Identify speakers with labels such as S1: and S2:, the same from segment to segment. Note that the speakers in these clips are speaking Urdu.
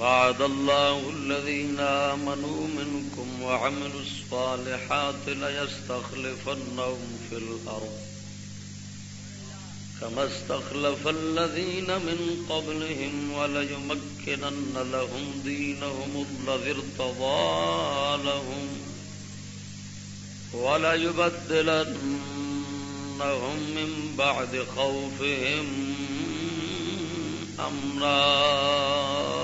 S1: وعد الله الذين آمنوا منكم وعملوا الصالحات ليستخلفنهم في الأرض. كما استخلف الذين من قبلهم وليمكنن لهم دينهم الذي ارتضى لهم وليبدلنهم من بعد خوفهم أمرا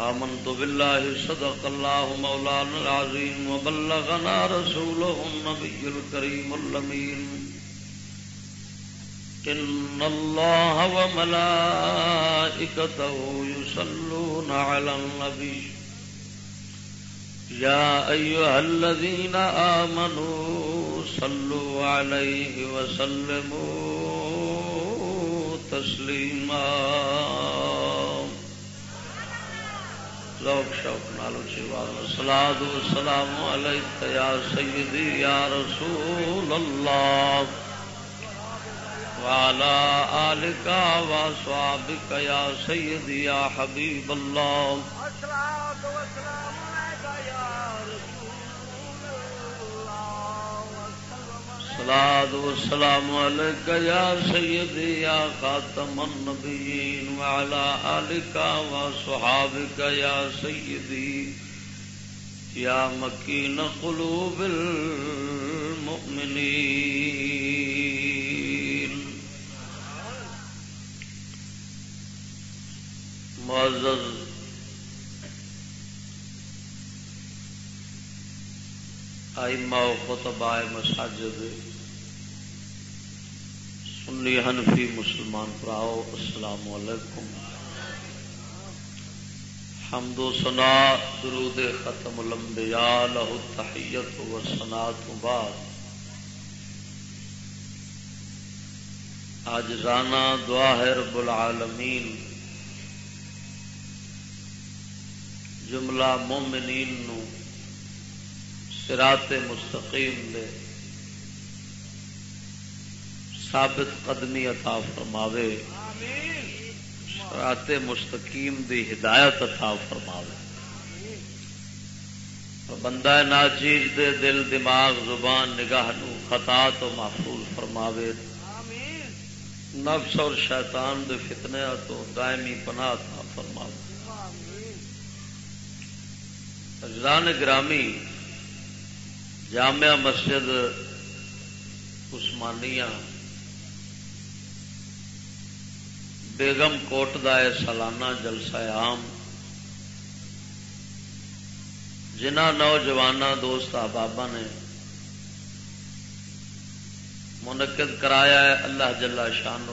S1: آمنت بالله صدق الله مولانا العظيم وبلغنا رسوله النبي الكريم اللمين إن الله وملائكته يصلون على النبي يا أيها الذين آمنوا صلوا عليه وسلموا تسليماً ذوق، شوق نالو چیوال سلاد سلام علیک یا سیدی، یا رسول اللہ۔ والا آلک و سوابک یا سیدی یا حبیب اللہ۔ سلاد و سلام علیک یا سیدی یا خاتم النبیین وعلا آلک و صحابک یا سیدی یا مکین قلوب المؤمنین معزز آئمہ و خطبائے مساجد سنی حنفی مسلمان پراؤ، السلام علیکم۔ حمد و سنا درود ختم الانبیاء، لہو تحیت و سنات بعد آج رانا دعا ہے رب العالمین۔ جملہ مومنین نو سرات مستقیم دے ثابت قدمی عطا فرماوے۔ سرات مستقیم دی ہدایت عطا فرماوے۔ بندہ ناچیز دے دل، دماغ، زبان نگاہ نو خطا تو محفوظ فرماوے۔ نفس اور شیطان دے فتنے تو دائمی پناہ تھا فرماوے۔ اجران گرامی جامعہ مسجد عثمانیہ، بیگم کوٹ کا سالانہ جلسہ عام جنہ نوجوان دوست احباب نے منعقد کرایا ہے، اللہ جلا شان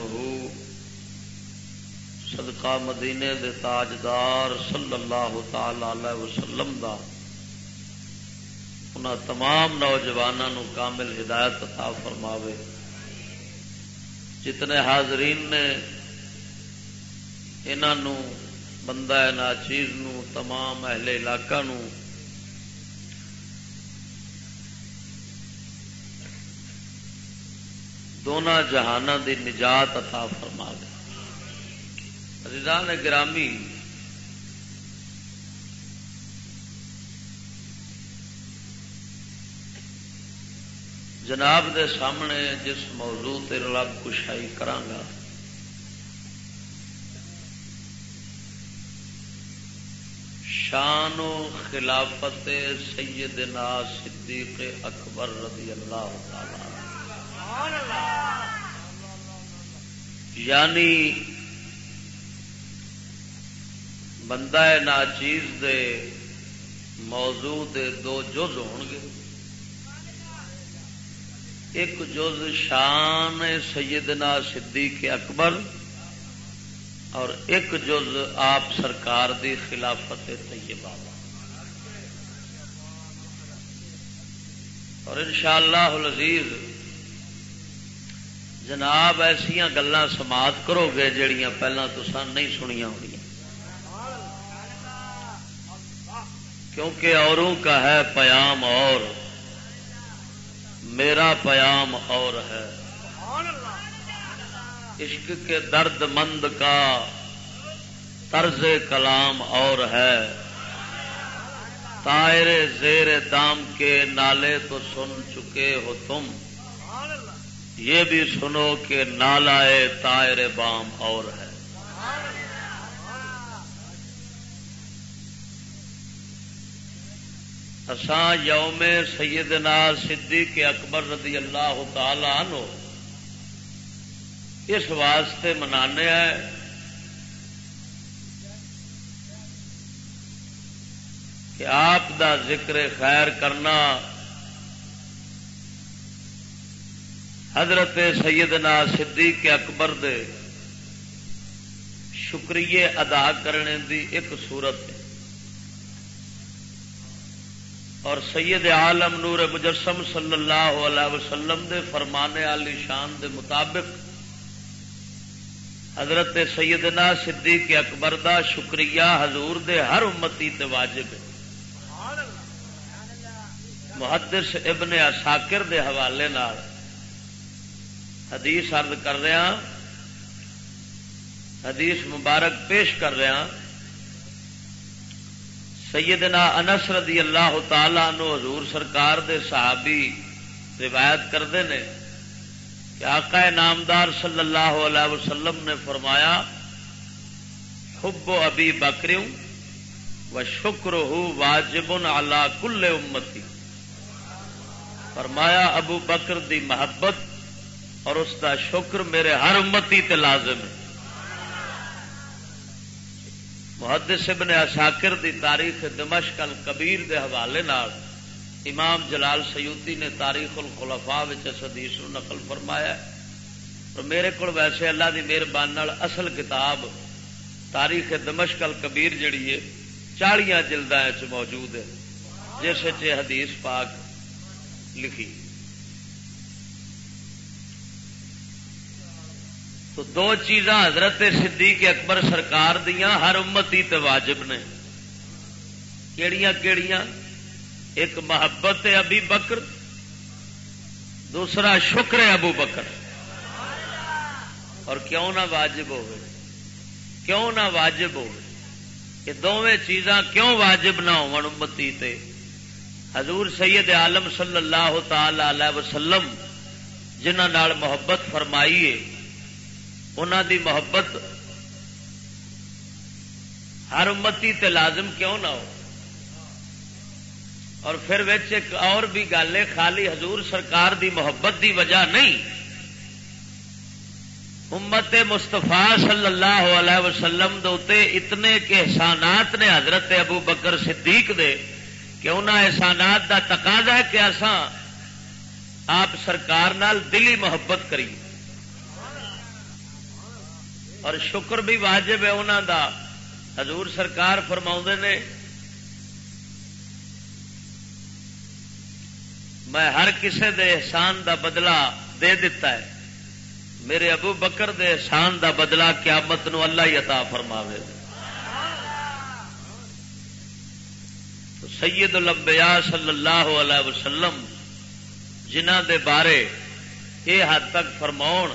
S1: صدقہ مدینے دے تاجدار صلی اللہ تعالی علیہ وسلم دا۔ ان تمام نوجوانوں کامل ہدایت عطا فرماوے۔ جتنے حاضرین نے انہوں بندہ ناچیز نو، تمام اہل علاقہ نو۔ دونوں جہان دی نجات عطا فرما دے رضان گرامی جناب دے سامنے جس موضوع تے رب کشائی کرانگا شان و خلافت سیدنا صدیق اکبر رضی اللہ تعالی یعنی بندہ ناچیز دے موضوع دے دو جز ہو گے ایک جز شان سیدنا صدیق اکبر اور ایک جز آپ سرکار دی خلافت طیبہ۔ اور انشاءاللہ العزیز، جناب ایسا گلان سماعت کرو گے جڑیاں پہلے تو سن نہیں سنیا ہو کیونکہ اوروں کا ہے پیام اور۔ میرا پیام اور ہے۔ عشق کے درد مند کا طرز کلام اور ہے۔ تائر زیر دام کے نالے تو سن چکے ہو تم۔ یہ بھی سنو کہ نالا تائر بام اور ہے۔ اسان یوم سیدنا صدیق اکبر رضی اللہ تعالی عنہ اس واسطے منانے ہیں کہ آپ دا ذکر خیر کرنا حضرت سیدنا صدیق اکبر دے شکریہ ادا کرنے دی ایک صورت ہے۔ اور سید عالم نور مجسم صلی اللہ علیہ وسلم دے فرمانے علی شان دے مطابق حضرت سیدنا صدیق اکبر دا شکریہ حضور دے ہر امتی تے واجب ہے۔ محدث ابن اساکر دے حوالے نال حدیث عرض کر رہا حدیث مبارک پیش کر رہا سیدنا انس رضی اللہ تعالی نو حضور سرکار دے صحابی روایت کرتے ہیں کہ آقا نامدار صلی اللہ علیہ وسلم نے فرمایا، حب و ابھی بکری و شکر ہو واجب اللہ کل امتی۔ فرمایا، ابو بکر دی محبت اور اس دا شکر میرے ہر امتی تے لازم ہے۔ محدث ابن اساکر دی تاریخ دمشق الکبیر دے حوالے نال امام جلال سیوتی نے تاریخ الخلفاء حدیث نقل فرمایا اور میرے کو ویسے اللہ کی مہربانی اصل کتاب تاریخ دمشکل کبیر جڑی ہے چالیا جلد موجود ہے، جس حدیث پاک لکھی۔ تو دو چیزاں حضرت صدیق اکبر سرکار دیا ہر امتی واجب نے۔ کیڑیاں کیڑیاں؟ ایک محبت ہے ابھی بکر، دوسرا شکر ہے ابو بکر۔ اور کیوں نہ واجب ہوئے؟ کیوں نہ واجب ہوئے؟ یہ دونیں چیزاں کیوں واجب نہ ہومتی تے؟ حضور سید عالم صلی اللہ تعالی علیہ وسلم جنہ نال محبت فرمائی ہے انہوں دی محبت ہر امتی تے لازم کیوں نہ ہو؟ اور پھر ایک اور بھی گل ہے، خالی حضور سرکار دی محبت دی وجہ نہیں۔ امت مستفا صلی اللہ علیہ وسلم دے اتنے کے احسانات نے حضرت ابو بکر صدیق دے کہ انہوں احسانات دا تقاضا ہے کہ اساں آپ سرکار نال دلی محبت کری اور شکر بھی واجب ہے انہوں دا۔ حضور سرکار فرما نے، میں ہر کسے دے احسان دا بدلہ دے دیتا ہے۔ میرے ابو بکر دے احسان دا بدلہ قیامت نو اللہ ہی عطا فرماوے۔ تو سید الانبیاء صلی اللہ علیہ وسلم جنہ دے بارے یہ حد تک فرماؤ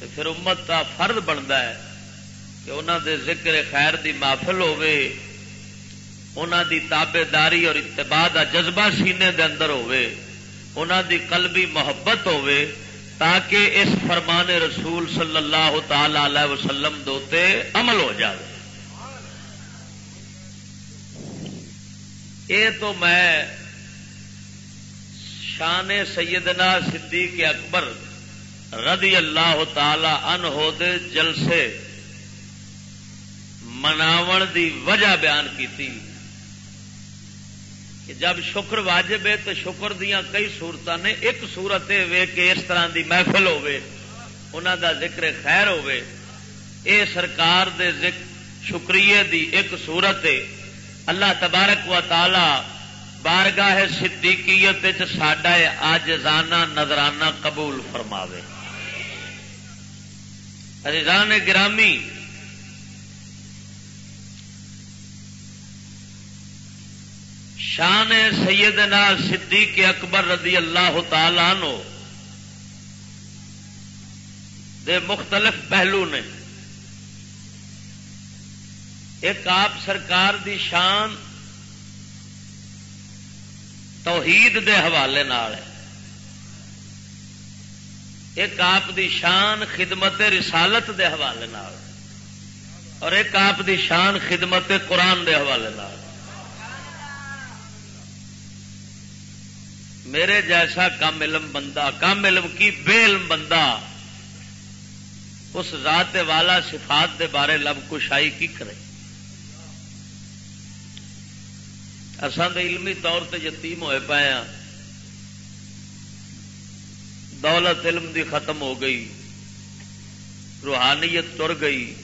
S1: تو پھر امت کا فرد بنتا ہے کہ انہوں دے ذکر خیر دی محفل ہوے انہوں دی تابے داری اور اتباع دا جذبہ سینے دے اندر ہوئے انہوں دی قلبی محبت ہوے تاکہ اس فرمان رسول صلی اللہ تعالی علیہ وسلم دوتے عمل ہو جائے یہ تو میں شان سیدنا صدیق اکبر رضی اللہ تعالی عنہ دے جلسے مناون دی وجہ بیان کیتی۔ کہ جب شکر واجب ہے تو شکر دیا کئی سورت نے، ایک سورت وے کہ اس طرح دی محفل انہوں دا ذکر خیر اے سرکار دے ذکر، شکریہ دی ایک سورت ہے اللہ تبارک و تعالی بارگاہ صدیقیت ساڈا آجزانہ نظرانہ قبول فرماوے۔ عزیزان گرامی، شان سیدنا صدیق اکبر رضی اللہ تعالی نو دے مختلف پہلو نے ایک آپ سرکار دی شان توحید دے حوالے نال ہے۔ ایک آپ دی شان خدمت رسالت دے حوالے نال اور ایک آپ دی شان خدمت قرآن دے حوالے نال۔ میرے جیسا کم علم بندہ کم علم کی بے علم بندہ، اس ذات والا صفات دے بارے لب کشائی کی کرے؟ اصل تو علمی طور پہ یتیم ہوئے پائے ہاں۔ دولت علم دی ختم ہو گئی، روحانیت تر گئی۔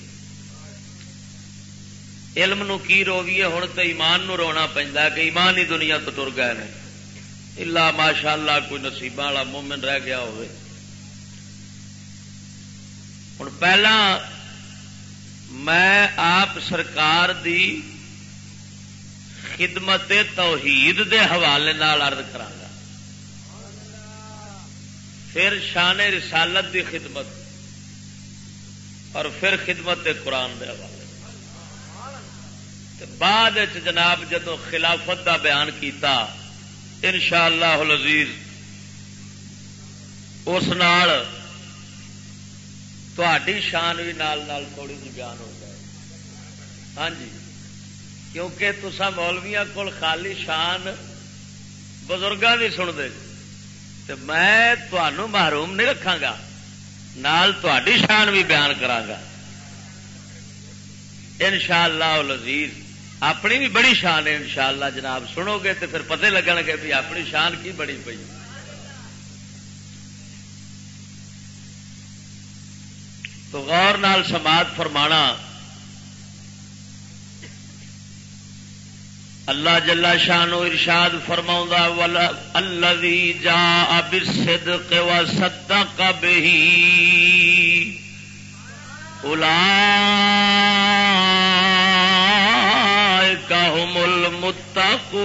S1: علم نو کی رویے ہوں تو ایمان نو رونا پہنتا کہ ایمان ہی دنیا تو ٹر گئے ہیں اللہ ماشاء اللہ کوئی نصیب والا مومن رہ گیا ہوں پہلا میں آپ سرکار دی خدمت توحید دے حوالے ارد کرا پھر شان رسالت دی خدمت اور پھر خدمت قرآن دے حوالے۔ بعد جناب جدو خلافت دا بیان کیتا ان شاء اللہ لذیذ اس نال تھی شان بھی نال نال تھوڑی جی بیان ہو جائے۔ ہاں جی کیونکہ تسا مولویا کول خالی شان بزرگوں کی سنتے۔ تو میں تمہوں محروم نہیں رکھا گا نال تھی شان بھی بیان کرا گا ان شاء اللہ اپنی بھی بڑی شان ہے انشاءاللہ، جناب سنو گے تو پھر پتے لگن گے بھی اپنی شان کی بڑی پی تو غور نال سماعت فرمانا۔ اللہ جلا شان و ارشاد فرما اللہ جا اب سد و سدا کبھی الا هم المتقون.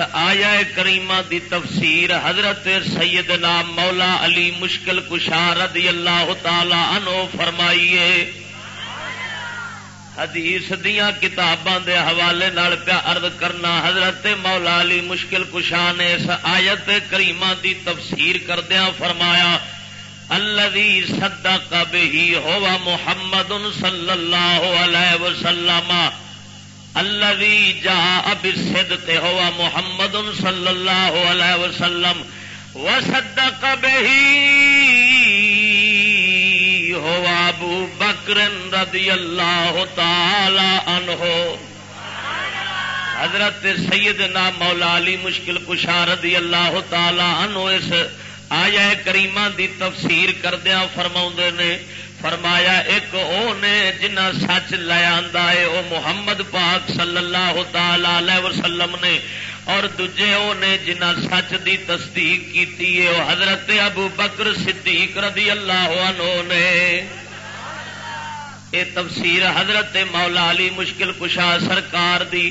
S1: اس آیا کریمہ دی تفسیر حضرت سیدنا مولا علی مشکل کشا رضی اللہ تعالی عنہ فرمائیے۔ حدیث دیا کتاباں دے حوالے نال پیا ارد کرنا، حضرت مولا علی مشکل کشا نے اس آیت کریمہ دی تفسیر کردیا فرمایا الذي صدق به هو محمد صلى الله عليه وسلم۔ الذي جاء بالصدق هو محمد صلى الله عليه وسلم وصدق به هو ابو بکر رضی اللہ تعالی عنہ حضرت سیدنا مولا علی مشکل کشا رضی اللہ تعالی عنہ اس آیا کریما دی تفسیر کردیا فرما نے فرمایا، ایک او نے جنہ سچ لیا ہے وہ محمد پاک صلی اللہ تعالی وسلم نے، اور دجے او نے جنہ سچ دی تصدیق کی وہ حضرت ابو بکر صدیق رضی اللہ عنہ نے۔ یہ تفسیر حضرت مولا علی مشکل کشا سرکار دی۔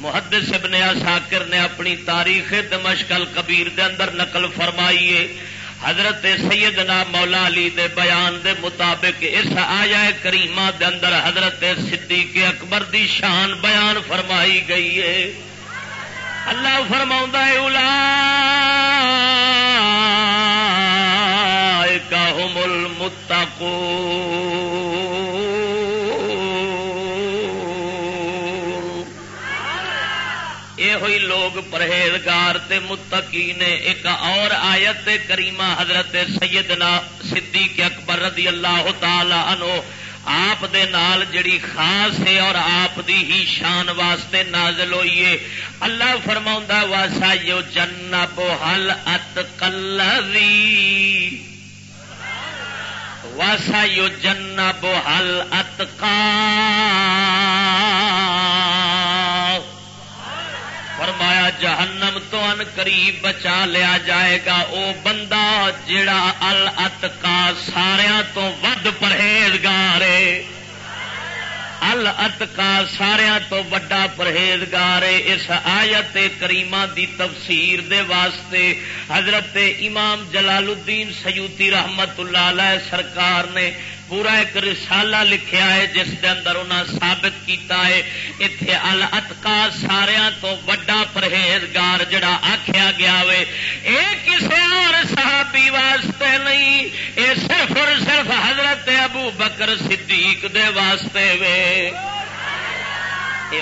S1: محدث ابن ساکر نے اپنی تاریخ دمشکل کبیر دے اندر نقل فرمائیے حضرت سیدنا مولا علی دے بیان دے مطابق اس آیا کریمہ دے اندر حضرت صدیق اکبر دی شان بیان فرمائی گئی ہے۔ اللہ فرما اولا کا مل المتقون پرہیزگار تے متقی نے ایک اور آیت کریمہ حضرت سیدنا صدیق اکبر رضی اللہ تعالی عنہ آپ دے نال جڑی خاص ہے اور آپ دی ہی شان واسطے نازل ہوئی ہے۔ اللہ فرما واسا یو جن بوہل ات کلوی واسا یو جن بوہل ات کا فرمایا جہنم تو ان قریب بچا لیا جائے گا۔ او بندہ جڑا ال ات سارا تو ود پرہیزگار ال ات سارا تو وڈا پرہیزگار ہے۔ اس آیت کریمہ دی تفسیر دے واسطے حضرت امام جلال الدین سیوتی رحمت اللہ علیہ سرکار نے پورا ایک رسالہ لکھیا ہے، جس کے اندر انہوں ثابت کیتا ہے اتے ال اتکا سارا تو وڈا پرہیزگار جڑا آخیا گیا وے۔ اے کسے اور صحابی واسطے نہیں، اے صرف اور صرف حضرت ابو بکر صدیق دے واسطے وے۔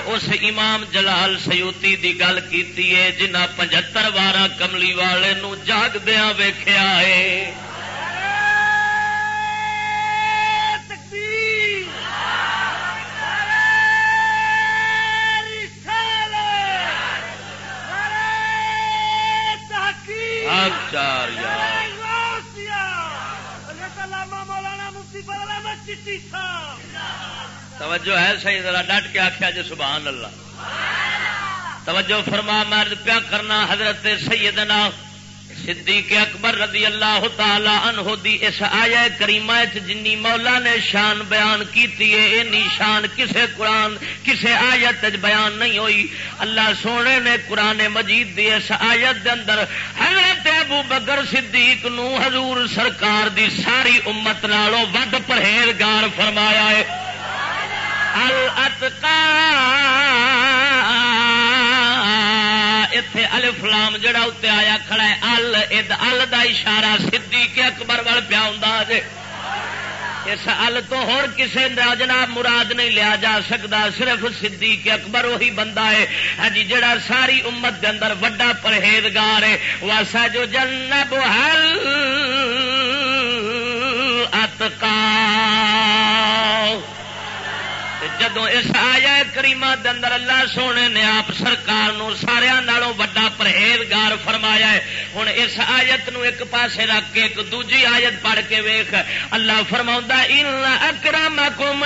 S1: اس امام جلال سیوتی دی گل کیتی ہے، جنہ پچہتر بارہ کملی والے نو جاگدیا ویخیا ہے۔ چار توجہ ہے صحیح ذرا ڈٹ کے آخیا جی سبحان اللہ۔ توجہ فرما مرد پیا کرنا حضرت سیدنا صدیق اکبر رضی اللہ تعالی عنہ دی اس آیا کریمہ جنی مولا نے شان بیان کیتی ہے اینی شان کسے قرآن، کسے آیت بیان نہیں ہوئی۔ اللہ سونے نے قرآن مجید دی اس آیت دے اندر حضرت ابو بکر صدیق نو حضور سرکار دی ساری امت نالوں ود پرہیزگار فرمایا ہے۔ الاتقا اتے الفلام جڑا اتنے آیا کھڑا ہے ال اد ال دا اشارہ سدھی کے اکبر وال پیا ہوں اس ال تو ہو کسی جناب مراد نہیں لیا جا سکتا صرف سدھی کے اکبر وہی بندہ ہے ہاں جی جڑا ساری امت دے اندر وڈا پرہیزگار ہے واسا جو جن بہل اتکا جدو اس آیا کریمہ اندر اللہ سونے نے آپ سرکار نو سارا نالوں وڈا پرہیزگار فرمایا ہے ہوں اس آیت نو ایک پاسے رکھ کے ایک دوجی آیت پڑھ کے ویخ اللہ فرما اکرم کم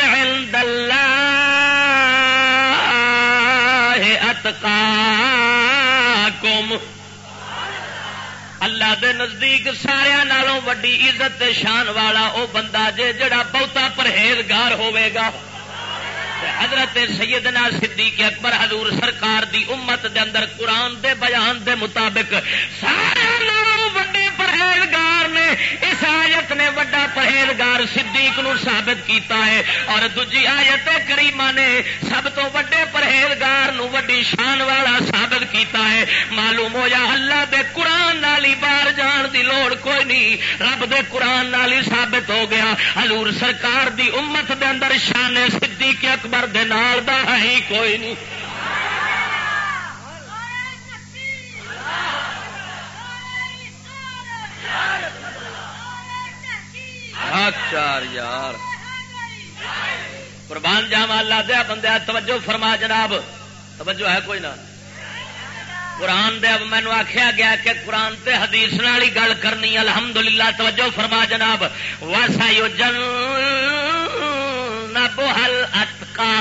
S1: اللہ اتکا اللہ دے نزدیک سارا نالوں وڈی عزت شان والا او بندہ جے، جڑا بہتا پرہیزگار ہوئے گا۔ حضرت سیدنا صدیق اکبر حضور سرکار دی امت دے اندر قرآن دے بیان دے مطابق سارے پرہیزگار نے، اس آیت نے وڈا پرہیزگار صدیق نو ثابت کیتا ہے۔ اور دوجی آیت کریمہ نے سب تو وڈے پرہیزگار نو وڈی شان والا ثابت کیتا ہے۔ معلوم ہو یا اللہ دے قرآن نالی باہر جان دی لوڑ کوئی نہیں، رب دے قرآن نالی ثابت ہو گیا۔ حضور سرکار دی امت دے اندر شان صدیق اکبر دے نال دا ہی کوئی نہیں۔ چار یار۔ قربان جاوا اللہ دیا بندہ توجہ فرما جناب۔ توجہ ہے کوئی نہ۔ قرآن دے اب مینو آخیا گیا کہ قرآن تے حدیث والی گل کرنی، الحمدللہ، توجہ فرما جناب۔ واسا یو جن نہ بوہل اتکا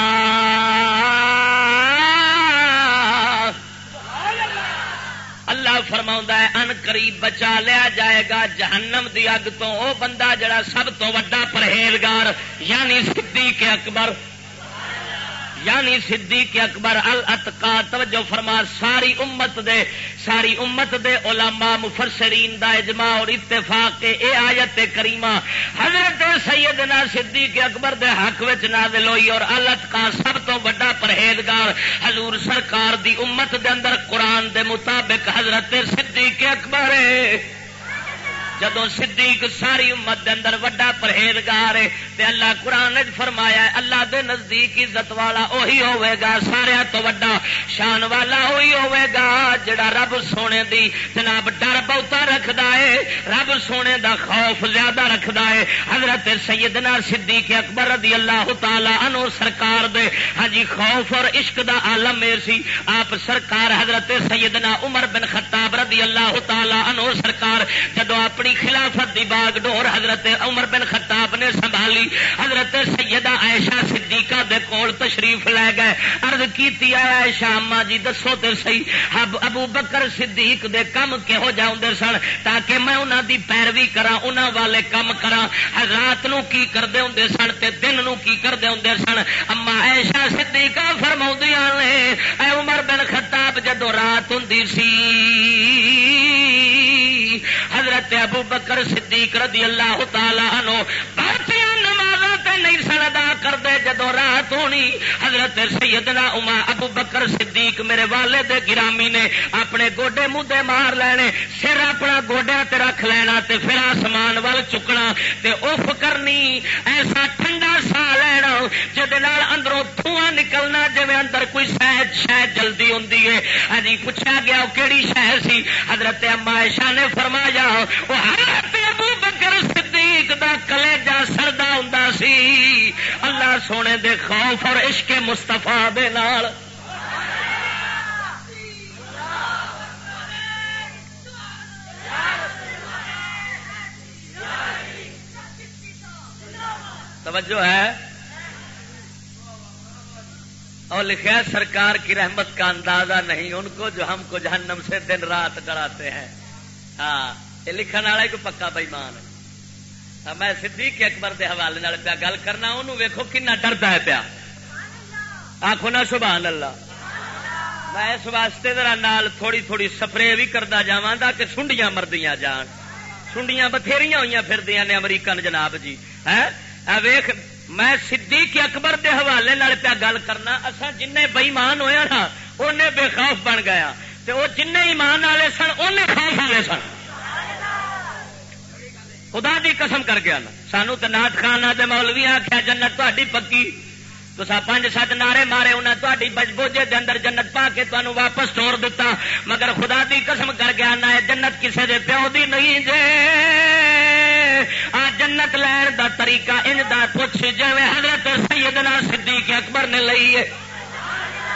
S1: اللہ فرما ہے ان قریب بچا لیا جائے گا جہنم دی اگ تو او بندہ جڑا سب تو وڈا پرہیزگار یعنی صدیق اکبر یعنی صدیق اکبر الاتقا، توجہ فرما، ساری امت دے، ساری امت دے علماء، مفسرین دا اجماع اور اتفاق کے اے آیت کریمہ۔ حضرت سیدنا صدیق اکبر دے حق وچ نازل ہوئی اور الاتقا سب تو بڑا پرہیزگار حضور سرکار دی امت دے اندر قرآن دے مطابق حضرت صدیق اکبر۔ ہے جدو صدیق ساری امت دے اندر وڈا پرہیزگار ہے، تے اللہ قرآن فرمایا اللہ دے نزدیک عزت والا اوہی ہوئے گا سارا تو وڈا شان والا ہوئی ہوئے گا، جڑا رب سونے دی جناب ڈر بہتا رکھدا ہے، رب سونے دا خوف زیادہ رکھدا ہے۔ حضرت سیدنا صدیق اکبر رضی اللہ تعالی عنہ سرکار دے ہاں جی خوف اور عشق دا عالم سی۔ آپ سرکار حضرت سیدنا عمر بن خطاب رضی اللہ تعالی عنہ سرکار جدو اپنی خلافت دی باغ ڈور حضرت عمر بن خطاب نے سنبھالی۔ حضرت سیدہ عائشہ صدیقہ دے کول تشریف لے گئے۔ عرض کیتی ہے، عائشہ اما جی دسو تے صحیح اب ابو بکر صدیق دے کم کہو جاؤندے سن تاکہ میں انہاں دی پیروی کراں، انہاں والے کم کراں۔ رات نو کی کردے ہوندے سن تے دن نو کی کردے ہوندے سن۔ اما عائشہ صدیقہ فرماؤندیاں نے، اے عمر بن خطاب جدو رات ہوندی سی، حضرت ابو بکر صدیق رضی اللہ تعالیٰ تعالی عنہ نہیں سن ادا کرتے جدو رات ہونی، حضرت سیدنا اما ابو بکر صدیق میرے والے دے گرامی نے اپنے گوڈے مدے مار لینے، سر اپنا گوڈیا تے رکھ لینا تے پھر آسمان وال چکنا تے اف کرنی۔ ایسا ٹھنڈا سا لینا جہد اندروں دھواں نکلنا جی اندر کوئی شہد شاید جلدی ہوں ہاں جی، پوچھا گیا وہ کہڑی شہر سی؟ حضرت اما ایشا نے فرمایا وہ حضرت ابو بکر صدیق دا کلیجا سردا ہوں سی۔ اللہ سونے دے خوف اور عشق مستفا دے نال۔ توجہ ہے۔ اور لکھا سرکار کی رحمت کا اندازہ نہیں، ان کو جو ہم کو جہنم سے دن رات ڈراتے ہیں۔ ہاں یہ لکھن والا کو پکا بےمان ہے۔ میں صدیق اکبر دے حوالے پیا گل کرنا انہوں ویکو کنا ڈردا ہے پیا۔ آخو نا سبحان اللہ۔ میں اس واسطے ذرا نال تھوڑی تھوڑی سپرے بھی کرتا جا کہ سنڈیاں مردیاں جان۔ سنڈیاں بتھیری ہوئی پھر نے امریکن جناب جی۔ ہے ویخ میں صدیق اکبر دے حوالے پیا گل کرنا اصا جن بئیمان ہوا ہاں، نا ان بے خوف بن گیا وہ جن ایمان والے سن ان خوف والے سن۔ خدا دی قسم کر گیا سانو تو نات خان دے مولوی آخیا جنت تاری پکی۔ تو سا پانچ سات نعرے مارے انہیں تاری بوجھے دے اندر جنت پا کے تمہیں واپس توڑ دیتا مگر خدا دی قسم کر گیا نہ جنت کسے دے پیو دی نہیں جے۔ آ جنت لین دا طریقہ، ان دا پوچھ جی حضرت سیدنا صدیق اکبر نے لئی ہے۔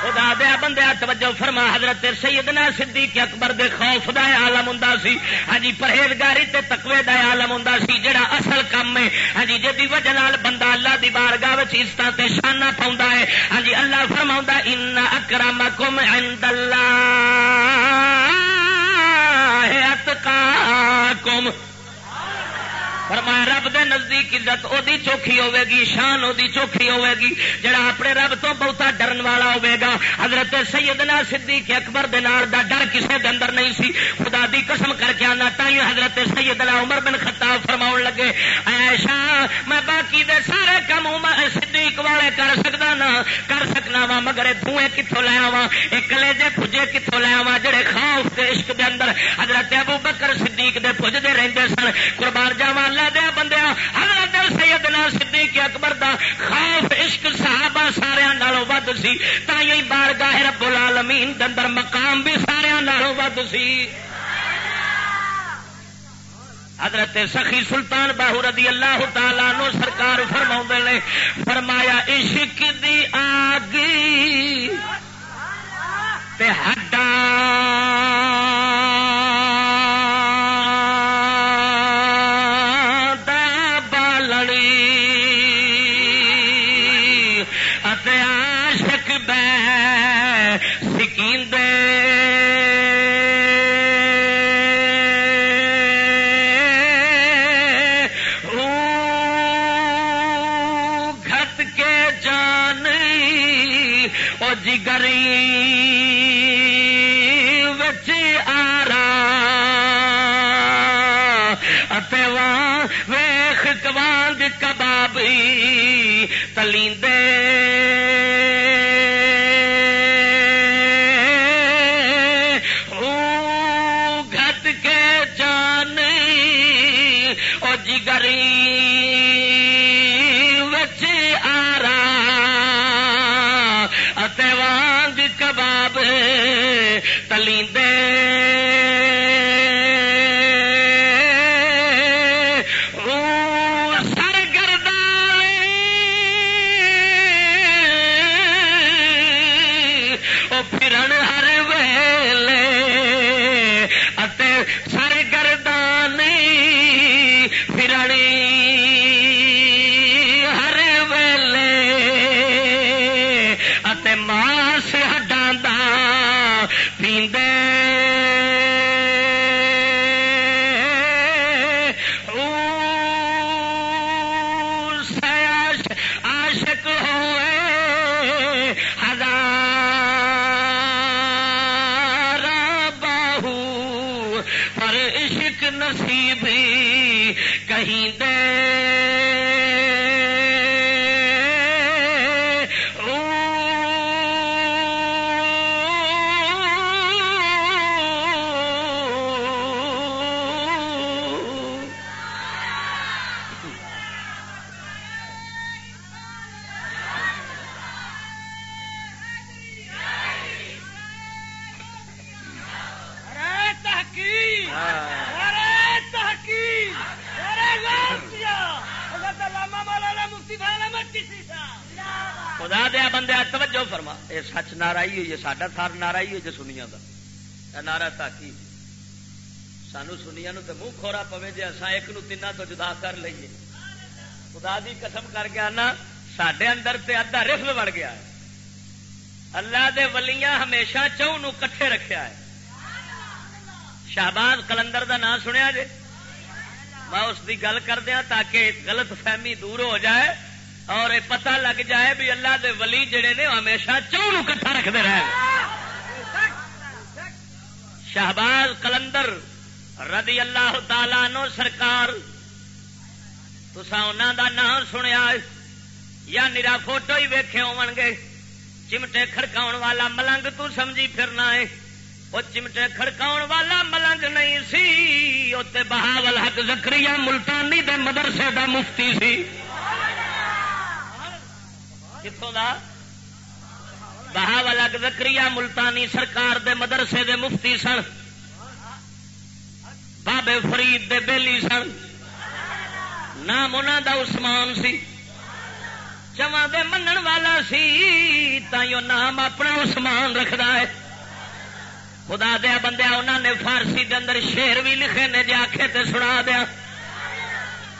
S1: خدا دیا بندے توجہ فرما، حضرت سیدنا صدیق اکبر دے خوف دا عالم ہوں سی۔ ہاں جی پرہیزگاری تے تقوی دا عالم ہوں سی، جڑا اصل کام ہے۔ ہاں جی جی وجہ بندہ اللہ دی بارگاہ عزت تے شانہ پاؤں ہے۔ ہاں جی اللہ فرما ان اکرمکم عند اللہ۔ اتقاکم۔ فرمایا رب دے نزدیک عزت او دی چوکھی ہوے گی شان او دی چوکھی ہوے گی جڑا اپنے رب تو بہتا ڈرن والا ہوے گا حضرت سیدنا صدیق اکبر دے نال دا ڈر کسے دے اندر نہیں سی۔ خدا دی قسم کر کے آنا تائیں حضرت سیدنا عمر بن خطاب فرماون لگے عائشہ، میں باقی دے سارے کام عمر صدیق والے کر سکدا نا، کر سکنا وا، مگر دھوئے کتھوں لے آواں؟ اے کلیجے پھجے کتھوں لے آواں؟ جڑے خوف تے عشق دے اندر حضرت ابو بکر صدیق دے پھجدے رہندے سن، قربان جاواں اللہ دیا بندیا حضرت سیدنا صدیق اکبر دا خوف، عشق صحابہ سارے نالوں ود سی تھی بار گاہ رب العالمین دندر مقام بھی سارے نالوں ود سی۔ حضرت سخی سلطان باہو رضی اللہ تعالیٰ نو سرکار فرما نے، فرمایا، عشق دی آگی تے ہڈا نارائی ہوئی ہے ساڈا تھار نارائی ہوئی سنیا کا نارا تاکی سانو سنیا نو تو منہ کھورا پوے جی اصا ایک نو تین تو جدا کر لیے خدا دی قسم کر کے آنا سڈے اندر تے ادھا رفل بڑ گیا ہے۔ اللہ دے ولیاں ہمیشہ چون نو کٹھے رکھیا ہے۔ شہباز کلندر دا نام سنیا جی میں اس دی گل کر دیا تاکہ غلط فہمی دور ہو جائے۔ اور پتہ لگ جائے بھی اللہ دے ولی جڑے نے ہمیشہ چون کٹھا رکھتے رہے۔ شہباز کلندر رضی اللہ تعالی نو سرکار تسا انہوں دا نام سنیا یا نرا فوٹو ہی ویخے ہو گے۔ چمٹے کھڑکاؤ والا ملنگ تو سمجھی پھرنا ہے۔ وہ چمٹے کھڑکاؤ والا ملنگ نہیں سی بہاول حق زکری ملتانی دے مدرسے دا مفتی سی۔ کتوں کا بہاول زکری ملتانی سرکار دے مدرسے دے مفتی سن۔ بابے فرید دے بیلی سن۔ نام انہوں دا عثمان سی۔ چواں دے منن والا سی، تائیوں نام اپنا عثمان رکھدا ہے۔ خدا دیا بندیا انہوں نے فارسی دے اندر شیر بھی لکھے نے جی آخے تے سنا دیا۔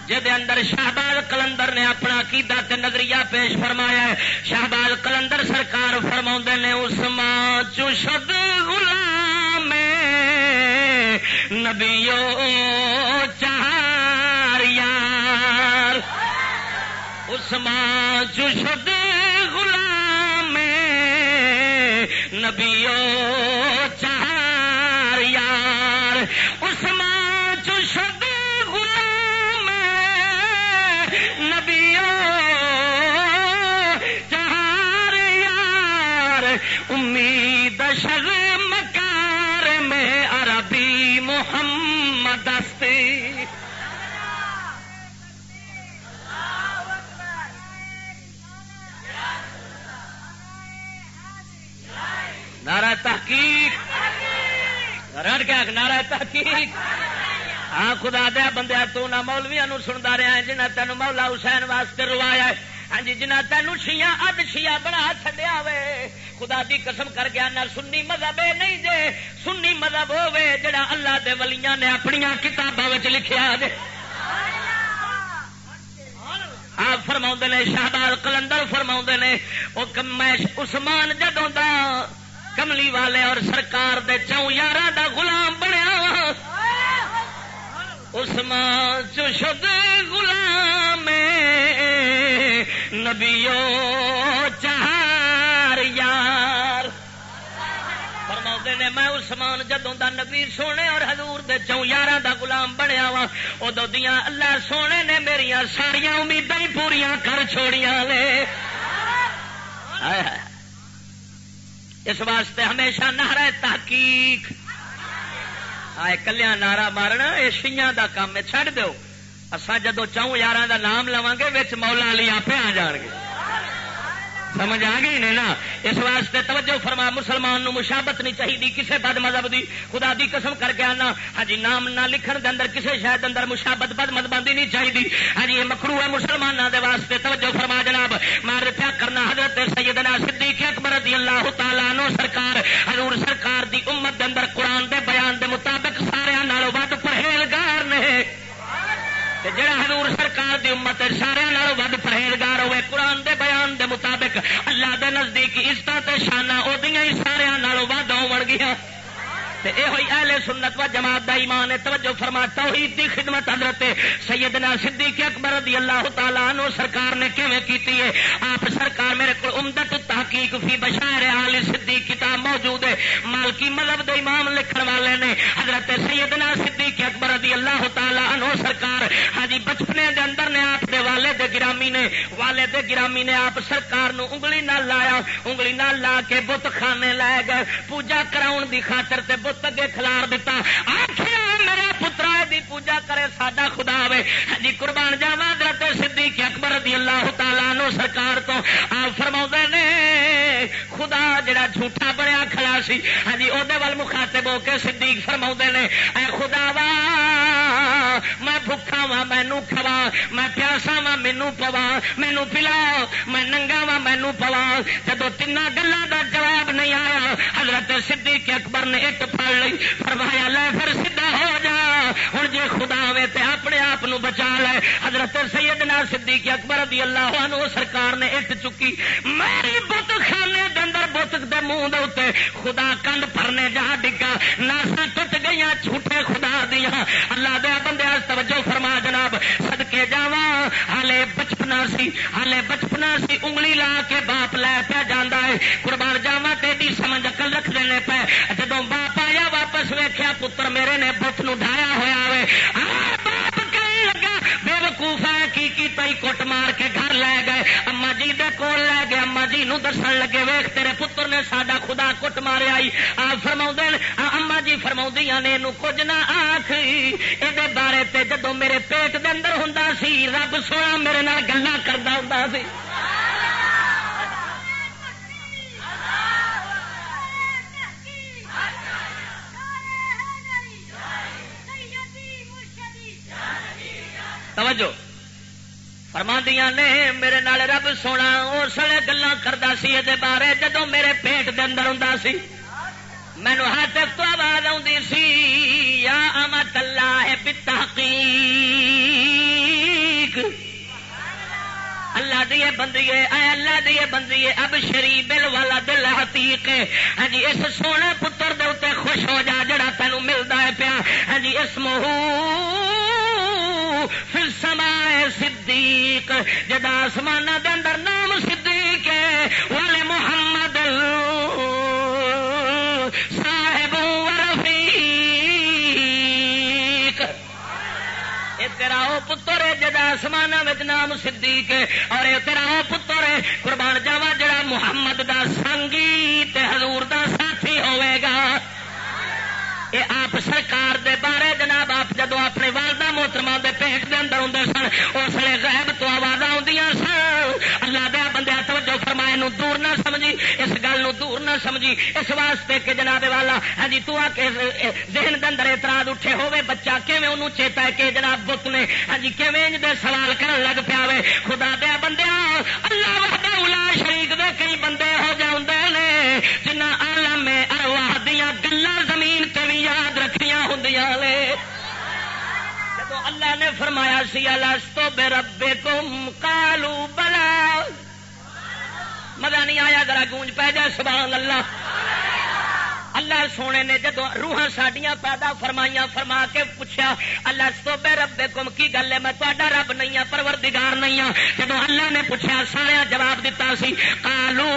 S1: جہد اندر شہباز کلندر نے اپنا کیدا تے نظریہ پیش فرمایا ہے۔ شہباز کلندر سرکار فرما نے اس ماں چشد غلام نبیو چار یار۔ اس ماں چشد غلام نبیو امید شر مکار میں عربی محمد نارا تحقیق۔ رڑ کے نارا تحقیق۔ ہاں خدا دیا بندیا تو نہ مولویا سنتا رہا ہے جنہیں تین مولا حسین واسطے روایا ہے۔ ہاں جی جنا تین شیا اد شیا بنا چڈیا وے خدا دی قسم کر گیا نہ سنی مذہب نہیں جے سنی مذہب ہوے جڑا اللہ دے ولیاں نے اپنی کتابوں لکھیا دے آپ فرما نے شہباز کلندر فرما نے وہ عثمان جدوں دا کملی والے اور سرکار دے چون یار دا غلام بنیا عثمان چشد غلام نبیو چار یار۔ فرما نے میں اسمان جدوں دا نبی سونے اور حضور دے چون یار دا غلام بنیا وا ادو دیا اللہ سونے نے میرا ساریا امیدیں پوریا کر چھوڑیاں لے اس واسطے ہمیشہ نہرا تحقیق۔ آئے کلیا نعرہ مارنا، یہ شیاں دا کام ہے چھڑ دو اصا جدو چاہوں یار دا نام لوا گے مولا علی آپ آ جان گے۔ سمجھ آ گئی نے نا؟ اس واسطے توجہ فرما، مسلمان نو مشابت نہیں چاہیے کسی بد مذہب دی۔ خدا دی قسم کر کے آنا۔ ہاں جی، نام نہ لکھن دے اندر کسی شاید اندر مشابت بد مذہبی نہیں چاہیے ہاں جی، یہ مکرو ہے مسلمانوں دے واسطے توجہ فرما جناب۔ مار پیا کرنا حضرت سیدنا صدیق اکبر رضی اللہ تعالیٰ نو سرکار، حضور سرکار دی امت دے اندر قرآن دے بیان دے مطابق سارے نالوں ود پرہیزگار نے۔ جڑا حضور سرکار دی امت سارے ود پرہیزگار ہوئے، قرآن دے بیان دے مطابق اللہ دے نزدیک عزت شانہ وہ سارے ود ہو گیا یہ اہل سنت و جماعت دا ایمان ہے، توجہ فرما، توحید دی خدمت حضرت سیدنا صدیق اکبر رضی اللہ تعالی عنہ سرکار نے کیویں کیتی ہے؟ آپ سرکار میرے کو عمدت تحقیق فی بشار آل صدیق کتاب موجود ہے۔ مالکی مذہب دے امام لکھن والے نے حضرت سیدنا صدیق اکبر رضی اللہ تعالی عنہ سرکار ہاں جی بچپنے دے اندر نے آپ دے والے دے گرامی نے، والے دے گرامی نے آپ سرکار نو انگلی نہ لایا، انگلی نہ لا کے بت خانے لے گئے، پوجا کراؤن دی خاطر تے بت اگے کھلار دیتا آ دی پوجا کرے، ساڈا خدا وے ہاں جی قربان جاوا درت صدیق اکبر رضی اللہ تعالیٰ نو سرکار تو آپ فرما نے، خدا جڑا جھوٹا بنیا کھڑا سی ہاں جی وہ مخاطب ہو کے صدیق فرما نے، اے خدا وا، میں بھوکا وا مینو کھوا، میں پیاسا وا، مینو پوا، مینو پلا میں ننگا وا، مینو پوا۔ جب تین گلوں کا جواب نہیں آیا، حضرت صدیق اکبر نے ایک پڑ لی فرمایا، لے پھر سیدھا ہو جا ہوں جی خدا وے تے اپنے آپ بچا لے۔ حضرت سیدنا صدیق اکبر رضی اللہ عنہ سرکار نے اٹ چکی۔ میری بت خانے اندر بت دے منہ دے خدا کنڈ پھرنے جا ڈگا۔ ناسا ٹوٹ گئی جھوٹے خدا دیا اللہ دیا بندے توجہ فرما جناب۔ سدکے جاوا ہالے بچپنا سی۔ ہالے بچپنا سی۔ انگلی لا کے باپ لے پیا جانا ہے۔ قربان جاوا تیری سمجھ اکل رکھ دینے پہ جب باپ آیا واپس ویخیا پتر میرے نے بت نو ڈایا ہوا ہوئے ہاں، باپ کہیں لگا بے وقوف ہے، کی کی تئی کٹ مار کے گھر لے گئے۔ اما جی دے کول لے گئے اما جی نو دسن لگے ویخ تیرے پتر نے ساڈا خدا کٹ مارے آئی آ فرما اما جی فرما نے کچھ نہ آخ یہ بارے تے جدو میرے پیٹ دے اندر ہوں سی، رب سونا میرے نال گلا کرتا ہوں سی۔ توجہ۔ فرما نے میرے نال رب سونا اس ویلے گلا کرتا سی یہ بارے جدو میرے پیٹ دے اندر ہوں سی۔ مینو ہاتھ تو آواز آتی سی، یا امت اللہ ہے بتحقیق اللہ دیے بندیے اے اللہ دیے بندیے اب شری بل والا دل حتیق ہاں جی اس سونے پتر دے اتنے خوش ہو جا، جڑا تینوں ملتا ہے پیا۔ ہاں جی اس مہو پھر سما صدیق جدا آسمان دے اندر نام صدیق والے محمد اللہ آسمان نام صدیق اور یہ تیرا وہ پتر ہے۔ قربان جاوا، جڑا محمد دا سنگیت حضور دا ساتھی ہوئے گا۔ یہ آپ سرکار دے بارے جناب، آپ جدو اپنے والدہ محترمہ دے پیٹ دے اندر ہوں سن، اس لیے دور نہ سمجھی اس واسطے کہ جناب والا ہاں جی تو آ کے ذہن دے اندر اعتراض اٹھے ہوے بچہ کیویں انہوں چیتا ہے کہ جناب بت نے ہاں جی کیویں دے سوال کرن لگ پیا وے خدا دیا بندے اللہ وحدہ الا شریک دے کئی بندے ہو جاندے نے، جنہ عالم ارواح دیاں گلاں زمین تے بھی یاد رکھیا ہوں جب اللہ نے فرمایا سی اللہ بے ربے کم کالو بلا۔ مزہ نہیں آیا، ذرا گونج پہ جائے، سبحان اللہ۔ اللہ سونے نے جدو روحاں ساڈیاں پیدا فرمائیاں، فرما کے پوچھا، اللہ سو بے ربے کم کی گل ہے؟ میں تا رب نہیں ہوں پروردگار نہیں ہوں جدو اللہ نے پوچھا سارا جواب دیتا سی، قالو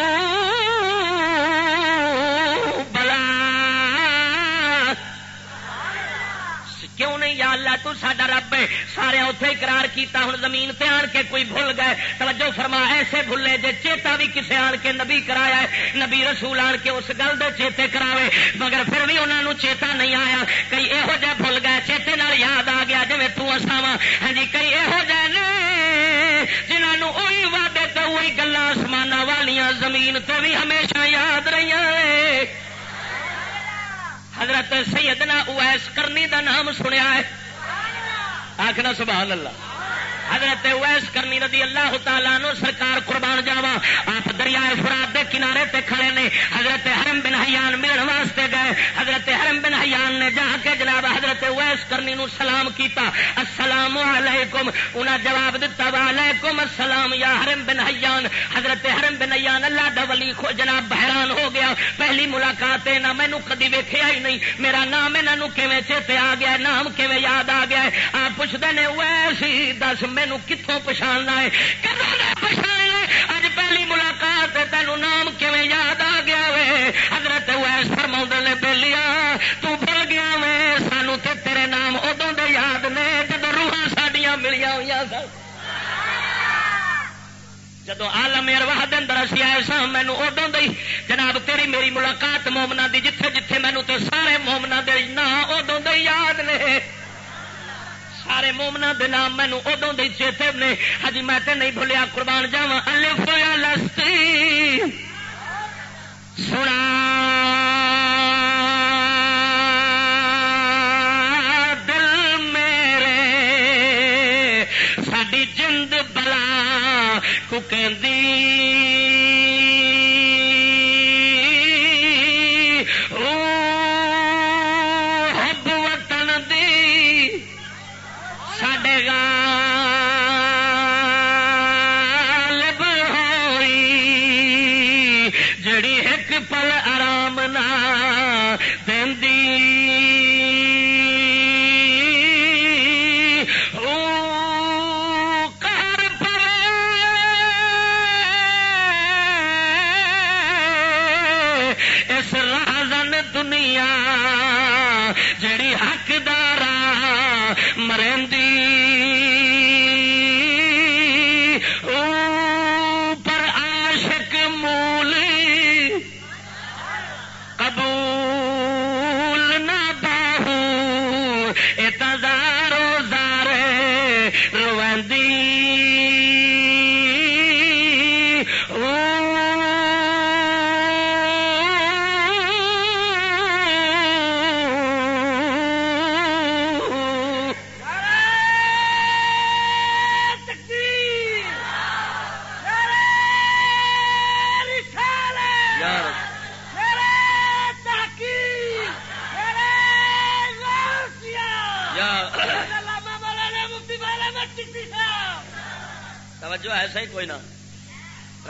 S1: نہیں، یا اللہ، تو ساڈا رب ہے۔ سارے اتنے اقرار کیتا ہوں زمین پہ آن کے کوئی بھول گئے۔ توجہ فرما، ایسے بھولے جے چیتا بھی کسے آن کے نبی کرایا ہے، نبی رسول آن کے اس گل دے چیتے کراوے۔ مگر پھر بھی انہوں نے چیتا نہیں آیا۔ کئی یہو جہ بھول گئے، چیتے نال یاد آ گیا جی تساوا ہاں جی کئی یہو جہ حضرت سیدنا اویس کرنی دا نام سنیا ہے۔ آخنا سبحان اللہ۔ حضرت ویس کرنی رضی اللہ تعالیٰ نو سرکار قربان جاوا آپ دریائے فراد دے کنارے تے کھڑے نے، حضرت حرم بن حیان ملن واسطے گئے۔ حضرت حرم بن حیان نے جا کے جناب حضرت ویس کرنی نو سلام کیتا۔ السلام علیکم۔ انہاں جواب دتا، وعلیکم السلام یا حرم بن حیان۔ حضرت حرم بن حیان، اللہ دا ولی خو جناب بحران ہو گیا۔ پہلی ملاقات ہے، نہ مینو کدی ویکھیا ہی نہیں۔ میرا نام انہاں نو کیویں چیتے آ گیا نام کیویں یاد آ گیا آپ پوچھتے نے ویسی دس مینو کتوں پچھاڑنا ہے؟ پچھاڑنا اج پہلی ملاقات تینوں نام کیون یاد آ گیا وے؟ حضرت ویس فرما نے بہلیا تو بھول گیا وے، سانو تے تیرے نام ادو دے یاد نے جب روحاں سڈیا ملیا ہوئی سن۔ جدو آلم ارواہ دن اسی آئے سا مینو ادو دی جناب تیری میری ملاقات مومنا دی، جتھے جتھے مینو تے سارے مومنا دے نا ادو دے یاد نے۔ سارے مومنا دے نام مینو ادو دے چیتے نے ہجی میں تے نہیں بھولیا، قربان جاوا الف لستی۔ سنا۔ دل میرے ساری جند بلا کو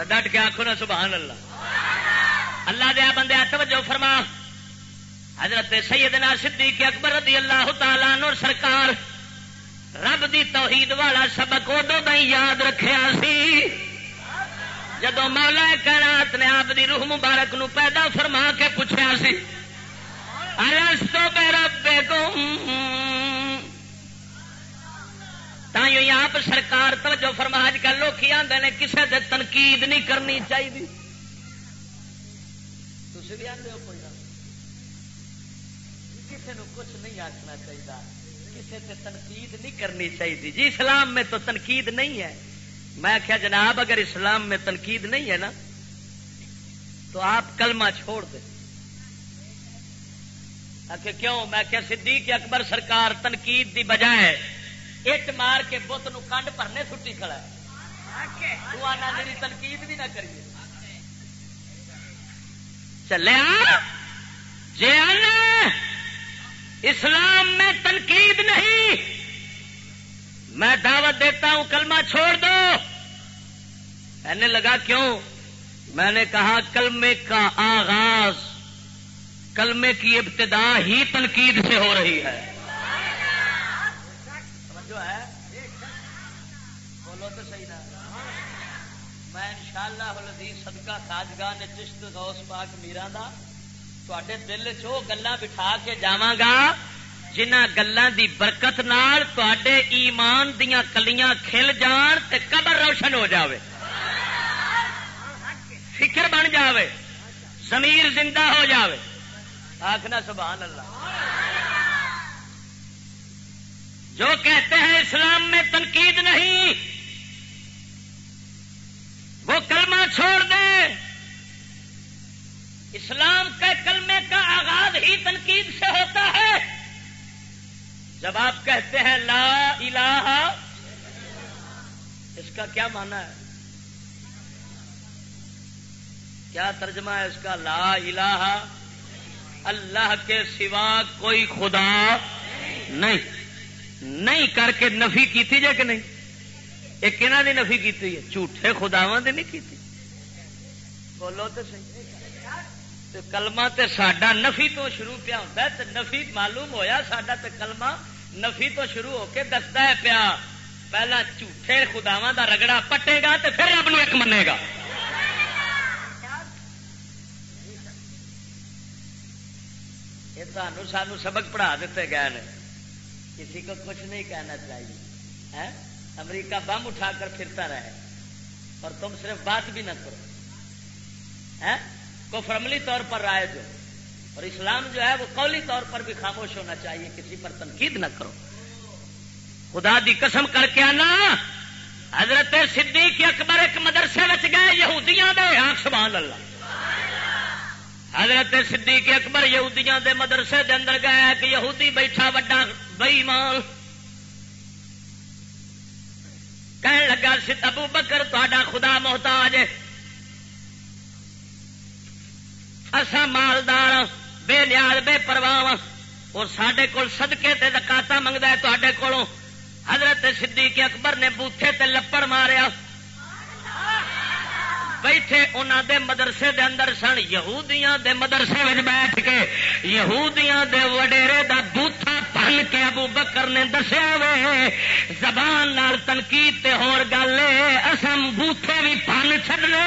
S1: ڈٹ کے آخو نا سبحان اللہ۔ اللہ دیا بندے توجہ فرما۔ حضرت سیدنا صدیق اکبر رضی اللہ تعالیٰ نور سرکار رب دی توحید والا سبق ادو ہی یاد رکھیا سی۔ جدو مولا کائنات نے آپ دی روح مبارک نو پیدا فرما کے پوچھا سی ارستو بے رب تھی آپ سرکار توجہ فرما اج کل لوگ آتے ہیں کسی سے تنقید نہیں کرنی چاہیے تھی بھی آتے ہو کوئی کسی نے کچھ نہیں آخنا چاہیے کسی سے تنقید نہیں کرنی چاہیے جی اسلام میں تو تنقید نہیں ہے میں کیا جناب اگر اسلام میں تنقید نہیں ہے نا تو آپ کلمہ چھوڑ دیں کیوں میں کیا صدیق اکبر سرکار تنقید دی بجائے اٹ مار کے بت نو کنڈ بھرنے چھٹی کھڑا ہے میری تنقید بھی نہ کریے چلیا جی اسلام میں تنقید نہیں میں دعوت دیتا ہوں کلمہ چھوڑ دو کہنے لگا کیوں میں نے کہا کلمے کا آغاز کلمے کی ابتدا ہی تنقید سے ہو رہی ہے صدقہ خاجگاہ نے چشت غوث پاک میرا دا تے دل چو گلا بٹھا کے جاواں گا جنہ گلوں دی برکت نال تے ایمان دیاں کلیاں کھل جان تے قبر روشن ہو جاوے۔ فکر بن جاوے زمیر زندہ ہو جاوے۔ آخنا سبحان اللہ۔ جو کہتے ہیں اسلام میں تنقید نہیں وہ کلمہ چھوڑ دے۔ اسلام کے کلمے کا آغاز ہی تنقید سے ہوتا ہے۔ جب آپ کہتے ہیں لا الہ، اس کا کیا مانا ہے؟ کیا ترجمہ ہے اس کا؟ لا الہ، اللہ کے سوا کوئی خدا نہیں۔ نہیں کر کے نفی کی تھی جے کہ نہیں؟ یہ کہنا دی نفی کی ہے، جھوٹے خداوا دی نہیں کی بولو تو صحیح۔ کلمہ تے ساڈا نفی تو شروع پیا ہوتا ہے، تے نفی معلوم ہویا، ساڈا تے کلمہ نفی تو شروع ہو کے دستا ہے پیا، پہلا جھوٹے خداوا دا رگڑا پٹے گا تے پھر رب نو ایک منے گا۔ یہ تمہوں سانو سبق پڑھا دیتے گئے کسی کو کچھ نہیں کہنا چاہیے امریکہ بم اٹھا کر پھرتا رہے اور تم صرف بات بھی نہ کرو۔ کو عملی طور پر رائے جو اور اسلام جو ہے وہ قولی طور پر بھی خاموش ہونا چاہیے، کسی پر تنقید نہ کرو۔ خدا دی قسم کر کے آنا۔ حضرت صدیق اکبر ایک مدرسے میں گئے، یہودیاں دے۔ آنکھ سبحان اللہ۔ حضرت صدیق اکبر یہودیاں دے مدرسے دے اندر گیا کہ یہودی بیٹھا، وڈا بئی مال کہنے لگا ابو بکر تا خدا محتاج اصا مالدار ہاں، بے نیاز، بے پرواہ ہاں۔ اور سڈے کول سدکے تے دکاتا منگتا ہے تے کو حضرت صدیق اکبر نے بوتھے تے لپڑ ماریا۔ بیٹھے انہوں دے مدرسے دے اندر سن، یہودیاں دے مدرسے میں بیٹھ کے، یہودیاں دے وڈیرے دا بوتھا پن کے ابو بکر نے دسیا وے، زبان نال تنقید تے ہور گل اسم بوتھے بھی پن چھڈنے۔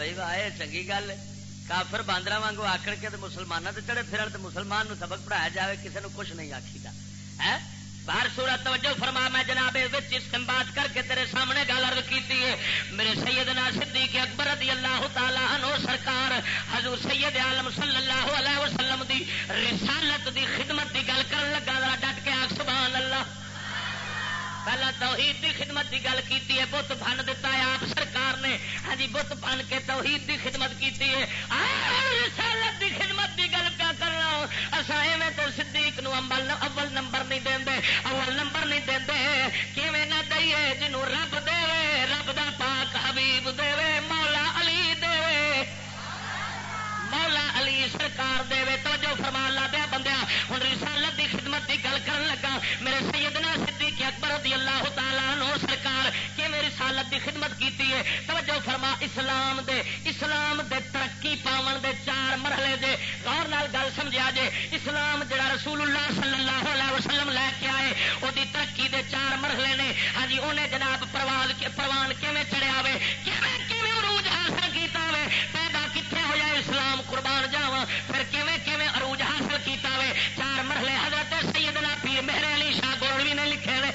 S1: بھائی واہ یہ چنگی گل کافر باندر وانگو آخر کے مسلمانوں سے چڑھے، پھر مسلمان نو سبق پڑھایا جائے کسی نے کچھ نہیں آخی دا ہاں؟ باہر سورت توجہ فرما، میں جناب استعمال کر کے تیرے سامنے گل ارد کی میرے سیدنا صدیق اکبر رضی اللہ تعالی عنہ سرکار، حضور سید عالم صلی اللہ علیہ وسلم دی رسالت دی خدمت دی گل کر لگا پہلا توحید دی خدمت دی گل کی ہے، بت بن دتا ہے، آپ سرکار نے۔ ہاں جی بت بن کے توحید دی خدمت کی ہے۔ رسالت دی خدمت دی گل کیا کرنا؟ اصا ایویں تو صدیق نو اول اول نمبر نہیں دیں اول نمبر نہیں دیں کیویں نہ دئیے جنوں رب دے رب دا پاک حبیب دے مولا علی دے مولا علی سرکار دے توجہ مرحلے نے ہاں جی انہیں جناب پرواز پروان کیویں چڑھیا ہوے کیویں عروج حاصل کیتا ہوے پیدا کتنے ہو جائے اسلام قربان جاوا پھر کیویں کیویں عروج حاصل کیتا ہوے چار مرحلے حضرت سیدنا پیر مہر علی شاہ گولوی نے لکھے نے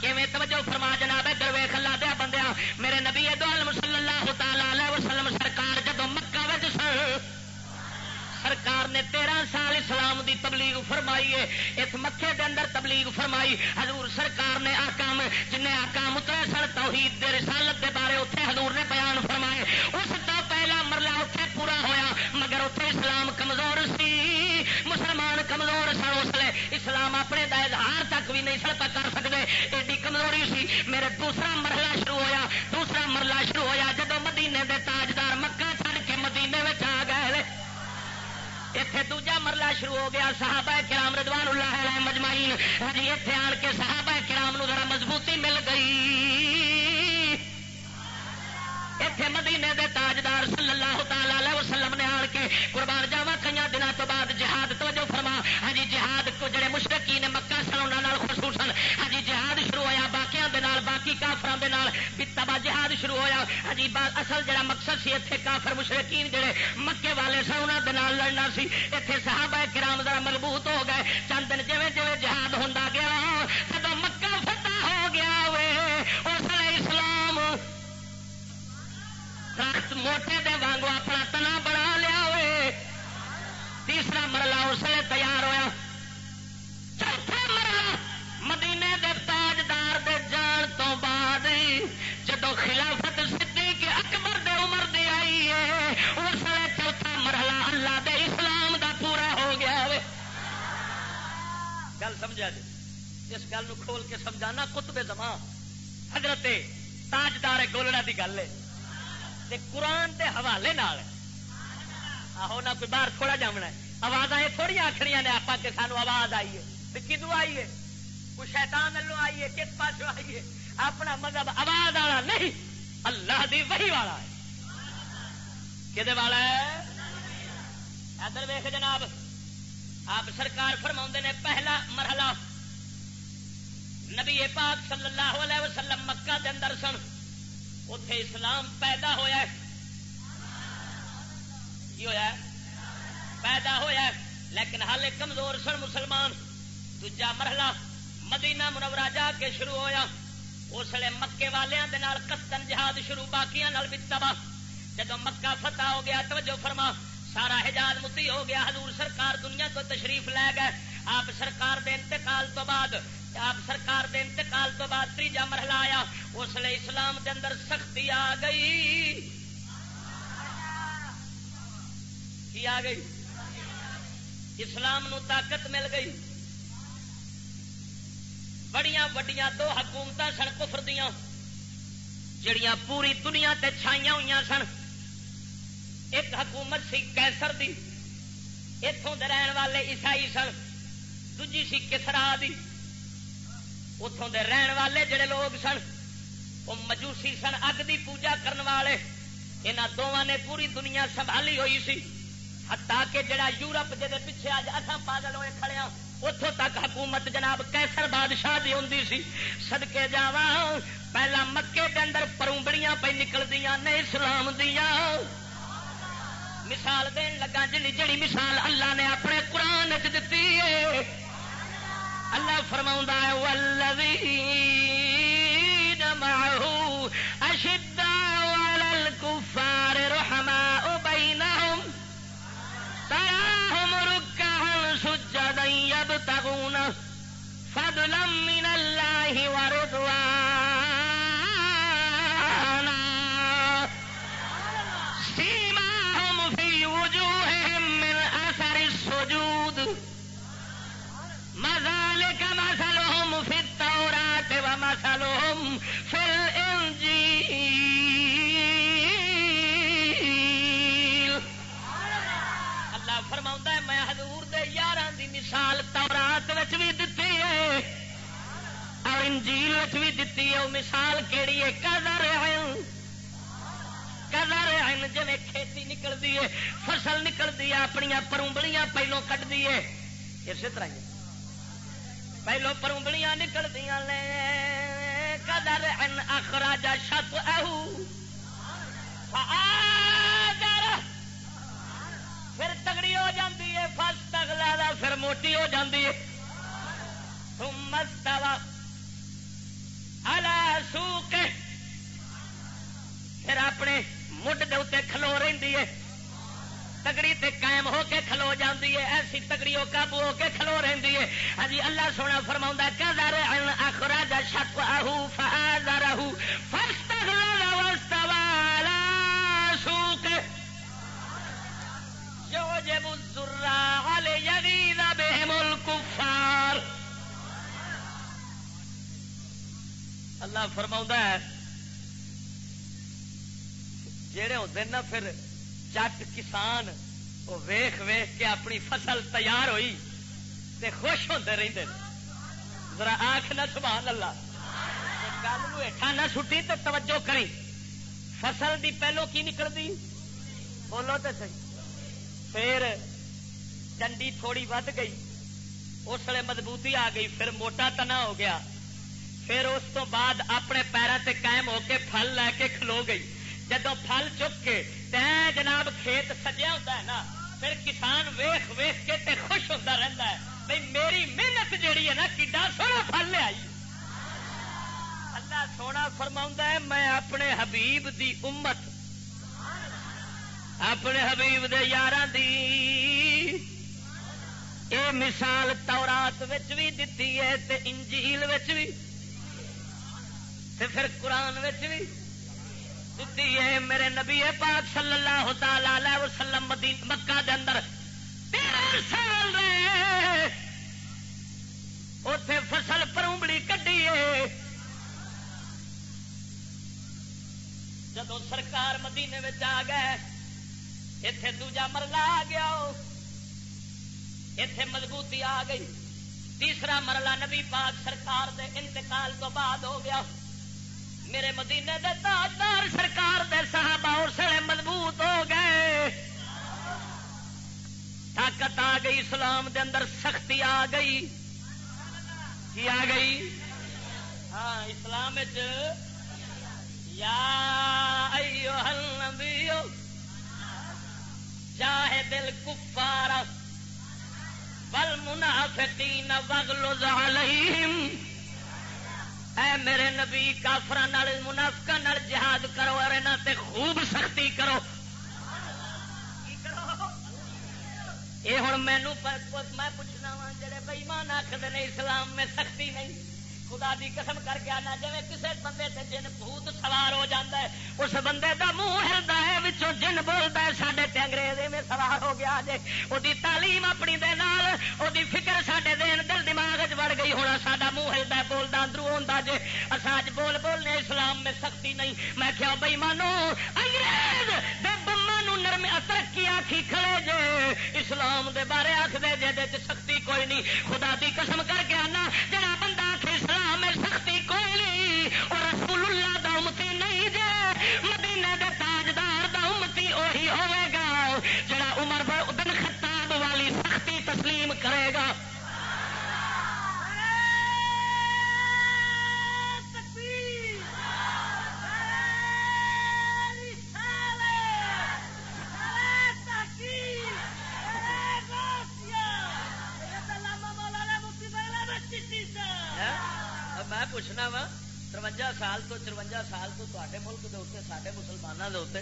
S1: کیویں توجہ فرما جناب؟ فرمائی ہے اس مکھے دے اندر تبلیغ فرمائی۔ حضور سرکار نے آکام، جن آکام اترے سن، توحید دے رسالت دے بارے اتنے حضور نے بیان فرمائے۔ اس تو پہلا مرلہ اتنے پورا ہویا، مگر اتنے اسلام کمزور سی۔ مسلمان کمزور سن، اس لیے اسلام اپنے دا اظہار تک بھی نہیں سر کر سکتے ایڈی کمزوری سی۔ میرے دوسرا مرحلہ شروع ہویا، دوسرا مرلہ شروع ہویا، جب اتنے دوجا مرلہ شروع ہو گیا صحابہ کرام رضوان اللہ علیہ مجمعین جی اتنے آن کے صحابہ کرام نو ذرا مضبوطی مل گئی اتنے مدینے دے تاجدار صلی اللہ تعالی وسلم نے آن کے قربان جاوا کئی دنوں تو بعد جہاد تو جو فرما ہاں جہاد کو جڑے مشرقی نے مکہ سن انہوں خصوصاً ہاں جہاد شروع ہوا باقیاں باقی کافران دے نال تبا جہاد شروع ہویا۔ ہاں جی اصل جڑا مقصد سی اتنے کافر مشرقین جڑے مکے والے سن انہوں دے نال لڑنا سی۔ اتنے صحابہ کرام ذرا مضبوط ہو گئے۔ چند دن جی جی جہاد ہوں گیا جب مکہ فتح ہو گیا وے اس اسلام موٹے دے وانگو اپنا تنا بنا لیا ہوئے تیسرا مرلہ اس لیے تیار ہوا سمجھا جی اس گل کھول کے سمجھانا کتب زمان۔ حضرت تاجدار گولڑا دی گل ہے۔ قرآن کے حوالے نال۔ آہو نہ کوئی باہر تھوڑا جامنا آواز یہ تھوڑی آخری نے آپ کے سانو آواز آئی ہے۔ کدو آئی ہے؟ کوئی شیطان لو آئی ہے؟ کس پاس آئی ہے؟ اپنا مذہب آواز والا نہیں، اللہ دی وہی والا ہے۔ کہ والا ہے؟ ادھر ویخ جناب۔ آپ سرکار فرما نے پہلا مرحلہ۔ نبی پاک صلی اللہ علیہ وسلم مکہ دے اندر سن۔ اتے اسلام پیدا ہوا کی ہوا پیدا ہوا لیکن ہال کمزور سن مسلمان۔ دجا مرحلہ مدینہ منورہ جا کے شروع ہوا اس لیے مکے والوں کستن جہاد شروع باقی بھی تباہ۔ مکہ فتح ہو گیا، توجہ فرما۔ سارا حجاز متی ہو گیا۔ حضور سرکار دنیا تو تشریف لے گئے۔ آپ سرکار دے انتقال تو بعد، آپ سرکار دے انتقال تو بعد تیجا مرحلہ آیا۔ اس لیے اسلام دے اندر سختی آ گئی۔ کی آ گئی؟ اسلام نو طاقت مل گئی۔ بڑیاں وڈیاں دو حکومت سن، کفر دیا جڑیاں پوری دنیا تے چھائیاں ہوئی سن۔ ایک حکومت سی کیسر دی اتوں رہن والے عیسائی سن دجی سی کسرا دی۔ اتوں دے رہن والے جڑے لوگ سن وہ مجوسی سن، اگ دی پوجا کرنے والے۔ یہاں دونوں نے پوری دنیا سنبھالی ہوئی سی۔ ہتا کہ جڑا یورپ جہد پیچھے اج اصا پاگل ہوئے کھڑے ہاں اتوں تک حکومت جناب کیسر بادشاہ دی ہوں سی۔ سدکے جا پہلا مکے کے اندر پروبڑیاں پہ نکل دیا نے اسلام دیا مثال دین لگا جی جڑی مثال اللہ نے اپنے قرآن چ دیتی ہے۔ اللہ فرما ہے معه أشداء على الكفار رحماء بينهم تراهم ركعا سجدا يبتغون فضلا من الله ورضوانا۔ وہ مثال کہڑی ہے؟ کدر کدر جی کھیتی نکلتی ہے، فصل نکلتی ہے اپنی پروبڑیاں پہلو کٹتی ہے۔ اسی طرح پہلو پروبڑیاں نکل دیا کدر اخراجا شت پھر تگڑی ہو جاتی ہے فس تگلا پھر موٹی ہو جاتی ہے۔ تگڑی تے قائم ہو کے کھلو جاتی ہے، ایسی تگڑی ہو قابو ہو کے کھلو رہی ہے۔ ہاں جی، اللہ سونا فرما کدر اخرا جا شک اہو فہذا رہو فسٹ والا سوک جو جب الزرا یزید بہم الکفار اللہ فرما ہے جڑے ہوتے نا پھر جٹ کسان، وہ ویخ ویخ کے اپنی فصل تیار ہوئی تے خوش ہوتے رہتے ذرا آخ نہ سبحان اللہ۔ گل ہیٹھا نہ سٹی تو توجہ کری۔ فصل دی پہلو کی نکلتی بولو تو صحیح۔ پھر ڈنڈی تھوڑی ود گئی۔ اس لیے مضبوطی آ گئی، پھر موٹا تنا ہو گیا۔ پھر اس تو بعد اپنے پیروں تے قائم ہو کے پھل لے کے کھلو گئی۔ جدو پھل چک کے جناب کھیت سجیا ہوتا ہے نا، پھر کسان ویخ ویخ کے تے خوش ہوتا رہتا ہے۔ بھائی میری محنت جیڑی ہے نا، کڈا سونا پھل لیا اللہ سونا فرما ہے، میں اپنے حبیب دی امت، اپنے حبیب دے یار دی اے مثال تورات بھی دتی ہے تے انجیل بھی تے پھر قرآن بھی دیتی ہے، میرے نبی پاک صلی اللہ تعالی وسلم مکہ دے اندر۔ سال رہے اتے فصل پروبڑی کٹی ہے۔ جدو سرکار مدینے میں آ گئے اتے دوجا مرلہ آ گیا۔ اتے مضبوطی آ گئی۔ تیسرا مرلہ نبی پاک سرکار دے انتقال تو بعد ہو گیا۔ میرے مدینے دے تاجدار سرکار دے صحابہ اس لیے مضبوط ہو گئے۔ طاقت آ گئی، اسلام دے اندر سختی آ گئی۔ کی آ گئی؟ ہاں اسلام یا چاہے دل کفار بل منافقین وغلظ علیہم۔ اے میرے نبی کافر منافق جہاد کرو اور تے خوب سختی کرو۔ یہ ہوں مینو میں پوچھنا وا جڑے بئیمان آخر اسلام میں سختی نہیں۔ خدا دی قسم کر کے آنا جی کسی بندے سے جن بھوت سوار ہو جاتا ہے، اس بندے دا منہ ہلتا ہے بچوں جن بولتا ہے سڈے انگریزی میں سوار ہو گیا جی وہ تعلیم اپنی دے نال وہ فکر سڈے دین دل دماغ چڑ گئی ہونا سا منہ ہلتا ہے بولتا اندرو ہوتا جی اصا اج بول بولنے اسلام میں سختی نہیں۔ میں کیا بئی مانو، انگریز بما نرم ترقی آخی کھڑے جے، اسلام دے بارے آخ دے جی سختی کوئی نہیں۔ خدا دی قسم کر کے آنا، جڑا بندہ آخ اسلام میں سختی کوئی نہیں اور رسول اللہ دا امتی نہیں جے، مدینہ دے تاجدار دا امتی اوہی ہوئے گا، جڑا عمر بن خطاب والی سختی تسلیم کرے گا۔ پوچھنا وا، ترونجا سال تو چرونجا سال تو تے ملک کے اتنے سارے مسلمانوں کے اتنے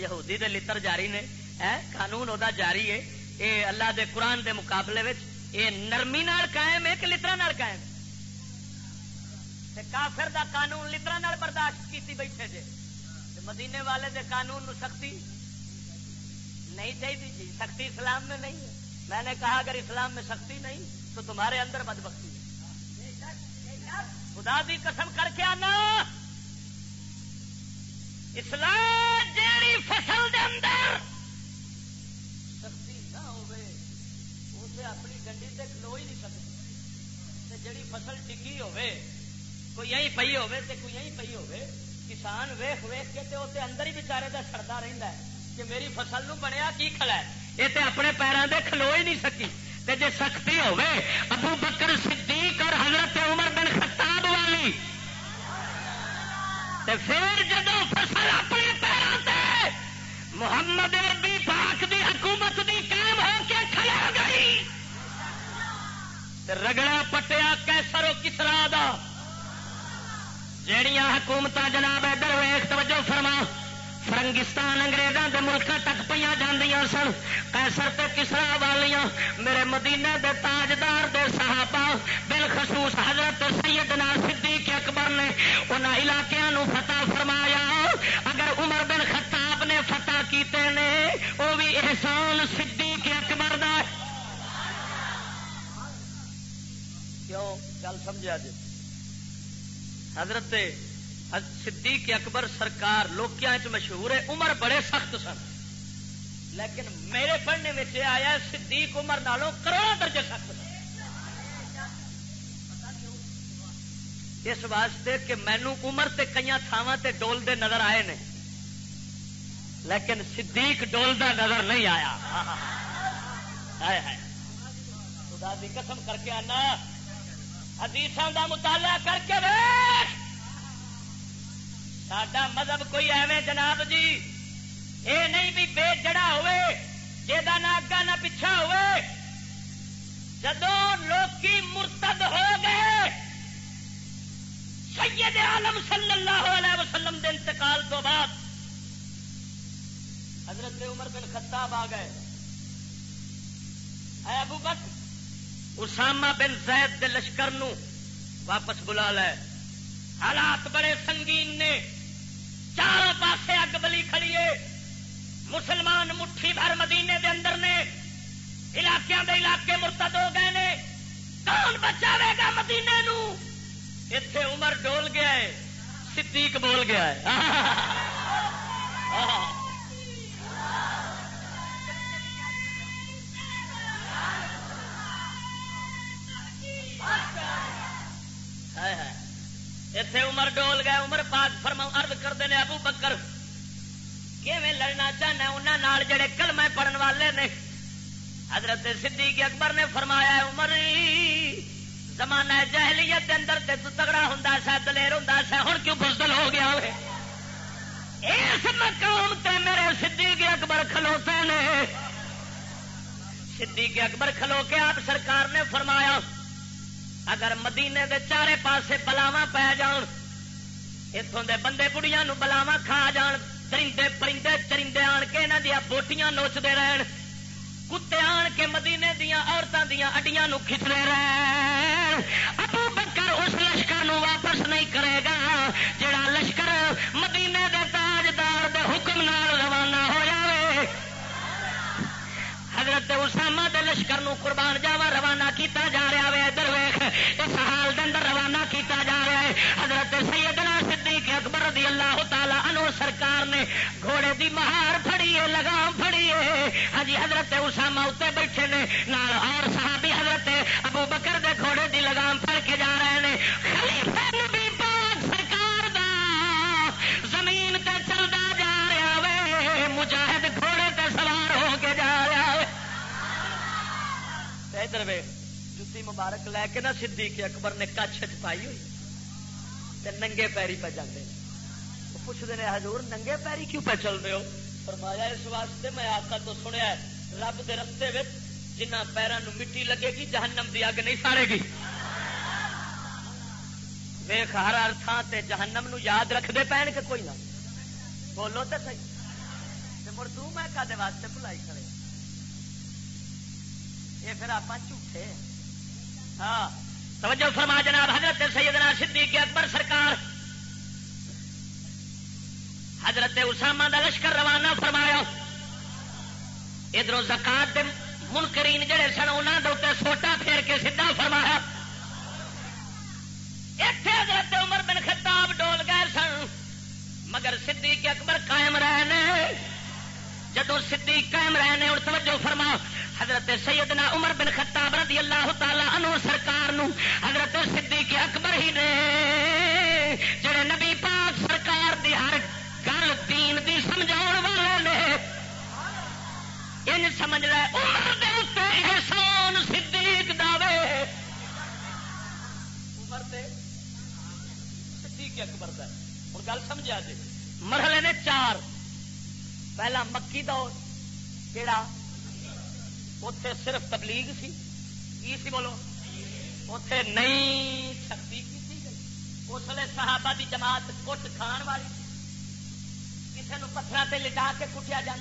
S1: یہودی دے لتر جاری نے، اے قانون وہ جاری ہے یہ اللہ دے قرآن دے مقابلے یہ نرمی نال قائم ہے کہ لطرا نال قائم؟ کافر دا قانون لطرا نال برداشت کیتی بیٹھے جے۔ مدینے والے دے قانون نو سختی؟ نہیں چاہیے جی سختی اسلام میں نہیں ہے۔ میں نے کہا اگر اسلام میں سختی نہیں، تو تمہارے اندر بد بختی ہے۔ خدا دی قسم کر کے آنا۔ اسلام جیڑی فصل دے اندر سختی نہ ہوئے اسے اپنی گنڈی سے کھلو ہی نہیں سکتی جیڑی فصل ٹکی ہوئے کوئی یہی پی ہوئے تے کوئی یہی پی ہوئے کسان ویخ ویخ کے تے اسے اندر ہی بچارے کا سڑتا رہتا ہے کہ میری فصل نو بنیا کی کھلا ہے؟ یہ تے اپنے پیروں دے کھلو ہی نہیں سکی۔ تے جے سختی ہوئے ابو بکر صدیق اور حضرت عمر بن خطاب والی تے پھر جدو فصل اپنے پیروں سے محمد عربی پاک دی حکومت دی قائم ہو کے کھلا گئی۔ رگڑا پٹیا کیسر و کسرا دا۔ حکومت جناب ادھر ویخ توجہ فرما۔ فرنگستان انگریزوں کے ملک تک پہ جانیا سن۔ کیسر تے کسرا والیاں، میرے مدینے دے تاجدار دے صحابہ، بالخصوص حضرت سیدنا صدیق اکبر نے ان علاقوں فتح فرمایا۔ اگر عمر بن خطاب نے فتح کیتے نے وہ بھی احسان صدیق اکبر دا کیوں؟ گل سمجھا جی۔ حضرت صدیق اکبر سرکار لوکیا مشہور ہے، عمر بڑے سخت سن۔ لیکن میرے پڑھنے میں آیا صدیق عمر نالوں کروڑوں درجے سخت سن۔ اس واسطے کہ مینو عمر تے کئی تھاواں تے ڈولتے نظر آئے نے۔ لیکن صدیق ڈولتا نظر نہیں آیا۔ خدا دی قسم کر کے آنا۔ حدیث دا مطالعہ کر کے سڈا مذہب کوئی ایویں جناب جی یہ نہیں بھی بے جڑا ہوئے جا نہ اگا نہ پچھا ہوئے جدو لوکی مرتد ہو گئے سید عالم صلی اللہ علیہ وسلم دے انتقال تو بعد حضرت عمر بن خطاب آ گئے اے ابو بکر اسامہ بن زید دے لشکر نو واپس بلا لے حالات بڑے سنگین نے چاروں پاسے اگ بلی کھڑیے مسلمان مٹھی بھر مدینے دے اندر نے علاقے دے علاقے مرتد ہو گئے نے۔ کون بچاوے گا مدینے نو؟ اتے عمر ڈول گیا ہے۔ صدیق بول گیا ہے۔ اتے عمر ڈول گئے عمر پاک فرما ارد کرتے ہیں ابو بکر کیون لڑنا چاہنا انہوں جڑے کلمے پڑھن والے نے حضرت صدیق اکبر نے فرمایا عمر زمانہ جہلیت اندر تے تو تگڑا ہوں سا دلیر ہوں سا ہوں کیوں بزدل ہو گیا ہوئے اس مقام تے میرے صدیق اکبر کھلوتے نے صدیق اکبر کھلو کے آپ سرکار نے فرمایا اگر مدینے دے چارے پاسے بلاوا پی جان اتوں دے بندے بڑیاں بلاوا کھا جان درندے پرندے چرندے آن کے یہاں دیا بوٹیاں نوچتے رہن، کتے آن کے مدینے دیا عورتوں دیا اڈیاں کھچتے رہن۔ ابو بکر اس لشکر نو واپس نہیں کرے گا جڑا لشکر مدینے دے تاجدار دے حکم نال روانہ ہو جائے حضرت اسامہ دے لشکر نو قربان جاوا روانہ کیتا جا رہا ہے ادھر ویخ اس حال دے اندر روانہ کیتا جا رہا ہے حضرت سیدنا صدیق اکبر رضی اللہ تعالی عنہ سرکار نے گھوڑے دی مہار پھڑی ہے، لگام پھڑی ہے۔ ہاں جی، حضرت اسامہ اتنے بیٹھے نے، نال اور صحابی حضرت ابو بکر دے گھوڑے دی لگام پھڑ کے جا رہے ہیں خلیفہ نبی پاک سرکار دا زمین تے چلتا جا رہا ہے مجاہد ادھر وے جتی مبارک لے کے نا سدھی کے اکبر نے کچھ پائی ہوئی تے ننگے پیری پہ جاتے ہیں۔ پوچھتے ہیں حضور، ننگے پیری کیوں پہ چل رہے ہو؟ فرمایا، اس واسطے میں آقا تو سنیا ہے، رب دے رستے میں جنہ پیروں مٹی لگے گی، جہنم دی اگ نہیں ساڑے گی۔ ویخ، ہر ہر تھان سے جہنم نو یاد رکھتے پہن کے کوئی نہ۔ بولو تے تو سی مڑ میں کدے واسطے بلائی کھڑے یہ پھر آپ جھوٹے ہاں۔ توجہ فرما جناب، حضرت سیدنا صدیق اکبر سرکار۔ حضرت اسامہ دا لشکر روانہ فرمایا۔ ادھر زکات منکرین جڑے سن انہوں کے سوٹا پھیر کے سیدا فرمایا۔ اتنے حضرت عمر بن خطاب ڈول گئے سن، مگر صدیق اکبر قائم رہے جدو صدیق قائم رہے اور توجہ فرما۔ حضرت سیدنا عمر بن خطاب رضی اللہ تعالی عنہ سرکار نو حضرت صدیق اکبر ہی نے جڑے نبی پاک سرکار دی ہر گل دین دی سمجھا والے نے۔ ان سمجھ رہے عمر دے احسان صدیق دعوے عمر دے صدیق اکبر دا۔ ہوں گل سمجھا جی مرحلے نے چار۔ پہلا مکی دور کہڑا اتے صرف تبلیغ سی؟ کی سی بولو؟ اتے نئی شکتی کی اس لیے صحابہ دی جماعت کٹ کھان والی کسی پتھر سے لٹا کے کٹیا جا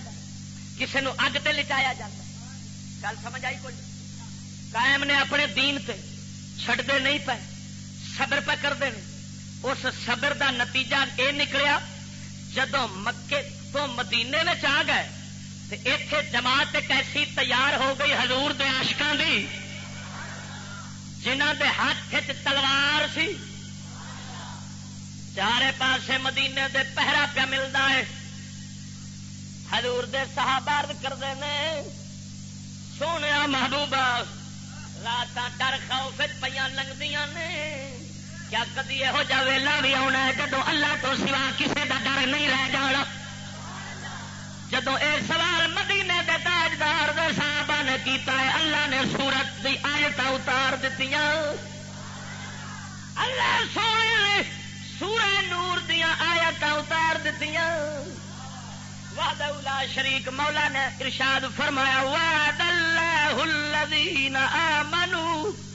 S1: کسی اگ تے لٹایا جا گل سمجھ آئی کوئی؟ قائم نے اپنے دین تے چھڑتے نہیں پے۔ صبر پہ کرتے ہیں اس صبر دا نتیجہ یہ نکلیا جدو مکے تو مدینے میں آ گئے۔ اتے جماعت ایک ایسی تیار ہو گئی ہزور دشکان کی جنہ دے ہاتھ تلوار سی۔ چارے پاسے مدینے دے پہرا پیا ملتا ہے۔ ہزور دے صحابہ کرتے ہیں سونے محبوبہ رات ڈر کھاؤ پھر پہ لگدیاں نے۔ کیا کدی یہو جا ویلا بھی آنا ہے جدو اللہ تو سوا کسی کا ڈر نہیں رہ جانا؟ جدو اے سوال مدینے دے تاجدار دے صحابہ نے کیتا ہے، اللہ نے سورت دی آیت اتار دیتی اللہ سونے نے سورہ نور دیا آیت اتار دیتی وعد اولا شریک مولا نے ارشاد فرمایا، وعد اللہ الذین آمنوا۔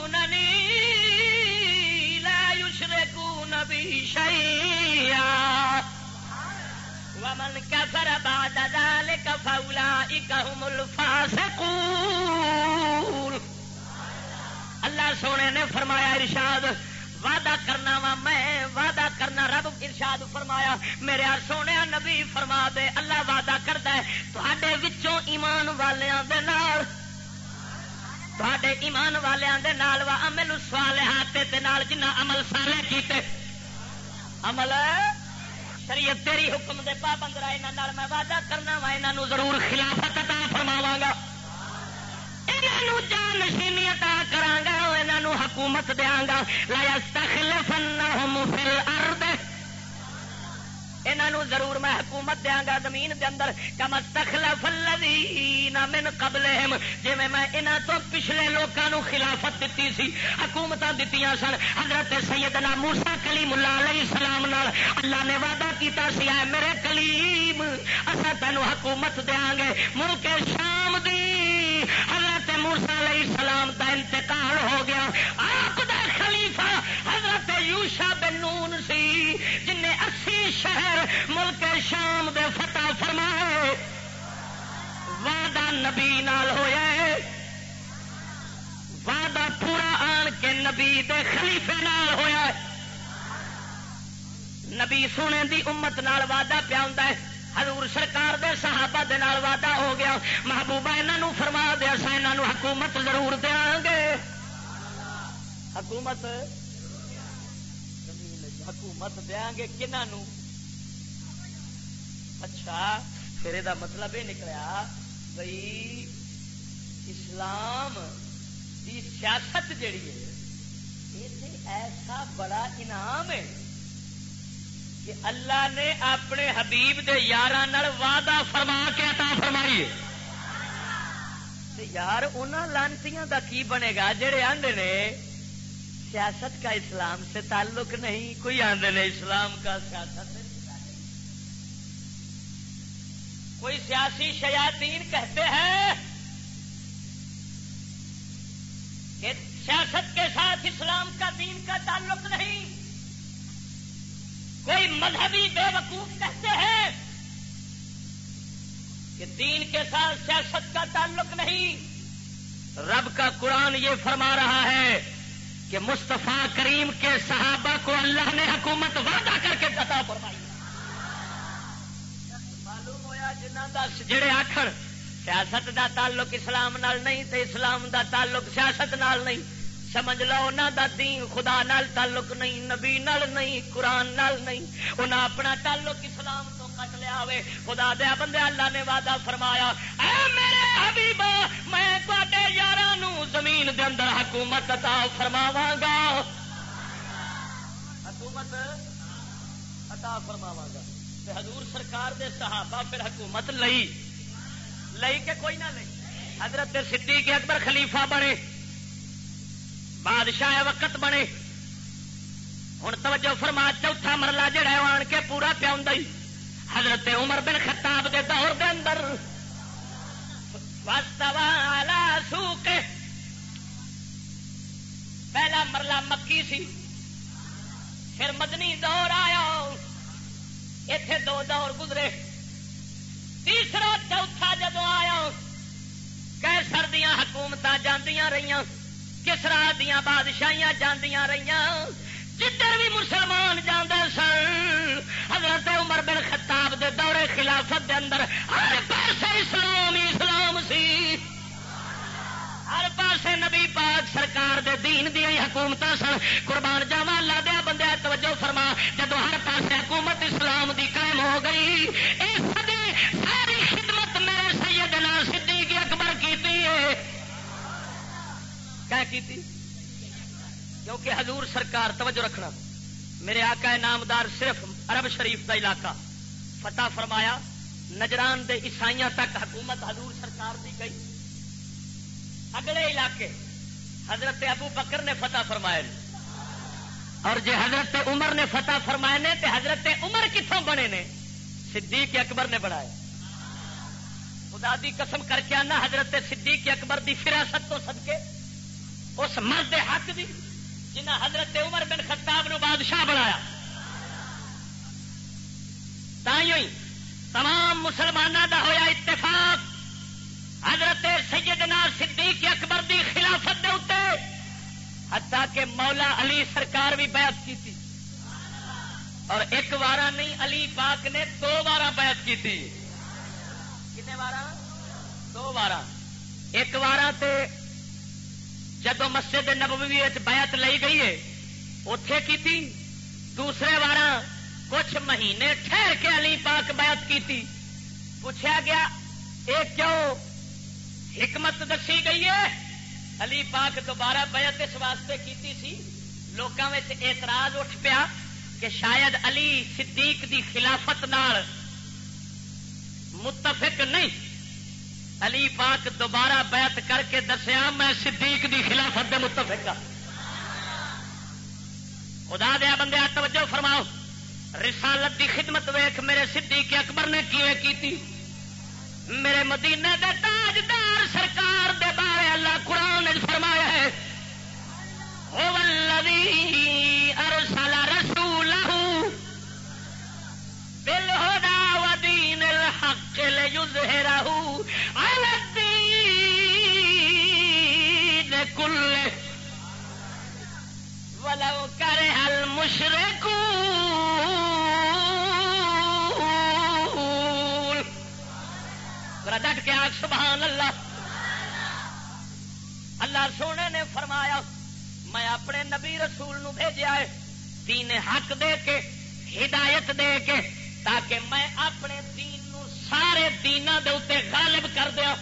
S1: شيئا. ومن كفر بعد ذلك فأولئك هم الفاسقون. اللہ سونے نے فرمایا ارشاد، وعدہ کرنا وا میں، وعدہ کرنا رب ارشاد فرمایا، میرے سونے نبی فرما دے، اللہ وعدہ کرتا ہے وچوں ایمان والوں دے نال ایمان والوں دے نال وا عمل صالحات تے نال جنہ عمل صالح کیتے عمل شریعت تیری حکم دے پابند رہا یہاں میں وعدہ کرنا وا یہاں ضرور خلافت عطا فرماوا گا۔ جان نشینی عطا کرا گا یہاں حکومت دیا گا۔ لایا تخلفنہم فی الارض انہوں ضرور میں حکومت دیا گا زمین دے اندر کم تخلف الذین من قبلہم۔ جی میں انہوں تو پچھلے لوگوں خلافت دیتی سی حکومت دیتی سن۔ حضرت سیدنا موسا کلیم اللہ علیہ السلام نال اللہ نے وعدہ کیتا سی، اے میرے کلیم اصا تینوں حکومت دیا گے ملک شام دی حضرت موسا علیہ السلام دا انتقال ہو گیا۔ آپ دا خلیفہ حضرت یوشا بن نون سی، جن اسی شہر ملک شام دے فتح فرمائے۔ وعدہ نبی نال ہویا ہے وعدہ پورا آن کے نبی دے خلیفے نال ہویا ہے نبی سونے دی امت نال وعدہ پیا ہوں حضور سرکار دے صحابہ دے نال وعدہ ہو گیا۔ محبوبہ انہوں فرما دیا سا انہوں حکومت ضرور دیا گے۔ حکومت حکومت دیا گے کنہوں اچھا پھر یہ مطلب یہ نکلا بھائی اسلام کی سیاست جیڑی ہے، یہ ایسا بڑا انعام ہے کہ اللہ نے اپنے حبیب دے یار وعدہ فرما کے عطا فرمائی ہے۔ یار ان لانتیاں دا کی بنے گا؟ جڑے آندے نے سیاست کا اسلام سے تعلق نہیں، کوئی آندے نے اسلام کا سیاست کوئی سیاسی شیاطین کہتے ہیں کہ سیاست کے ساتھ اسلام کا دین کا تعلق نہیں۔ کوئی مذہبی بے وقوف کہتے ہیں کہ دین کے ساتھ سیاست کا تعلق نہیں۔ رب کا قرآن یہ فرما رہا ہے کہ مصطفیٰ کریم کے صحابہ کو اللہ نے حکومت وعدہ کر کے عطا فرمائی۔ معلوم ہوا جنہ جڑے آخر سیاست دا تعلق اسلام نال نہیں تے اسلام دا تعلق سیاست نال نہیں۔ سمجھ لو انہوں دا دین خدا نال تعلق نہیں، نبی نال نہیں، قرآن نال نہیں۔ انہیں اپنا تعلق اسلام تو کٹ لیا ہوئے۔ خدا دیا بندے، اللہ نے وعدہ فرمایا، اے میرے حبیب میں تے یار زمین دے اندر حکومت عطا فرماوا گا حکومت عطا فرماوا گا تے حضور سرکار دے صحابہ پھر حکومت لئی۔ لئی کہ کوئی نہ لئی۔ حضرت صدیق اکبر خلیفہ بنے۔ بادشاہ وقت بنے۔ ہوں توجہ فرما، چوتھا مرلہ جڑا آن کے پورا پیا حضرت عمر بن خطاب دے دور دے اندر۔ سو کے پہلا مرلہ مکی سی۔ پھر مدنی دور آیا۔ اتے دو دور گزرے۔ تیسرا چوتھا جدو آیا۔ کہ سردیاں حکومت جاندیاں رہی کسرا دیا بادشاہیاں جاندیاں رہی جدھر بھی مسلمان جاندے سن، حضرت عمر بن خطاب دے دورے خلافت دے اندر، ہر پاسے اسلام اسلام سی۔ ہر پاسے نبی پاک سرکار دے دین دیا حکومت سن۔ قربان جاوا لا دیا بندے توجہ فرما۔ جدو ہر پاسے حکومت اسلام دی قائم ہو گئی، اے سدے ساری خدمت میرے سیدنا صدیق اکبر کی کی کیونکہ حضور سرکار، توجہ رکھنا۔ میرے آقا نامدار صرف عرب شریف کا علاقہ۔ فتح فرمایا، نجران دے عیسائیاں تک حکومت حضور سرکار دی گئی۔ اگلے علاقے حضرت ابو بکر نے فتح فرمایا اور جی حضرت عمر نے فتح فرمائے نے، تے حضرت عمر کتوں بنے نے؟ صدیق اکبر نے بنائے خدا دی قسم کر کے آنا، حضرت صدیق اکبر دی فراست تو سد اس مرد حق دی جنہ حضرت عمر بن خطاب نو بادشاہ بنایا۔ تھی تمام مسلمانوں دا ہویا اتفاق۔ حضرت سیدنا صدیق اکبر دی خلافت دے اتنے حتیٰ کہ مولا علی سرکار بھی بیعت کی تھی اور ایک وارا نہیں، علی پاک نے دو بارہ بیعت کی تھی کتنے بارہ دو بارہ ایک وارا تے جدو مسجد نبوی بیعت لئی گئی ہے اتے کی تھی دوسرے بار کچھ مہینے ٹھہر کے علی پاک بیعت کی تھی پوچھا گیا یہ کیوں حکمت دسی گئی ہے۔ علی پاک دوبارہ بیعت اس واسطے کی سی۔ لوگوں اعتراض اٹھ پیا کہ شاید علی صدیق دی خلافت نال متفق نہیں۔ علی پاک دوبارہ بیعت کر کے دسیا، میں صدیق دی خلافت دے متفق ہاں۔ خدا دیا بندے توجہ فرماؤ۔ رسالت دی خدمت ویخ میرے صدیق اکبر نے کی میرے مدینے دے تاجدار سرکار دے بارے اللہ قرآن فرمایا ہے۔ ارسل رسول بل ہودا ودین الحق ليظهره على الدين كله ولو كره المشركون ڈٹ کے آگ سبحان اللہ؟ اللہ سونے نے فرمایا، میں اپنے نبی رسول نو بھیجا ہے، دین حق دے کے، ہدایت دے کے، تاکہ میں اپنے دین نو سارے دینا دے اتنے غالب کر دیا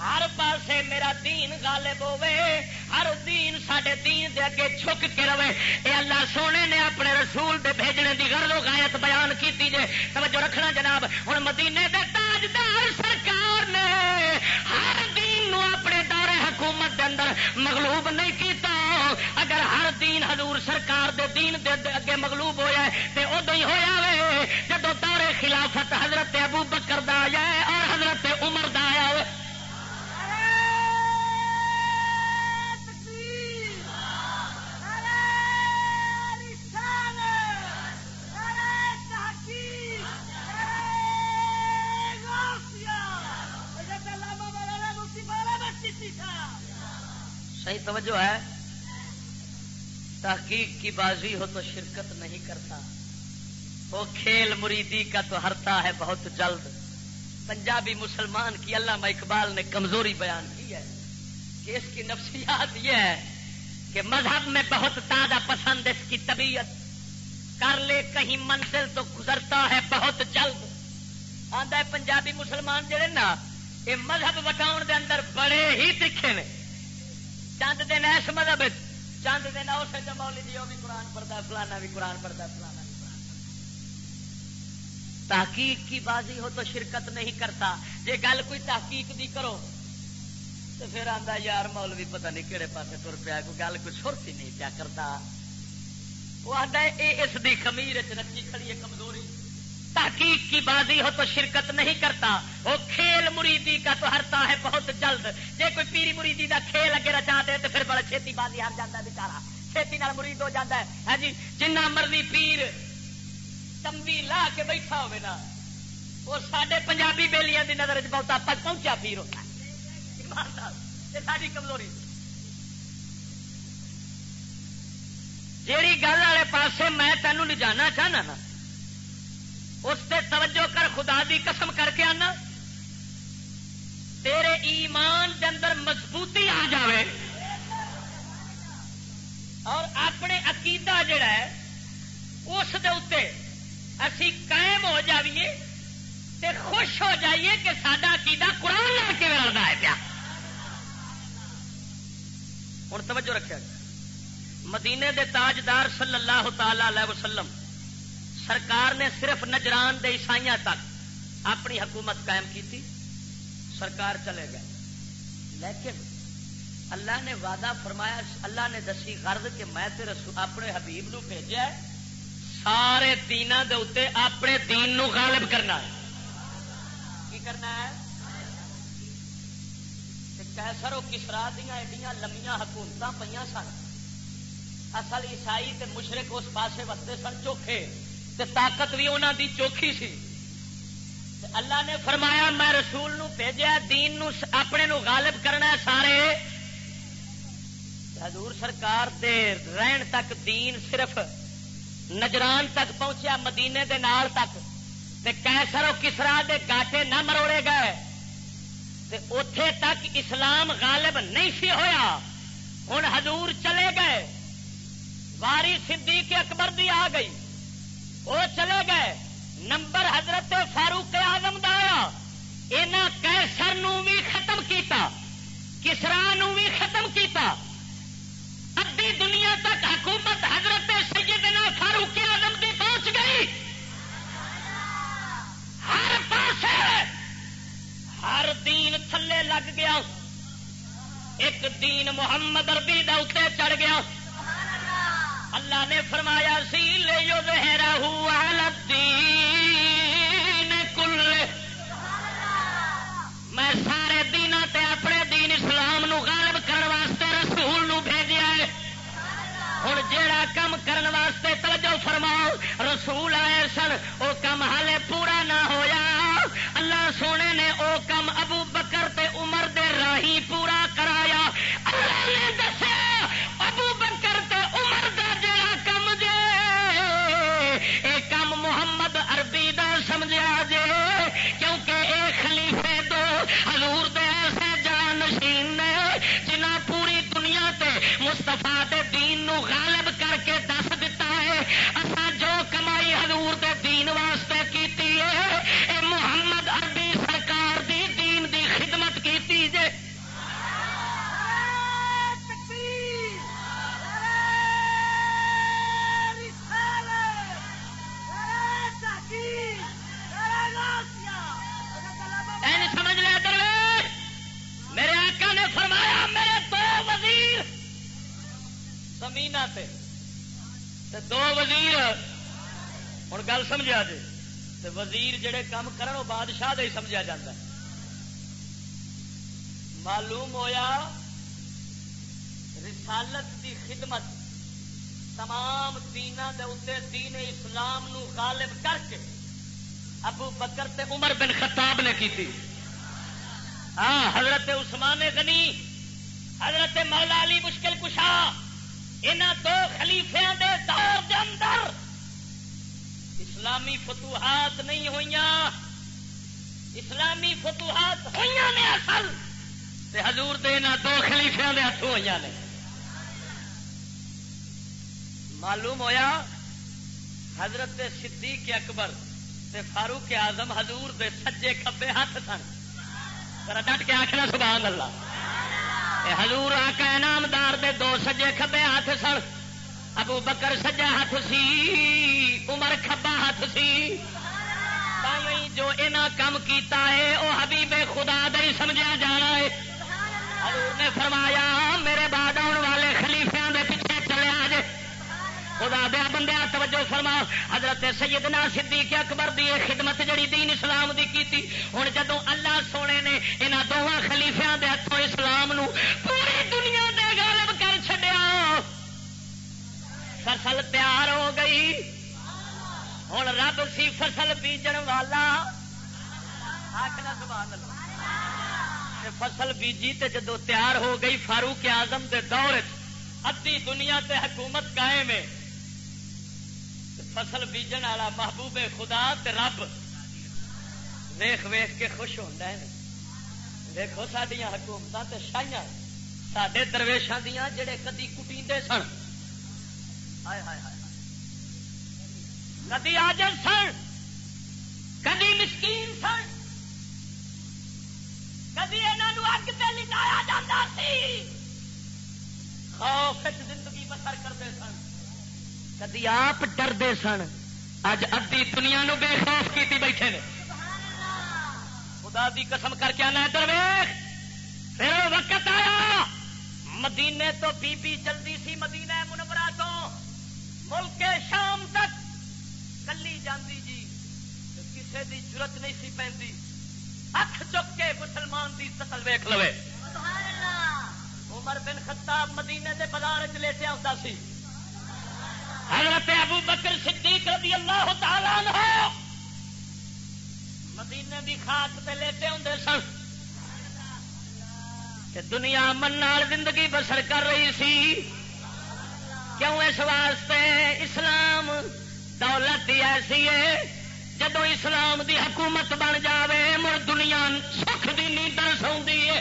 S1: ہر پاسے میرا دین غالب ہوے ہر دین سڈے دین دے اگے چھک کے رہے اے اللہ سونے نے اپنے رسول دے بھیجنے دی غرض و غایت بیان کیتی جے۔ توجہ رکھنا جناب، ہن مدینے دے تاجدار سرکار نے ہر دین نو اپنے دور حکومت دے اندر مغلوب نہیں کیتا۔ اگر ہر دین حضور سرکار دے دین دے اگے مغلوب ہویا ہے، تے ادو ہی ہویا وے۔ جدو دور خلافت حضرت ابو بکر دا آیا ہے اور حضرت عمر دا توجہ ہے۔ تحقیق کی بازی ہو تو شرکت نہیں کرتا۔ وہ کھیل مریدی کا تو ہرتا ہے بہت جلد۔ پنجابی مسلمان کی علامہ اقبال نے کمزوری بیان کی ہے کہ اس کی نفسیات یہ ہے کہ مذہب میں بہت تازہ پسند اس کی طبیعت۔ کر لے کہیں منزل تو گزرتا ہے بہت جلد۔ آتا ہے پنجابی مسلمان جڑے نا، یہ مذہب وٹاؤ دے اندر بڑے ہی تکھے نے۔ چند دن ایس مذہب چند دن اسے جمولی جی وہ بھی قرآن پڑھتا فلانا بھی قرآن پڑھتا فلانا بھی قرآن تحقیق کی بازی ہو تو شرکت نہیں کرتا۔ جی گل کوئی تحقیق دی کرو تو پھر آتا یار مولوی پتہ نہیں کہڑے پاسے تر پیا، کوئی گل کوئی سرت ہی نہیں پیا کرتا وہ آتا ہے اس دی خمیر رکھی کھڑی ہے، کمزوری تحقیق کی بازی ہو تو شرکت نہیں کرتا۔ وہ کھیل مریدی کا تو ہرتا ہے، بہت جلد۔ جے کوئی پیری مریدی کا کھیل اگے رچا دے تو پھر بڑا چھتی بازی ہار جاتا ہے بچارا چھتی نال مرید ہو جاتا ہے۔ ہاں جی جنہ مرضی پیر تمبی لا کے بیٹھا ہوئے نا، وہ سڈے پنجابی بیلیاں دی نظر بہت تک پہنچا پیر ہوتا ہے۔ ساری کمزوری۔ جیڑی گل والے پاسے میں تینوں لے جانا چاہنا نا اس سے توجہ کر، خدا دی قسم کر کے آنا۔ تیرے ایمان دے اندر مضبوطی آ جاوے۔ اور اپنے عقیدہ جڑا ہے، اس دے اتنے اسی قائم ہو جائیے تے خوش ہو جائیے کہ سڈا عقیدہ قرآن لے کے لڑتا ہے پیا۔ ہوں توجہ رکھا مدینے دے تاجدار صلی اللہ تعالی علیہ وسلم سرکار نے صرف نجران دے عیسائیاں تک اپنی حکومت قائم کی تھی سرکار چلے گئے۔ لیکن اللہ نے وعدہ فرمایا، اللہ نے دسی غرض کہ میں تیرے اپنے حبیب نو بھیجا سارے دین دے اتنے اپنے دین نو غالب کرنا ہے۔ کی کرنا ہے؟ کیسر وہ کسرا دیا ایڈیاں لمیاں حکومت پہ سن۔ اصل عیسائی تے مشرق اس پاسے وستے سن، چوکھے۔ تے طاقت بھی انہوں دی چوکھی سی۔ اللہ نے فرمایا، میں رسول نو بھیجا دین نو، اپنے نو غالب کرنا ہے سارے۔ حضور سرکار دے رہن تک دین صرف نجران تک پہنچیا، مدینے دے نال تک۔ تے کیسر و کسرا دے گاٹے نہ مروڑے گئے۔ تے اتے تک اسلام غالب نہیں سی ہویا۔ ہوں حضور چلے گئے۔ واری صدیق اکبر دی آ گئی۔ وہ چلے گئے۔ نمبر حضرت فاروق آزم دایا یہاں کیسر نو بھی ختم کیتا، کسرا نو بھی ختم کیتا۔ ادی دنیا تک حکومت حضرت سیدنا فاروق آزم کی پہنچ گئی۔ ہر پاس ہر دین تھلے لگ گیا۔ ایک دین محمد اربی دے چڑھ گیا۔ اللہ نے فرمایا سی لے جو زہرا کل۔ میں سارے دین تے اپنے دین اسلام نو غالب کرنے واسطے رسول نو بھیجا ہے۔ ہوں جیڑا کم کرنے واسطے توجہ فرماؤ، رسول آئے سن وہ کم ہالے پورا نہ ہویا۔ اللہ سونے نے او کم ابو بکر تے عمر دے راہی پورا کرایا۔ اللہ نے دسیا دے زمین دو وزیر۔ ہوں گل سمجھا جی۔ وزیر جڑے کام کرن وہ بادشاہ ہی سمجھا جا معلوم ہویا رسالت دی خدمت تمام دینا دے اتنے دین اسلام نو غالب کر کے ابو بکر تے عمر بن خطاب نے کی تھی ہاں حضرت عثمان غنی، حضرت مولا علی مشکل کشا۔ ان دو خلیفیا دے دور دے اندر اسلامی فتوحات نہیں ہوئی اسلامی فتوحات ہوئی نے اصل۔ تے حضور دے نہ دو خلیفیا دے ہاتھوں ہوئی نے۔ معلوم ہویا حضرت صدیق اکبر تے فاروق آزم حضور دے سجے کبے ہاتھ سن۔ ڈٹ کے آخنا سبحان اللہ۔ ہزور آ نامدار دے دو سجے کبے ہاتھ سن۔ ابو بکر سجا ہاتھ سی، عمر کھبا ہاتھ سی۔ جو اینا کام کیتا ہے وہ حبیب خدا دے سمجھا جانا ہے۔ حضور نے فرمایا، میرے بعد آن والے خلیفیا دے خدا دیا بندے توجہ فرما۔ حضرت سیدنا صدیق اکبر دی خدمت جڑی دین اسلام دی کیتی ہوں جدو اللہ سونے نے یہاں دونوں خلیفیا دے ہاتھوں اسلام نو پوری دنیا دے غالب کر چڈیا فصل تیار ہو گئی۔ ہوں رب سی فصل بیجن والا۔ فصل بیجی تے جدو تیار ہو گئی، فاروق آزم دے دور ادی دنیا تے حکومت قائم ہے۔ فصل بیجن والا محبوب خدا تے رب ویخ ویخ کے خوش ہوتا ہے۔ دیکھو سڈیا حکومت شاہیاں سڈے درویشان دیا جڑے کدی کٹی سن۔ کدی آجر سن، کدی مسکین سن۔ کدی یہاں اگ سے لٹایا جاتا سی۔ خوف زندگی بسر کرتے سن۔ کدی آپ ڈردے سن اج ادی دنیا نو بے خوف کی بیٹھے نے خدا دی قسم کر کے آنا درویش پھر وقت آیا مدینے تو بی بی جلدی سی مدینہ منورا تو ملک شام تک کلی جاندی جی کسی دی ضرورت نہیں سی پی ہاتھ چک کے مسلمان دی سطل ویخ لو عمر بن خطاب مدینے دے بازار چ لیٹیا ہوتا سی حضرت ابو بکر صدیق رضی اللہ تعالیٰ عنہ مدینے دی خاک تے لیٹے ہوں سن دنیا من زندگی بسر کر رہی سی۔ کیوں اس واسطے اسلام دولت ہی ایسی ہے؟ جدو اسلام دی حکومت بن جاوے، مڑ دنیا سکھ دی نیندر سوندی ہے۔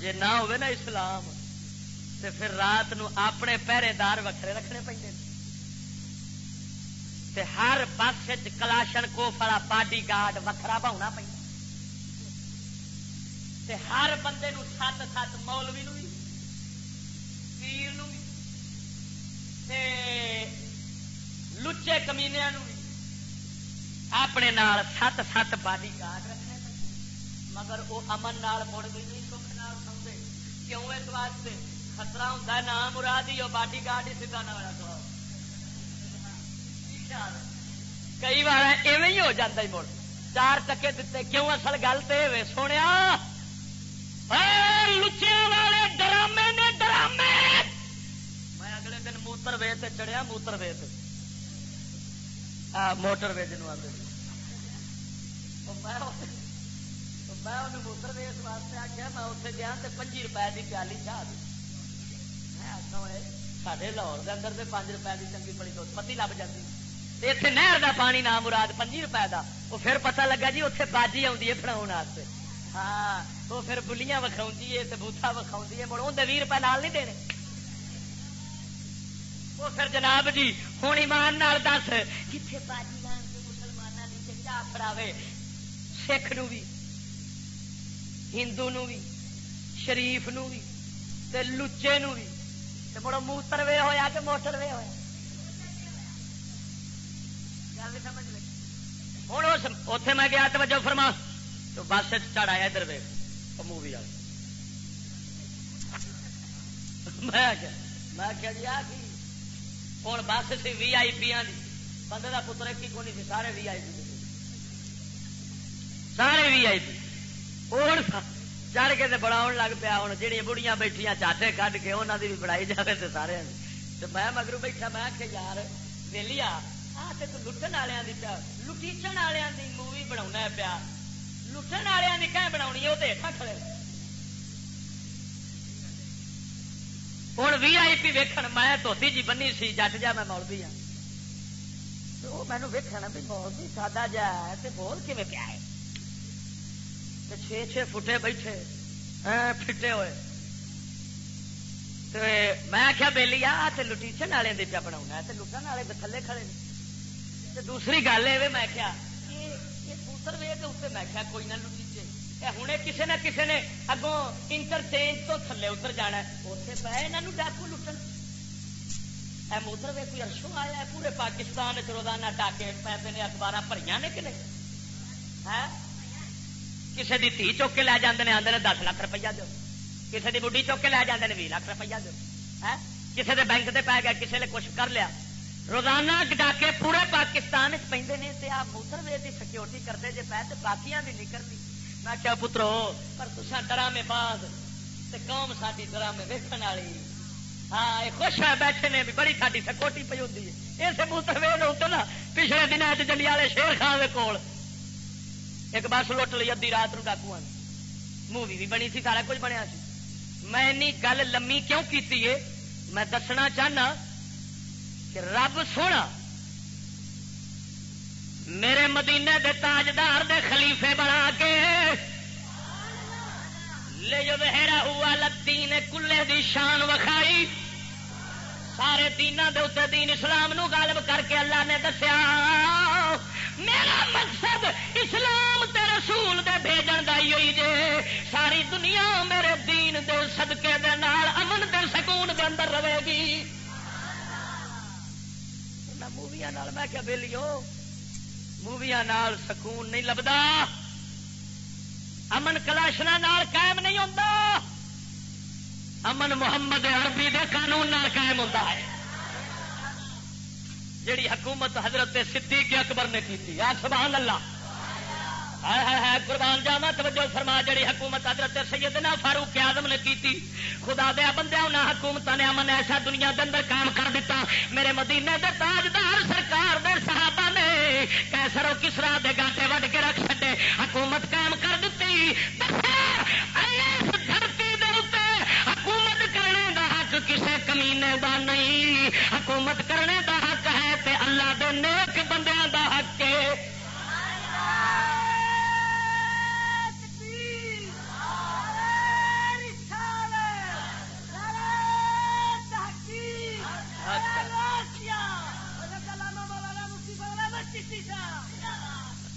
S1: جی نہ ہوئے نا اسلام تو پھر رات نو اپنے پہرے دار وکھرے رکھنے پہ ہر پاس کلاشن کوف والا باڈی گارڈ وکھرا بہنا پہ ہر بندے نو سات سات مولوی نو پیر نو تے لچے کمینیا اپنے نال سات سات باڈی گارڈ رکھنے مگر وہ امن نال مڑ بھی نہیں، سکھ نال سمجھے۔ کیوں اس واسطے؟ خطرہ ہوں نام مراد ہی باڈی گارڈ ہی سیدھا نہ تو۔ کئی بار ایویں ہی ہو جاتا ہی مڑ۔ چار ٹکے دیتے کیوں اصل گل تو سونے لچیا والے ڈرامے نے ڈرامے۔ میں اگلے دن موتر وے چڑھیا، موتر وے موٹر وے جنوب آتے میں موتر وے اس واسطے آخیا میں اتنے گیا تو پنجی روپئے کی پیالی چاہ دی۔ میں آخا سارے لاہور کے اندر سے پانچ روپئے کی چنگی بڑی دو پتی لب جاتی اتنے نہر کا پانی نہ مراد پنجی روپئے کا وہ پھر پتا لگا جی اتنے باجی آئی ہے فراؤ ہاں وہ پھر بلیاں وکھاؤں بوتھا وکھاؤں مڑ اندر بھی روپئے نال نہیں دینے وہ پھر جناب جی ہوں ایمان دس جتنے باجی لان کے مسلمانوں کی چاہ فراوے سکھ نو بھی ہندو نو بھی شریف نو بھی تے لچے نو بھی مڑو موتر وے ہویا کہ موٹر وے ہویا ہوں اتے میں گیا توجہ فرما تو بس چڑھ آیا ادھر وے مووی میں کیا جی آ ہوں بس سی وی آئی پی بندے کا پتر ایک ہی کونی سی سارے وی آئی پی سارے وی آئی پی ہوں چڑھ کے بڑا لگ پیا ہوں جہیا بڑیاں بیٹھیا چاٹے کھ کے انہوں کی بھی بڑائی جائے تو سارے میں مگر بیٹھا میں آ یار ویلی آ لٹن والوں کی پیا لٹیچن والوں کی مووی بنا پیا لٹن والوں کی کہ بنا وہ تو کھڑے ہوں وی آئی پی ویکن میں دھوتی جی بنی سی جٹ جا میں مولوی ہاں وہ مینو ویکن بھی مولوی سادہ جا ہے بول کھے پیا ہے چھ چھ فٹے بیٹھے۔ فٹے ہوئے۔ تو میں آخیا بہلی آ لٹیچن والے پیا بنا لٹن والے تھلے کھڑے دوسری گل ہے میں کیا پوتر وے تو کے میں کیا کوئی نہ لٹیچے ہوں کسی نہ کسی نے اگوں انٹرچینج تو تھلے اتر جانا اتنے پہ یہاں ڈاکو لٹن اے موتر وے کوئی ارشوں آیا ہے، پورے پاکستان روزانہ ڈاکے پیسے نے اخبار بھری نے کہ نہیں؟ ہے کسی کی دھی چوک کے لے جاتے ہیں آدھے دس لاکھ روپیہ دو۔ کسی کی بڑھی چوک کے لے جاتے ہیں بھی لاکھ روپیہ دو۔ کسی کے بینک سے پی گیا کسی نے کچھ کر لیا۔ روزانہ ڈاکے پورے پاکستان پہ آپ موتر وے کی سیکورٹی کرتے جی پہ تو باقیاں بھی نہیں کرنی میں کیا پترو، پر تصا ڈرامے باز قوم ساری ڈرامے ویکن والی۔ ہاں یہ خوش ہے بیٹھے نے بھی بڑی ساری سیکورٹی پی ہوتی ہے۔ اس موتر وے نا، پچھلے دن جنڈی والے شیر خان کے کول ایک بس لٹ لی ادی رات ڈاکو مووی بھی بنی سی، سارا کچھ بنیا سی۔ میں گل لمی کیوں کی میں دسنا چاہنا کہ رب سونا، میرے مدینے دے تاجدار دے خلیفے بنا کے لے جو بہرا ہوا لتی نے کلے دی شان وکھائی۔ سارے دینا دے اتنے دین اسلام نو غالب کر کے اللہ نے دسیا، میرا مقصد اسلام تے رسول دے بھیجن کا ہوئی جے۔ ساری دنیا میرے دین دے صدقے دے نال امن دے سکون دے اندر رہے گی۔ موویا میں کیا بہلیو موویا سکون نہیں لبدا۔ امن کلاشنا قائم نہیں ہوتا امن محمد عربی دے قانون نال قائم ہوتا ہے۔ جیڑی حکومت حضرت صدیق اکبر نے کی سبحان اللہ۔ قربان جاوا توجہ فرما جڑی حکومت حضرت سیدنا فاروق اعظم نے کی خدا دیا بندے انہیں حکومت نے امن ایسا دنیا کے اندر کام کر دیتا میرے مدینے دے تاجدار سرکار دے صحابہ نے کیسرو کسرا دے گاٹے وڈ کے رکھ چڈے حکومت قائم کر دیتی حکومت حق کسے کمینے دا نہیں، حکومت کرنے دا حق ہے تے اللہ دے نیک بندیاں دا حق ہے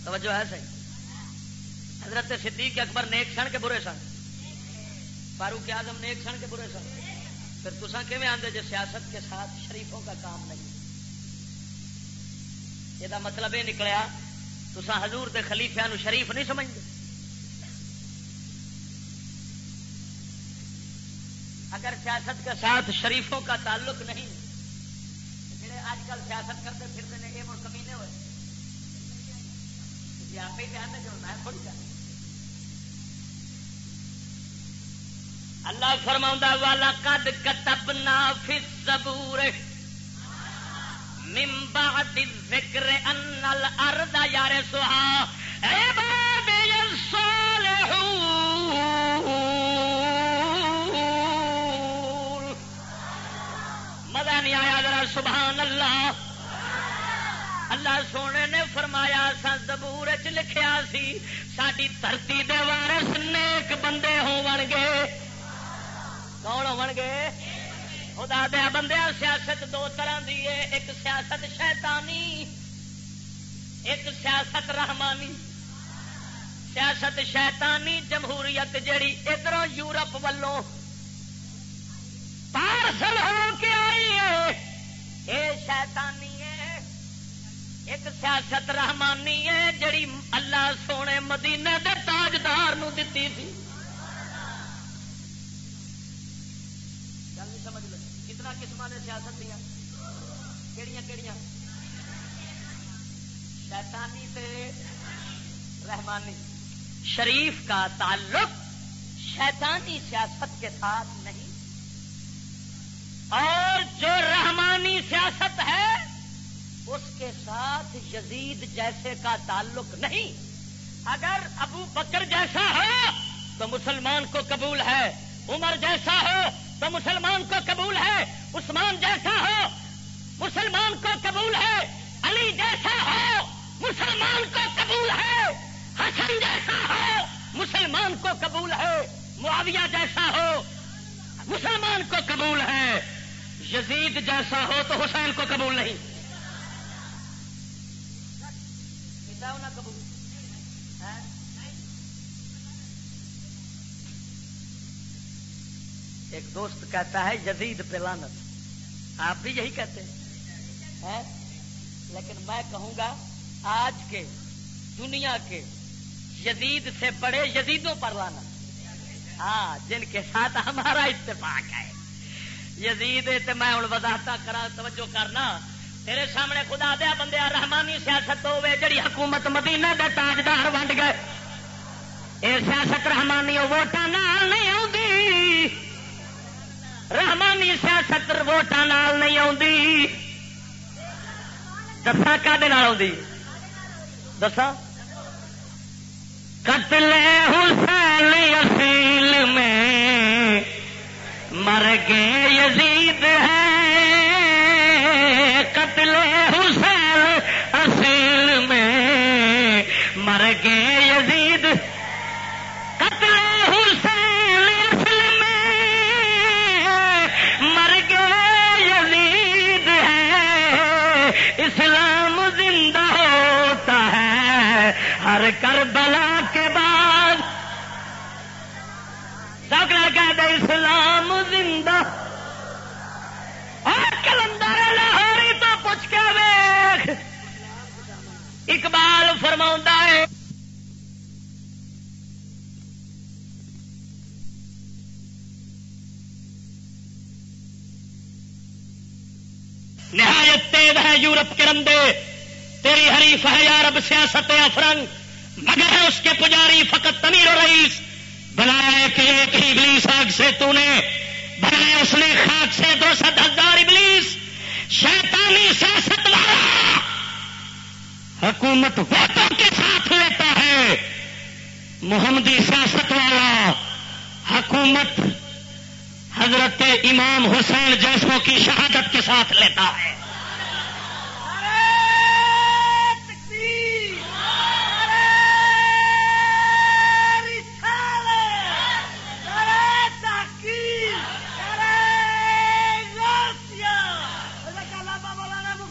S1: توجہ ہے صحیح؟ حضرت صدیق اکبر نیک سن کے برے سن؟ فاروق اعظم نیک سن کے برے سن؟ پھر تسا کہ آدھے سیاست کے ساتھ شریفوں کا کام نہیں؟ یہ مطلب یہ نکلیا تسا حضور دے خلیفیا شریف نہیں سمجھتے اگر سیاست کے ساتھ شریفوں کا تعلق نہیں، جڑے آج کل سیاست کرتے پھرتے ہیں یہ کمینے ہوئے۔ آپ ہی جانتے جو میں تھوڑی جانتا اللہ فرما والا کد کتب نا فبور ممبا ذکر ان الارض یار سہا مزہ نہیں آیا ذرا، سبحان اللہ۔ اللہ سونے نے فرمایا سا زبور چ لکھیا سی ساری دھرتی دے وارس نیک بندے ہو گے کون ہو گے خدا دیا بندے، سیاست دو طرح دی ہے، ایک سیاست شیطانی، ایک سیاست رحمانی۔ سیاست شیطانی جمہوریت جڑی ادھر یورپ والوں پارسل ہو کے آئی ہے، یہ شیطانی ایک سیاست رحمانی ہے جڑی اللہ سونے مدینے دے تاجدار نو دتی تھی قسم نے سیاست دیا کہڑی کہڑی شیطانی تے رحمانی شریف کا تعلق شیطانی سیاست کے ساتھ نہیں اور جو رحمانی سیاست ہے اس کے ساتھ یزید جیسے کا تعلق نہیں اگر ابو بکر جیسا ہو تو مسلمان کو قبول ہے عمر جیسا ہو تو مسلمان کو قبول ہے، عثمان جیسا ہو، مسلمان کو قبول ہے، علی جیسا ہو، مسلمان کو قبول ہے، حسن جیسا ہو، مسلمان کو قبول ہے، معاویہ جیسا ہو، مسلمان کو قبول ہے، یزید جیسا ہو تو حسین کو قبول نہیں۔ ایک دوست کہتا ہے، یزید پہ لانت آپ بھی یہی کہتے ہیں۔ لیکن میں کہوں گا، آج کے دنیا کے یزید سے بڑے یزیدوں پر لانا ہاں جن کے ساتھ ہمارا اتفاق ہے۔ یزید میں ہوں وضاحت کرا توجہ کرنا۔ تیرے سامنے خدا دیا بندے، رحمانی سیاست ہوے جڑی حکومت مدینہ دے تاجدار ونڈ گئے۔ یہ سیاست رحمانی ووٹان نہیں آتی رحمانی سیاست ووٹان نہیں آتی دسا کہ دسا قتل حسین اصیل میں مر گئے یزید ہے۔ قتل حسین اصیل کربلا کے بعد سگڑا کہہ اسلام زندہ۔ اور کلندر لاہوری تو پوچھ کے ویخ اقبال فرما ہے، نہایت تیز ہے یورپ کے رندے، تیری حریف ہے یارب سیاست افرنگ۔ مگر ہے اس کے پجاری فقط تمیر و رئیس، بنایا کہ ایک ہی ابلیس آگ سے تو نے، بنایا اس نے خاک سے دو ست ہزار ابلیس۔ شیطانی سیاست والا حکومت ووٹوں کے ساتھ لیتا ہے۔ محمدی سیاست والا حکومت حضرت امام حسین جیسوں کی شہادت کے ساتھ لیتا ہے۔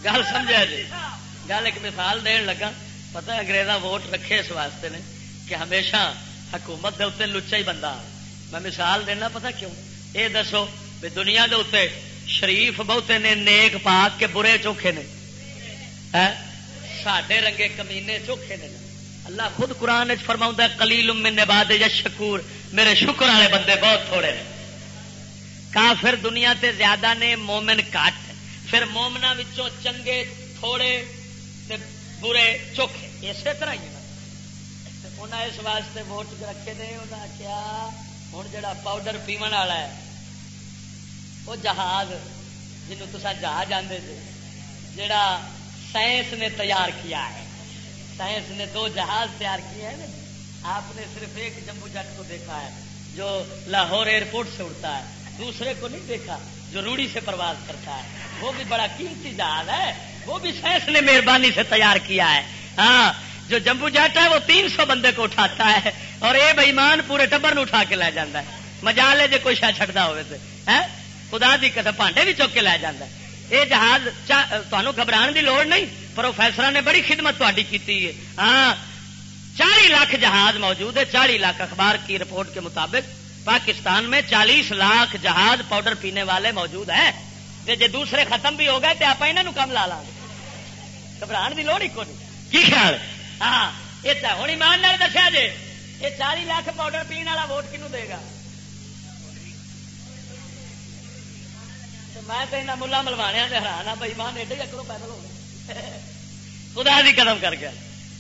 S1: گل سمجھا جی؟ گل ایک مثال دین لگا۔ پتہ انگریزا ووٹ رکھے اس واسطے نے کہ ہمیشہ حکومت دے اتنے لچا ہی بندہ میں مثال دینا پتہ کیوں؟ اے دسو بھی دنیا دے اتنے شریف بہتے نے نیک پاک کے برے چوکھے نے۔ ساڈے رنگے کمینے چوکھے نے۔ اللہ خود قرآن فرما کلیل من باد یا شکور میرے شکر والے بندے بہت تھوڑے نے۔ کافر دنیا تے زیادہ نے، مومن کٹ پھر مومنا چنگے، تھوڑے برے چوکھے۔ اسی طرح ہی انہیں اس واسطے ووٹ رکھے نے انہیں کیا ہوں جا پاؤڈر پیو والا ہے وہ جہاز جنوب تصا جہاز آدھے تھے جڑا سائنس نے تیار کیا ہے۔ سائنس نے دو جہاز تیار کیے ہیں۔ آپ نے صرف ایک جمبو جٹ کو دیکھا ہے، جو لاہور ایئرپورٹ سے اڑتا ہے، دوسرے کو نہیں دیکھا۔ جو روڑی سے پرواز کرتا ہے۔ وہ بھی بڑا قیمتی جہاز ہے۔ وہ بھی سائنس نے مہربانی سے تیار کیا ہے۔ ہاں جو جمبو جاتا ہے، وہ تین سو بندے کو اٹھاتا ہے۔ اور یہ بےمان پورے ٹبر اٹھا کے لے جانا ہے۔ مجا لے جی کوئی شاید چڑھتا ہوئے تو ہاں، خدا دی قسم، پانڈے بھی چک کے لے جانا ہے۔ یہ جہاز تمہیں گھبران دی لوڑ نہیں پروفیسر نے بڑی خدمت تاری کی ہے۔ ہاں چالی لاکھ جہاز موجود ہے چالی لاکھ اخبار کی رپورٹ کے مطابق۔ پاکستان میں چالیس لاکھ جہاز پاؤڈر پینے والے موجود ہیں۔ جی دوسرے ختم بھی ہو گئے تو آپ انہوں کم لا لا گھبران کی لوڑ ہی کی خیال؟ ہاں یہ ہوں ایمان دسیا جی یہ چالی لاکھ پاؤڈر پینے والا ووٹ کنو دے گا؟ میں تو یہاں ملا ملوانے حیران ہاں بھائی ماں ایڈے اکڑوں پیدل ہو گئے۔ خدا بھی قدم کر گیا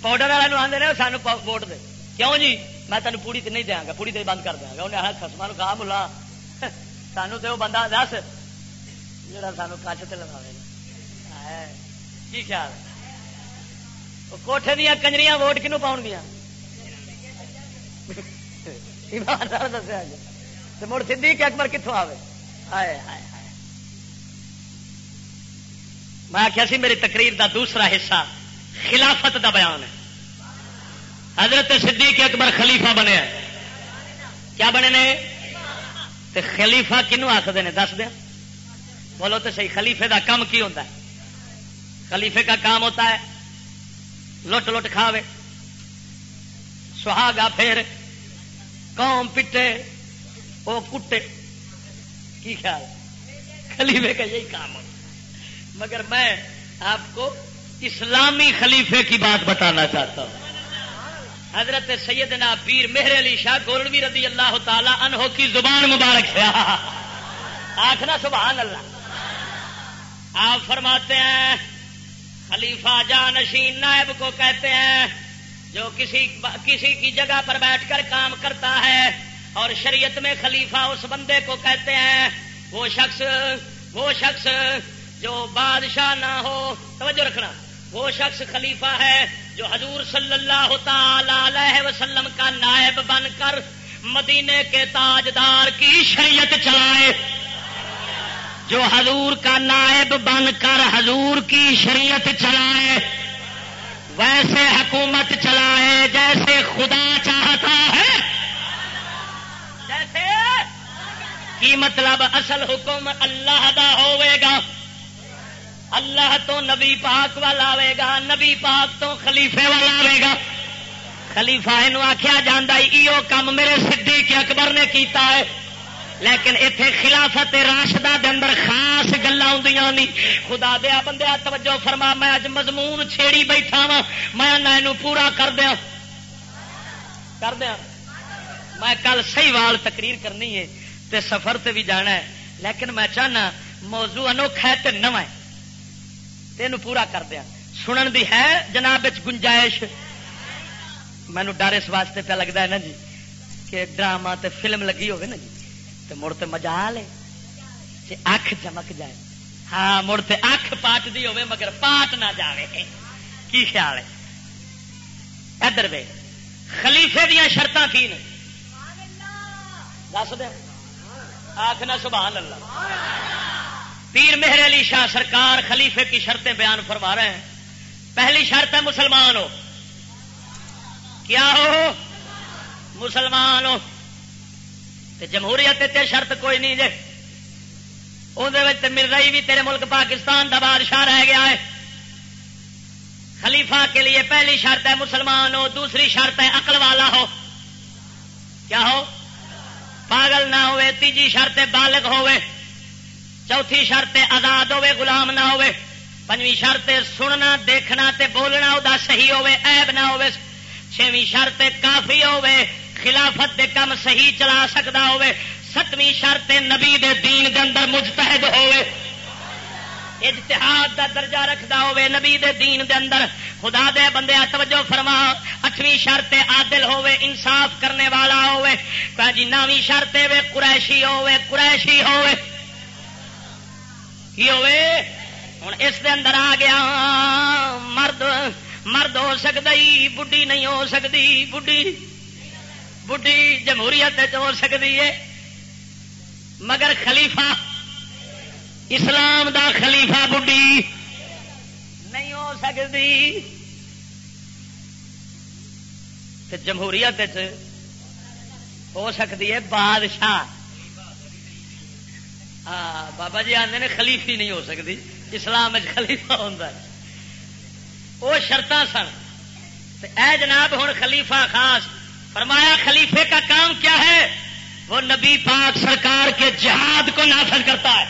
S1: پاؤڈر والے آدھے نے سانو ووٹ دے۔ کیوں جی؟ میں تینوں پوڑی تو نہیں دیا گا، پوڑی تو بند کر دیا گا۔ انہیں آخر خسما کہا ملا۔ سانو تو وہ بندہ دس جا سانو کچھ تو لگا کی خیال؟ کوٹھے دیا کنجری ووٹ کنو پاؤ گیا دسیا جی۔ مڑ سی اکبر کتوں آئے ہائے ہائے میں آخیا سی، میری تقریر دا دوسرا حصہ خلافت دا بیان ہے۔ حضرت صدیق اکبر خلیفہ بنے کیا بنے نے؟ تے خلیفہ کنو آخر نے؟ دس دیا۔ بولو تو صحیح، خلیفے دا کام کی ہوتا ہے؟ خلیفے کا کام ہوتا ہے، لٹ لٹ کھاوے، سہاگا پھر قوم پٹے وہ کٹے۔ کی خیال؟ خلیفے کا یہی کام ہوتا مگر میں آپ کو اسلامی خلیفے کی بات بتانا چاہتا ہوں۔ حضرت سیدنا پیر مہر علی شاہ گولوی رضی اللہ تعالی عنہ کی زبان مبارک سے آخنا سبحان اللہ۔ آپ فرماتے ہیں، خلیفہ جانشین نائب کو کہتے ہیں، جو کسی کسی کی جگہ پر بیٹھ کر کام کرتا ہے اور شریعت میں خلیفہ اس بندے کو کہتے ہیں، وہ شخص وہ شخص جو بادشاہ نہ ہو، توجہ رکھنا، وہ شخص خلیفہ ہے جو حضور صلی اللہ تعالی علیہ وسلم کا نائب بن کر مدینے کے تاجدار کی شریعت چلائے، جو حضور کا نائب بن کر حضور کی شریعت چلائے، ویسے حکومت چلائے جیسے خدا چاہتا ہے۔ جیسے؟ کی مطلب اصل حکم اللہ دا ہوئے گا۔ اللہ تو نبی پاک والا آئے گا نبی پاک تو خلیفے والا آئے گا خلیفا یہ آخیا جا کام میرے صدیق اکبر نے کیتا ہے۔ لیکن اتنے خلافت راشدہ دے اندر خاص گلا نہیں خدا دیا بندیا توجہ فرما، میں اج مضمون چھیڑی بیٹھا وا میں پورا کر دیا کر دیا میں کل صحیح وال تقریر کرنی ہے تے سفر تے بھی جانا ہے۔ لیکن میں چاہنا موضوع انوکھا ہے تے نو ہے۔ تین پورا کر دیا۔ سنن دی ہے جناب گنجائش۔ مینو ڈر اس واسطے پہ لگتا ہے نا جی کہ ڈرامہ تے فلم لگی ہوگی نا جی تو مڑ تو مزا لے اکھ چمک جائے۔ ہاں مڑ تے اکھ پاٹ دی ہوے مگر پاٹ نہ جاوے۔ کی خیال ہے؟ ادھر وے خلیفے دیا شرط کی نے؟ دس دیا۔ آخنا سبحان اللہ۔ پیر مہر علی شاہ سرکار خلیفے کی شرطیں بیان فرما رہے ہیں۔ پہلی شرط ہے مسلمان ہو۔ کیا ہو؟ مسلمان ہو۔ جمہوریت تے شرط کوئی نہیں جے۔ اندر مل رہی بھی تیرے ملک پاکستان کا بادشاہ رہ گیا ہے۔ خلیفہ کے لیے پہلی شرط ہے مسلمان ہو، دوسری شرط ہے عقل والا ہو۔ کیا ہو؟ پاگل نہ ہوئے، تیجی شرط بالغ ہوئے۔ چوتھی شرط آزاد ہوے غلام نہ ہوے پنجویں شرط سننا، دیکھنا تے بولنا وہ صحیح ہوے عیب نہ ہوے چھویں شرط کافی ہوے خلافت دے کم صحیح چلا سکتا ہوے ستویں شرط نبی دے دین دے اندر مجتہد ہوے اجتہاد دا درجہ رکھدا ہوے نبی دے دین دے اندر۔ خدا دے بندے، توجہ فرما، اٹھویں شرط عادل ہوے انصاف کرنے والا ہوے جی نویں شرط وے قریشی ہوے قریشی ہوے کی ہوئے؟ ہوں اس دے اندر آ گیا۔ مرد مرد ہو سکتا ہی نہیں ہو سکتی بڈی بڈی جمہوریت ہو سکتی ہے۔ مگر خلیفہ، اسلام دا خلیفہ بڈی نہیں ہو سکتی جمہوریت ہو سکتی ہے بادشاہ۔ ہاں بابا جی آتے نے خلیفی نہیں ہو سکتی، اسلام خلیفہ ہوں وہ شرط سن۔ اے جناب ہوں خلیفہ خاص۔ فرمایا، خلیفے کا کام کیا ہے؟ وہ نبی پاک سرکار کے جہاد کو نافذ کرتا ہے۔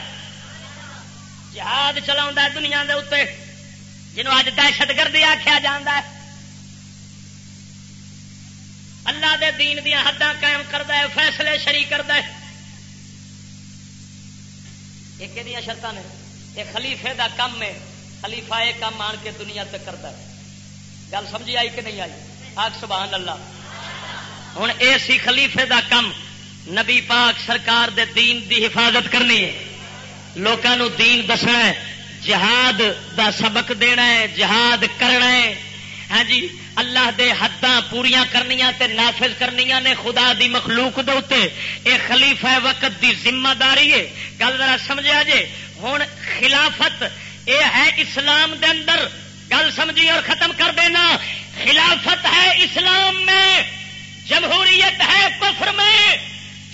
S1: جہاد چلا دنیا کے اتنے جنہوں اج دہشت گردی آخیا جا اللہ دے دین دیا حداں قائم کرتا ہے، فیصلے شری کرتا ہے۔ یہ کہ شرط نے؟ یہ خلیفے دا کم ہے۔ خلیفہ یہ کم آن کے دنیا تک کرتا ہے۔ گل سمجھی آئی کہ نہیں آئی؟ آگ سبحان اللہ۔ ہوں اے سی خلیفے دا کم۔ نبی پاک سرکار دے دین دی حفاظت کرنی ہے۔ لوگوں دین دسنا ہے۔ جہاد دا سبق دینا ہے، جہاد کرنا ہے۔ ہاں جی اللہ دے حداں پوریا کرنیاں تے نافذ کرنیاں نے خدا دی مخلوق دے اے خلیفہ وقت دی ذمہ داری ہے۔ گل ذرا سمجھا جے۔ ہوں خلافت اے ہے اسلام دے اندر۔ گل سمجھی اور ختم کر دینا۔ خلافت ہے اسلام میں۔ جمہوریت ہے کفر میں۔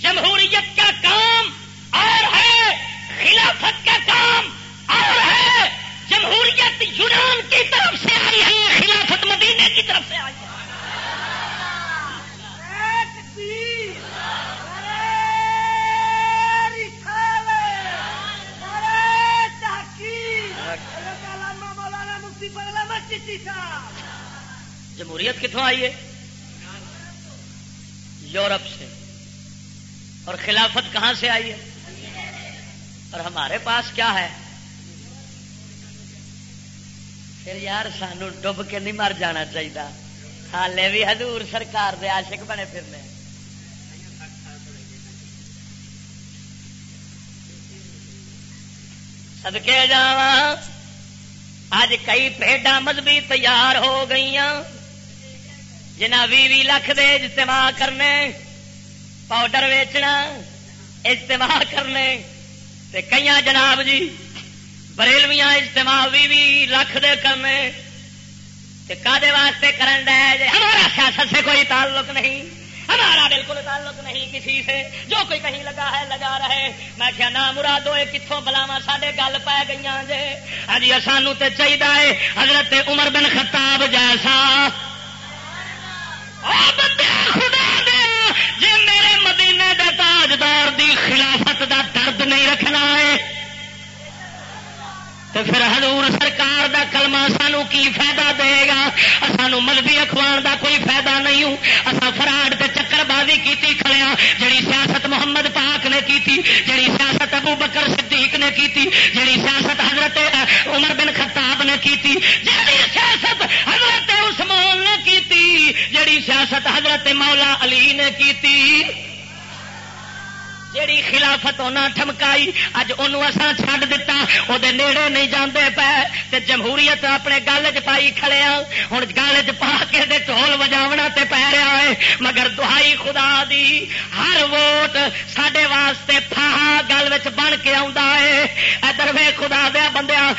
S1: جمہوریت کا کام اور ہے۔ خلافت کا کام اور ہے۔ جمہوریت یونان کی طرف سے آئی ہے، خلافت مدینے کی طرف سے آئی ہے۔ جمہوریت کتوں آئی ہے؟ یورپ سے۔ اور خلافت کہاں سے آئی ہے؟ اور ہمارے پاس کیا ہے؟ پھر یار سانو ڈب کے نہیں مر جانا چاہیے حالے بھی حضور سرکار دے عاشق بنے پھرنے سدکے جا اج کئی پیڈا مذہبی تیار ہو گئی جنہ بھی بھی لکھ دے اجتماع کرنے پاؤڈر ویچنا اجتماع کرنے تے کئی جناب جی بریلویاں اجتماع بھی بھی لکھ دے کرنے تے کادے واسطے کرن دے جے ہمارا سیاست سے کوئی تعلق نہیں۔ ہمارا بالکل تعلق نہیں کسی سے۔ جو کوئی کہیں لگا ہے، لگا رہے۔ میں کیا نہ مرادو کتوں بلاوا سڈے گل پی گئی ہاں جی ہاں سانو تے چاہیے حضرت عمر بن خطاب جیسا۔ خدا جی میرے مدینے دے تاجدار دی خلافت دا درد نہیں رکھنا ہے۔ تو پھر حضور سرکار دا کلمہ سانو کی فائدہ دے گا؟ سانو مذہبی اخبار دا کوئی فائدہ نہیں ہوں۔ اصا فراڈ تے چکر بازی کی کھڑیا جڑی سیاست محمد پاک نے کی جڑی سیاست ابو بکر صدیق نے کی جڑی سیاست حضرت عمر بن خطاب نے کی جڑی سیاست حضرت عثمان نے کی جڑی سیاست حضرت مولا علی نے کی جیڑی خلافت انہیں ٹھمکائی، اج ان چڈ دتا وہ نیڑے نہیں جانے پے جمہوریت اپنے گل چ پائی کھڑے ہوں گل چ پا کے ٹول وجاونا تے پی رہا ہے، مگر دہائی خدا دی ہر ووٹ سڈے واسطے فاہا گل بن کے ادھر وے خدا دیا بندیا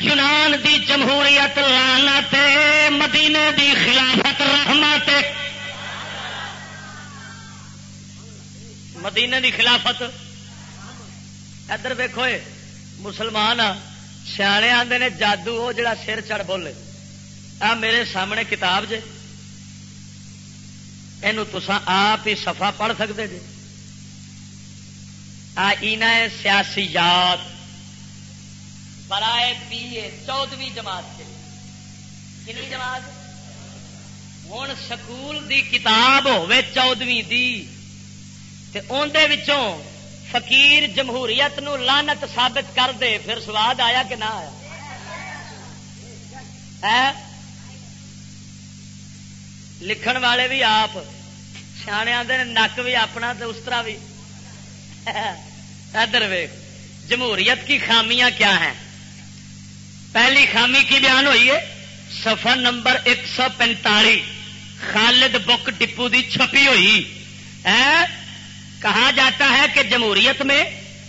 S1: یونان دی جمہوریت لانا تے مدینے دی خلافت رحمت مدینے دی خلافت۔ ادھر ویکو مسلمان سیانے آتے نے جادو وہ جڑا سر چڑھ بولے آ میرے سامنے کتاب جے۔ یہ آپ ہی سفا پڑھ سکتے جی آنا ہے سیاسی یاد برائے پی چودویں جماعت سے کنی جماعت؟ ہوں سکول دی کتاب ہوے چودویں دی۔ اندر فقیر جمہوریت نو لانت ثابت کر دے، پھر سواد آیا کہ نہ آیا؟ لکھن والے بھی آپ، سیانے آتے نک بھی اپنا تو اس طرح بھی۔ ادھر ویک جمہوریت کی خامیاں کیا ہیں؟ پہلی خامی کی بیان ہوئی ہے سفر نمبر ایک سو پینتالی خالد بک ڈپو دی چھپی ہوئی۔ کہا جاتا ہے کہ جمہوریت میں،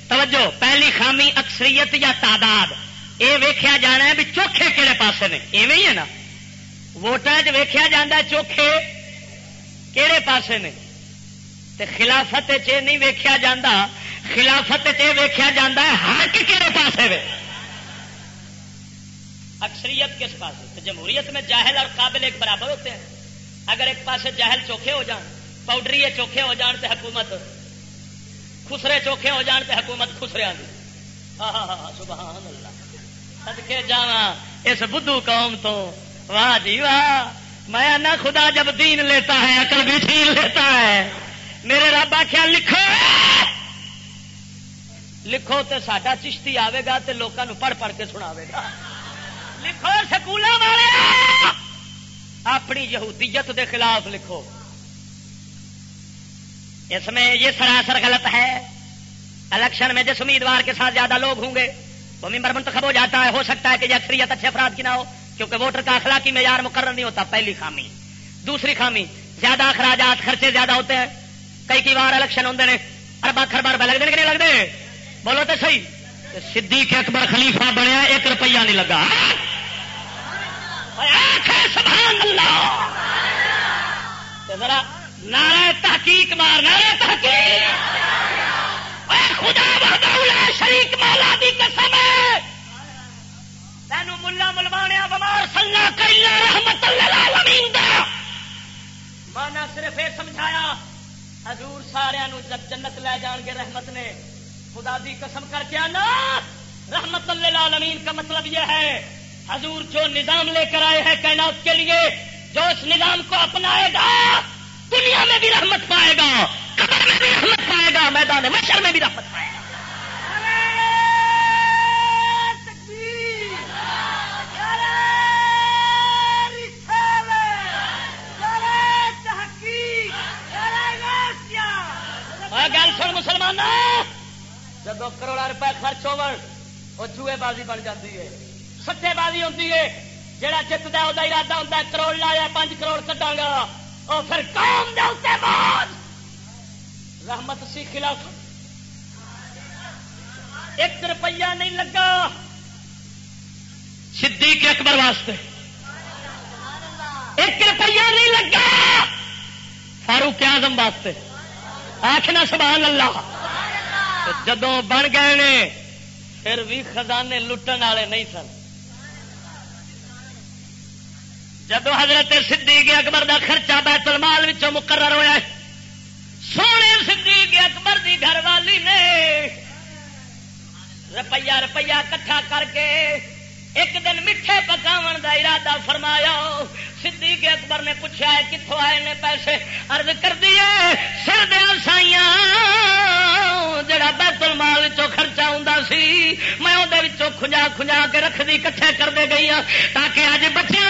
S1: توجہ، پہلی خامی اکثریت یا تعداد یہ ویخیا جانا ہے بھی چوکھے کہڑے پاسے نے، ایویں ہی ہے نا۔ ووٹان ویخیا جا چوکھے کہڑے پاسے نے۔ تے خلافت چ نہیں ویخیا جا خلافت ویخیا جا حق کہڑے پاسے وے۔ اکثریت کس پاس جمہوریت میں جاہل اور قابل ایک برابر ہوتے ہیں۔ اگر ایک پاسے جاہل چوکھے ہو جان، پاؤڈری چوکھے ہو جان تو حکومت خسرے چوکھے ہو جان تے حکومت خسرے سبحان اللہ۔ سدکے جا اس بدھو قوم تو۔ واہ جی واہ۔ میں نہ خدا جب دین لیتا ہے اکل بھی چھین لیتا ہے۔ میرے رب آخیا لکھو۔ لکھو تے ساڈا چشتی آئے گا تے لوگوں پڑھ پڑھ کے سنا گا۔ لکھو سکولوں والے! اپنی یہودیت دے خلاف لکھو۔ اس میں یہ سراسر غلط ہے۔ الیکشن میں جس امیدوار کے ساتھ زیادہ لوگ ہوں گے، وہ ممبر منتخب ہو جاتا ہے، ہو سکتا ہے کہ یہ اکثریت اچھے افراد کی نہ ہو، کیونکہ ووٹر کا اخلاقی معیار مقرر نہیں ہوتا، پہلی خامی۔ دوسری خامی، زیادہ اخراجات خرچے زیادہ ہوتے ہیں۔ کئی کئی بار الیکشن ہوتے ہیں اربا خربا روپئے لگتے کہ نہیں لگتے بولو تو صحیح۔ صدیق اکبر خلیفہ بنیا، ایک روپیہ نہیں لگا۔ ذرا نعرہ تحقیق مار، نعرہ تحقیق! خدا شریک مولا دی قسم ہے! تینوں ملا ملوانیا بمار سنگا رحمت للعالمین دا! مانا صرف یہ سمجھایا، حضور سارا جب جنت لے جان گے رحمت نے، خدا دی قسم کر کے آنا، رحمت للعالمین کا مطلب یہ ہے، حضور جو نظام لے کر آئے ہیں کائنات کے لیے، جو اس نظام کو اپنائے گا دنیا میں بھی رحمت پائے گا، قبر میں بھی رحمت پائے گا، میدان مشر میں بھی رحمت پائے گا۔ گل سن مسلمان جب کروڑا روپے خرچ ہو چوہے بازی بن جاتی ہے۔ سٹے بازی ہوتی ہے جہاں جتتا وہ ارادہ ہوتا ہے، کروڑ لایا پانچ کروڑ کٹا گا اور پھر قوم دے بعد رحمت سی خلاف ایک روپیہ نہیں لگا۔ صدیق اکبر واسطے ایک روپیہ نہیں لگا۔ فاروق اعظم واسطے آخنا سبحان اللہ۔ جدو بن گئے نے پھر بھی خزانے لٹن والے نہیں سن۔ جب حضرت صدیق اکبر دا خرچہ بیت المال مقرر ہوا سونے صدیق اکبر دی گھر والی نے روپیہ روپیہ کٹھا کر کے ایک دن میٹھے پکاو دا ارادہ فرمایا۔ صدیق اکبر نے پوچھا ہے کتوں آئے نے پیسے؟ ارد کر دیے، سر دیا سائیاں جڑا بیت المال خرچہ ہوں سی، میں وہ کھجا کھجا کے رکھ دی کٹھے کر دے گئی ہوں تاکہ اج بچوں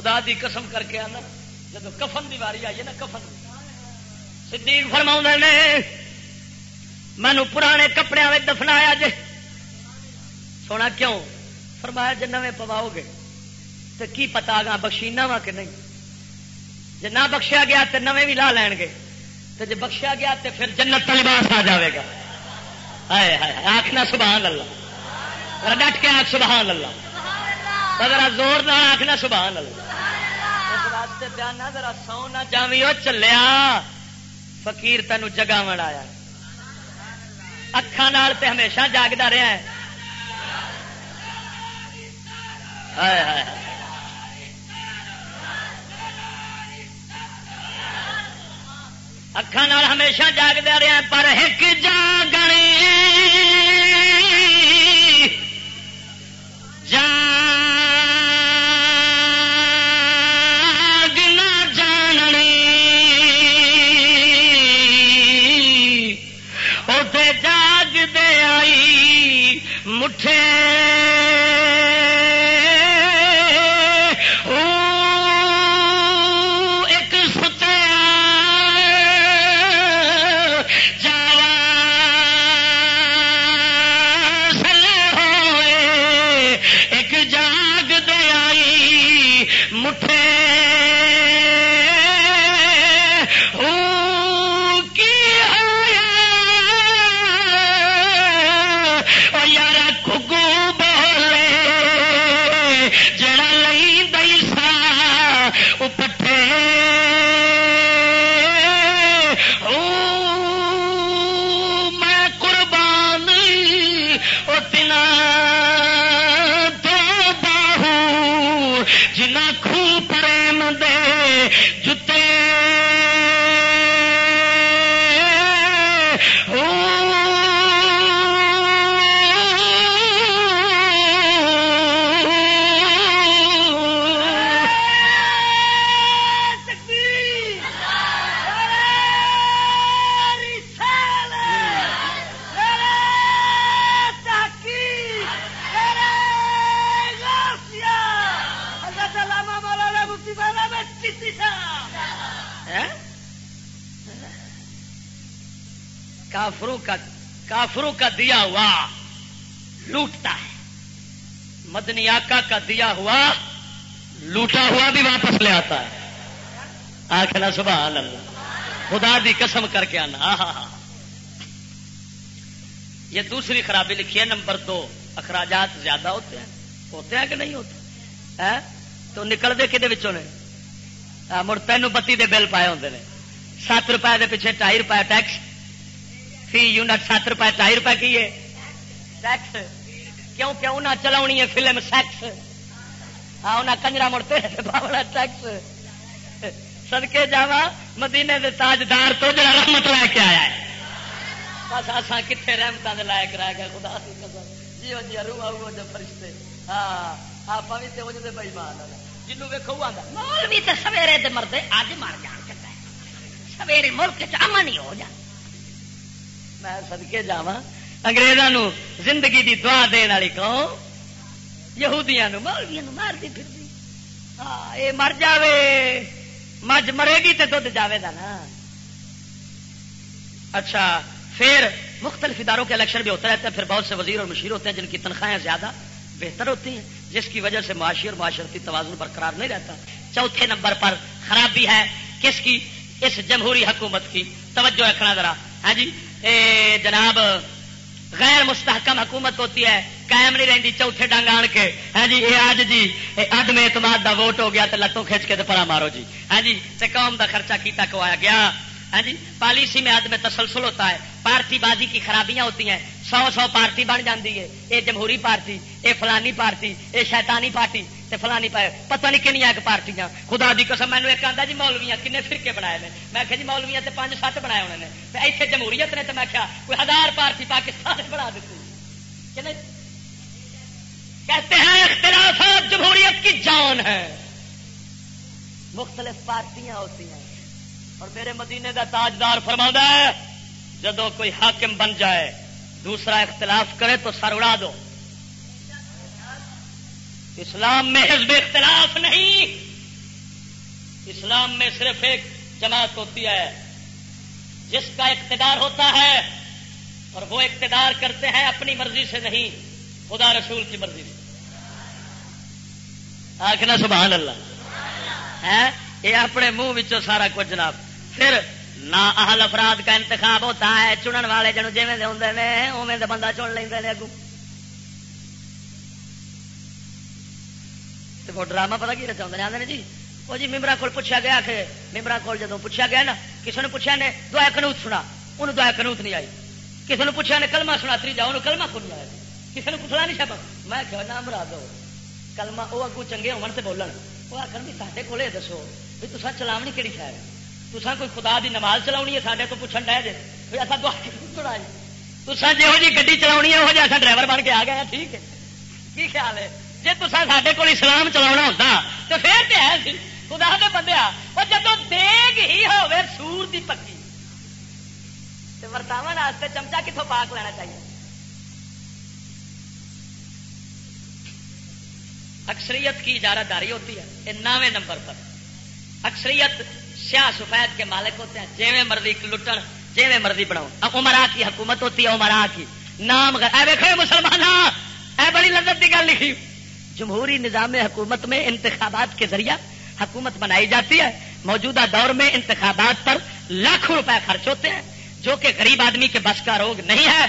S1: خدا دی قسم کر کے آنا۔ جب کفن دی واری آئی نا، کفن۔ صدیق فرما نے مینو پرانے کپڑے میں دفنایا جے۔ سونا کیوں؟ فرمایا جی نویں پواؤ گے۔ تو کی پتا گا بخشینا وا کہ نہیں؟ جی نہ بخشیا گیا تو نویں بھی لا لین گے۔ تو جی بخشیا گیا تو پھر جنت لباس آ جائے گا۔ آخنا سبحان اللہ۔ ڈٹ کے آخ سبحان اللہ۔ ذرا زور نہ آخنا سبحان اللہ۔ اس واسطے پیانا ذرا سو نہ جاوی وہ چلیا۔ فقیر تین جگا آیا۔ اکھان ہمیشہ جاگتا رہا ہے۔ اکھان ہمیشہ جاگتا رہا پر ایک جاگنے گو کافروں کا دیا ہوا لوٹتا ہے۔ مدنی آقا کا دیا ہوا لوٹا ہوا بھی واپس لے آتا ہے۔ آخر سبحان اللہ۔ خدا دی قسم کر کے آنا۔ یہ دوسری خرابی لکھی ہے، نمبر دو، اخراجات زیادہ ہوتے ہیں۔ ہوتے ہیں کہ نہیں ہوتے؟ تو نکلتے کہ مڑ تین بتی دے بل پائے ہوتے ہیں سات روپئے دے پیچھے، ٹائی روپئے ٹیکس۔ فی یونٹ سات روپئے ٹائی روپئے کی ہے؟ ٹیکس کیوں کیوں نہ چلاونی ہے فلم سیکس ہاں انہیں کنجرا مڑتے باوڑا ٹیکس سدکے جا مدینے دے تاجدار تو جڑا رحمت لے کے آیا ہے۔ بس اصا کتنے رحمتوں کے لائق رہ گئے، خدا جی جی رو جو فرشتے۔ ہاں آپ بھی تو جی بھائی مان جنوب ویکو مولوی تو سویرے دے مرد اج مر جان چاہتا ہے سویرے ملک امن ہی ہو جا میں سدکے جا اگریزوں زندگی دی دعا دن والی قوم یہودیاں مولویا مارتی پھر ہاں یہ مر جاوے مجھ مرے گی تو دھد جاوے گا نا اچھا پھر مختلف اداروں کے الیکشن بھی ہوتا رہتا ہے پھر بہت سے وزیر اور مشیر ہوتے ہیں جن کی تنخواہیں زیادہ بہتر ہوتی ہیں جس کی وجہ سے معاشی اور معاشرتی توازن برقرار نہیں رہتا۔ چوتھے نمبر پر خرابی ہے، کس کی؟ اس جمہوری حکومت کی۔ توجہ رکھنا ذرا۔ ہاں جی؟ جناب، غیر مستحکم حکومت ہوتی ہے، قائم نہیں رہتی چوتھے ڈنگ آن کے۔ ہاں جی یہ آج جی اد میں اعتماد دا ووٹ ہو گیا تو لتوں کھچ کے پڑا مارو جی۔ ہاں جی قوم دا خرچہ کیتا کوایا گیا۔ ہاں جی پالیسی میں آدمی تسلسل ہوتا ہے۔ پارٹی بازی کی خرابیاں ہوتی ہیں۔ سو سو پارٹی بن جاتی ہے۔ یہ جمہوری پارٹی یہ فلانی پارٹی یہ شیطانی پارٹی۔ تے فلانی پائے پتہ نہیں کنیا پارٹیاں۔ خدا دی قسم مینو ایک آتا جی مولویا کنے فرقے بنائے ہیں میں کہ جی مولویا تے پانچ سات بنائے ہونے نے۔ اتنے جمہوریت نے تو میں کیا کوئی ہزار پارٹی پاکستان بنا دیتی کہتے ہیں اختلافات جمہوریت کی جان ہے۔ مختلف پارٹیاں ہوتی ہیں۔ اور میرے مدینے کا تاجدار فرما ہے جدو کوئی حاکم بن جائے، دوسرا اختلاف کرے تو سر اڑا دو۔ اسلام میں حزب اختلاف نہیں۔ اسلام میں صرف ایک جماعت ہوتی ہے، جس کا اقتدار ہوتا ہے اور وہ اقتدار کرتے ہیں اپنی مرضی سے نہیں، خدا رسول کی مرضی سے۔ آخنا سبحان اللہ۔ ہے یہ اپنے منہ سارا کچھ جناب۔ پھر نہ اہل افراد کا انتخاب ہوتا ہے، چنن والے جنوں جی اوے تو بندہ چن لیں اگو وہ ڈرامہ پتا کی رچا آدھے جی؟ وہ جی ممبر کو پوچھا گیا کہ ممبر کو جدو پوچھا گیا نا کسی نے پوچھا نے دعا کنوت سنا؟ انہوں دعا کنوت نہیں آئی۔ کسی نے پوچھا نے کلما سنا، تری جاؤ کلما کو نہیں آیا کسی نے پوچھنا نہیں سب میں کہا نام مراد کلما وہ اگو چنگے ہون سے بولن۔ وہ آخر بھی سارے کو دسو بھی تصا چلاونی کہڑی شاید تسا کوئی خدا دی نماز چلا ہے سارے تو پوچھن ڈے جی اصا چڑھائی تسا جی گی چلا ہے وہ جی ڈرائیور بن کے آ گیا ٹھیک ہے۔ کی خیال ہے؟ جی تسا سارے کو اسلام چلا ہوتا تو پھر تو ہے خدا دے بندے وہ جب دیگ ہی ہوے سور دی پکی ورتاو چمچا کتوں پاک لینا چاہیے اکثریت کی اجارہ داری ہوتی ہے یہ نویں نمبر پر اکثریت سیاہ سفید کے مالک ہوتے ہیں جیویں مرضی لٹن جیویں مرضی بناؤ عمرا کی حکومت ہوتی ہے عمرا کی نام اے مسلمان اے بڑی لذت کی گل لکھی جمہوری نظام حکومت میں انتخابات کے ذریعہ حکومت بنائی جاتی ہے۔ موجودہ دور میں انتخابات پر لاکھوں روپے خرچ ہوتے ہیں۔ جو کہ غریب آدمی کے بس کا روگ نہیں ہے۔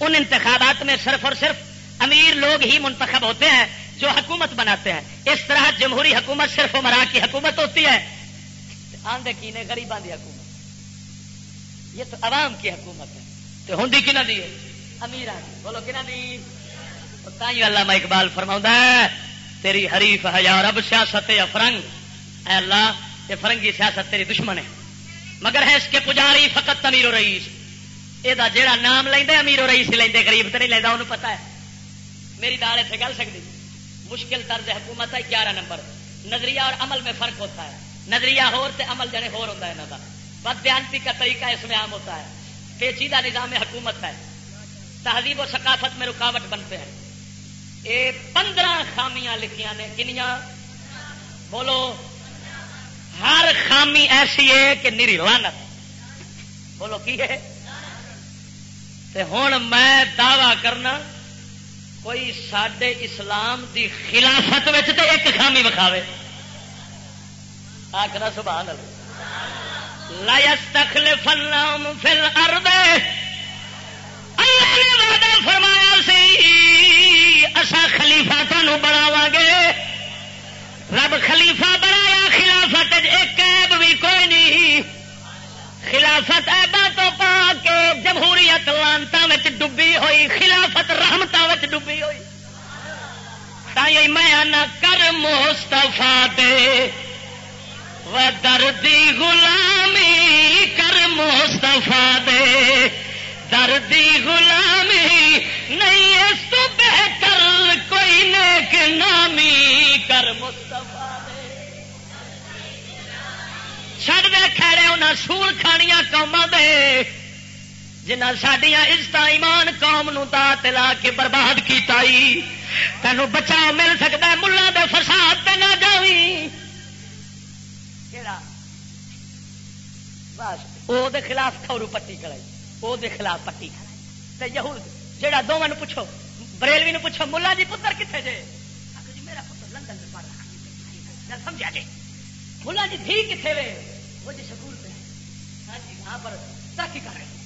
S1: ان انتخابات میں صرف اور صرف امیر لوگ ہی منتخب ہوتے ہیں جو حکومت بناتے ہیں۔ اس طرح جمہوری حکومت صرف عمرا کی حکومت ہوتی ہے۔ آندے کی نے گریبان دی حکومت۔ یہ تو عوام کی حکومت ہے۔ تو ہوں کی نہ دی امیر بولو کہ اللہ اقبال فرما تیری حریف ہے اب سیاست یا فرنگ، اے اللہ، یہ فرنگی سیاست تیری دشمن ہے۔ مگر ہے اس کے پجاری فقط امیر و رئیس۔ یہ جا نام لینا امیر و رئیس لیندے، غریب تو نہیں لینا انہوں پتا ہے۔ میری دال اتنے گل سکتی مشکل طرز حکومت ہے، گیارہ نمبر۔ نظریہ اور عمل میں فرق ہوتا ہے۔ نظریہ ہور تے عمل جڑے ہور ہوتا ہے یہاں کا بد کا طریقہ اس میں عام ہوتا ہے۔ پیچیدہ نظام حکومت ہے۔ تہذیب و ثقافت میں رکاوٹ بنتے ہیں۔ یہ پندرہ خامیاں لکھیاں نے، کنیاں؟ بولو۔ ہر خامی ایسی ہے کہ نیری لانت بولو کی ہے؟ ہوں میں دعوی کرنا، کوئی سڈے اسلام دی خلافت ایک خامی بکھاوے آخر سبحان اللہ۔ لا يستخلف اللهم في الارض اللہ نے وعدہ فرمایا سی، اسا خلیفہ تمہیں بناوا گے۔ رب خلیفہ بنایا، خلافت ایک عیب بھی کوئی نہیں۔ خلافت ایبا تو پا کے جمہوریت لانتا ڈبی ہوئی، خلافت رحمت ڈبی ہوئی۔ تھی میں آنا، کر مستفا دے۔ و دردی غلامی کر مستفا دے۔ دردی غلامی نہیں اس تو بہتر کوئی نیک نامی کر مستفا دے۔ دے کھڑے انہیں سول کھانیاں قوما دے۔ جنہ سڈیا عزت ایمان قوم نو دا تلا کے برباد کیتا ہی تینوں بچاؤ مل سکتا ہے، ملا دے فساد تے نہ جاوی۔ بس وہ خلاف کھورو پٹی کرائی۔ وہ خلاف پٹی کرائی یہود جہاں دونوں پوچھو، بریلوی نے پوچھو، ملا جی پتر کتنے جے؟ جی میرا پتر لندن میں پڑھ رہا سمجھا جی ملا جی تھی کتنے وے؟ وہ جی سکول پہ ہاں جی وہاں پر ترقی کر رہے ہیں۔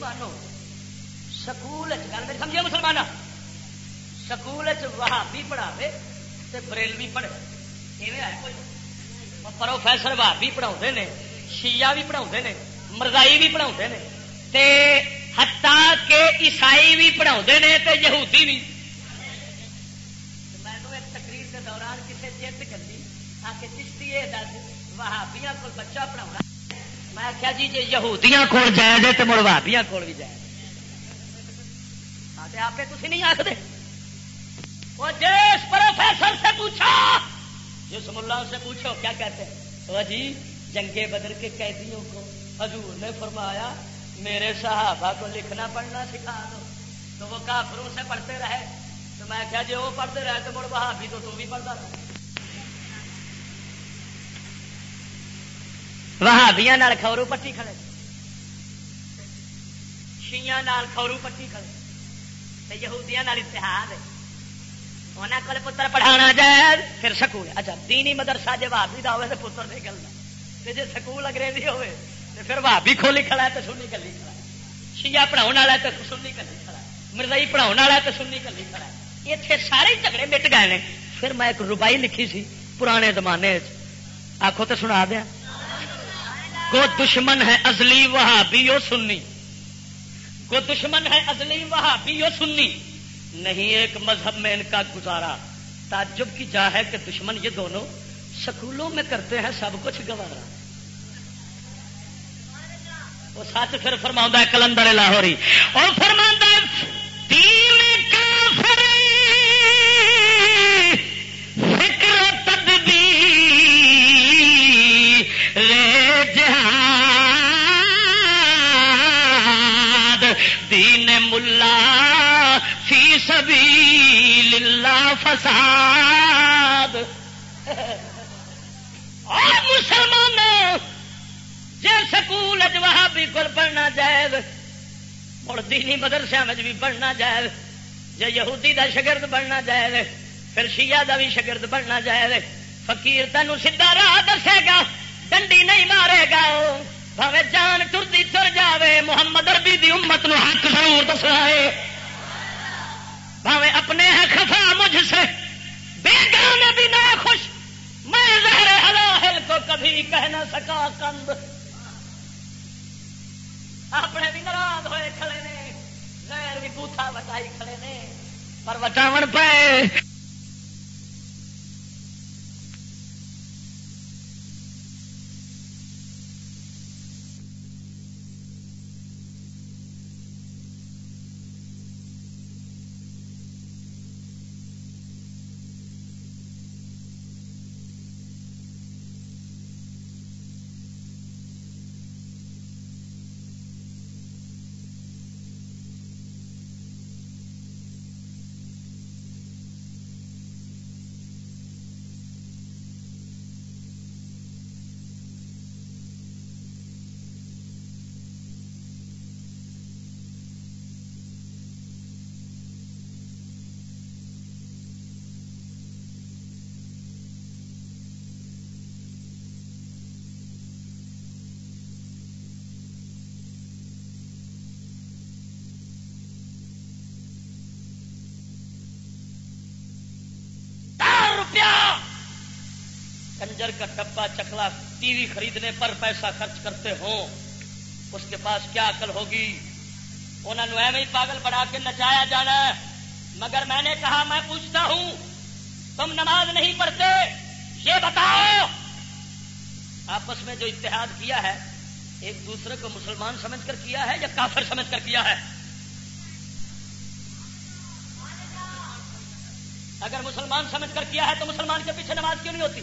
S1: مانو سکول گل سمجھے مسلمان سکول وہاں بھی پڑھاوے بریلوی پڑھے۔ پروفیسر بھابی پڑھا نے۔ شیعہ بھی پڑھا نے، مرزائی بھی پڑھا نے ہتا کے عیسائی بھی پڑھا نے یہودی بھی۔ میں تقریر کے دوران کسی جیت کری آ کے چشتی دس وہابیا کو بچہ پڑھا میں آخیا جی جی یہودیاں کول جائے تو مڑ وہابیا کول بھی جائے آپ تھی نہیں آخر وہ جس پروفیسر سے پوچھا جس ملا سے پوچھو، کیا کہتے ہیں؟ وہ جی جنگے بدر کے قیدیوں کو حضور نے فرمایا، میرے صحابہ کو لکھنا، پڑھنا سکھا دو۔ تو وہ کافروں سے پڑھتے رہے۔ تو میں کیا جی وہ پڑھتے رہے تو مڑ وہاں تو تم بھی پڑھتا رہا۔ وہاں بھی پٹی کھڑے۔ شیاں کھورو پٹی کھڑے۔ یہودیاں اتحاد ہے۔ انہوں کو پتر پڑھانا جائے پھر سکول اچھا دینی مدرسہ جی بھابی کا ہوئے تو پتر جی سکول انگریزی ہوئے تو پھر بھابی کھولی کھڑا ہے تو سنی کلی کھڑا ہے شیعہ پڑھاؤ والا تو سنی کلی کھڑا ہے مرزائی پڑھاؤ والا تو سنی کلی کھڑا ہے اتنے سارے جھگڑے مٹ گئے ہیں پھر میں ایک روبائی لکھی سی پرانے زمانے آخو تو سنا دیا کو دشمن ہے ازلی وہاں بھی سننی کو دشمن ہے ازلی وہاں بھی سننی نہیں ایک مذہب میں ان کا گزارا تعجب کی جا ہے کہ دشمن یہ دونوں سکولوں میں کرتے ہیں سب کچھ گوارا وہ سچ پھر فرما ہے کلندر لاہوری۔ اور فرما تین فکر تدبیر، رے جہاد، دین ملا فی سبیل اللہ فساد۔ اور مسلمان سکول وہاں بھی پڑھنا جائز اور دینی مدرسے میں بھی پڑھنا جائز جی یہودی دا شگرد بننا جائے پھر شیعہ دا بھی شگرد بننا جائے فقیر تینوں سیدا راہ دسے گا، ڈنڈی نہیں مارے گا بھاوے جان ٹرتی تر جاوے، محمد اربی دی امت نو حق ضرور دسائے بھاوے اپنے ہیں خفا مجھ سے بیگانے بھی نہ خوش میں زہر حلاحل کو کبھی کہہ نہ سکا کند۔ اپنے بھی ناراض ہوئے کھڑے نے، غیر بھی بوتھا وٹائی کھڑے نے، پر وٹاون پائے کنجر کا ڈبا چکلا ٹی وی خریدنے پر پیسہ خرچ کرتے ہوں، اس کے پاس کیا عقل ہوگی؟ انہوں نے ایویں پاگل بڑھا کے نچایا جانا ہے۔ مگر میں نے کہا، میں پوچھتا ہوں، تم نماز نہیں پڑھتے؟ یہ بتاؤ۔ آپس میں جو اتحاد کیا ہے، ایک دوسرے کو مسلمان سمجھ کر کیا ہے یا کافر سمجھ کر کیا ہے؟ اگر مسلمان سمجھ کر کیا ہے تو مسلمان کے پیچھے نماز کیوں نہیں ہوتی؟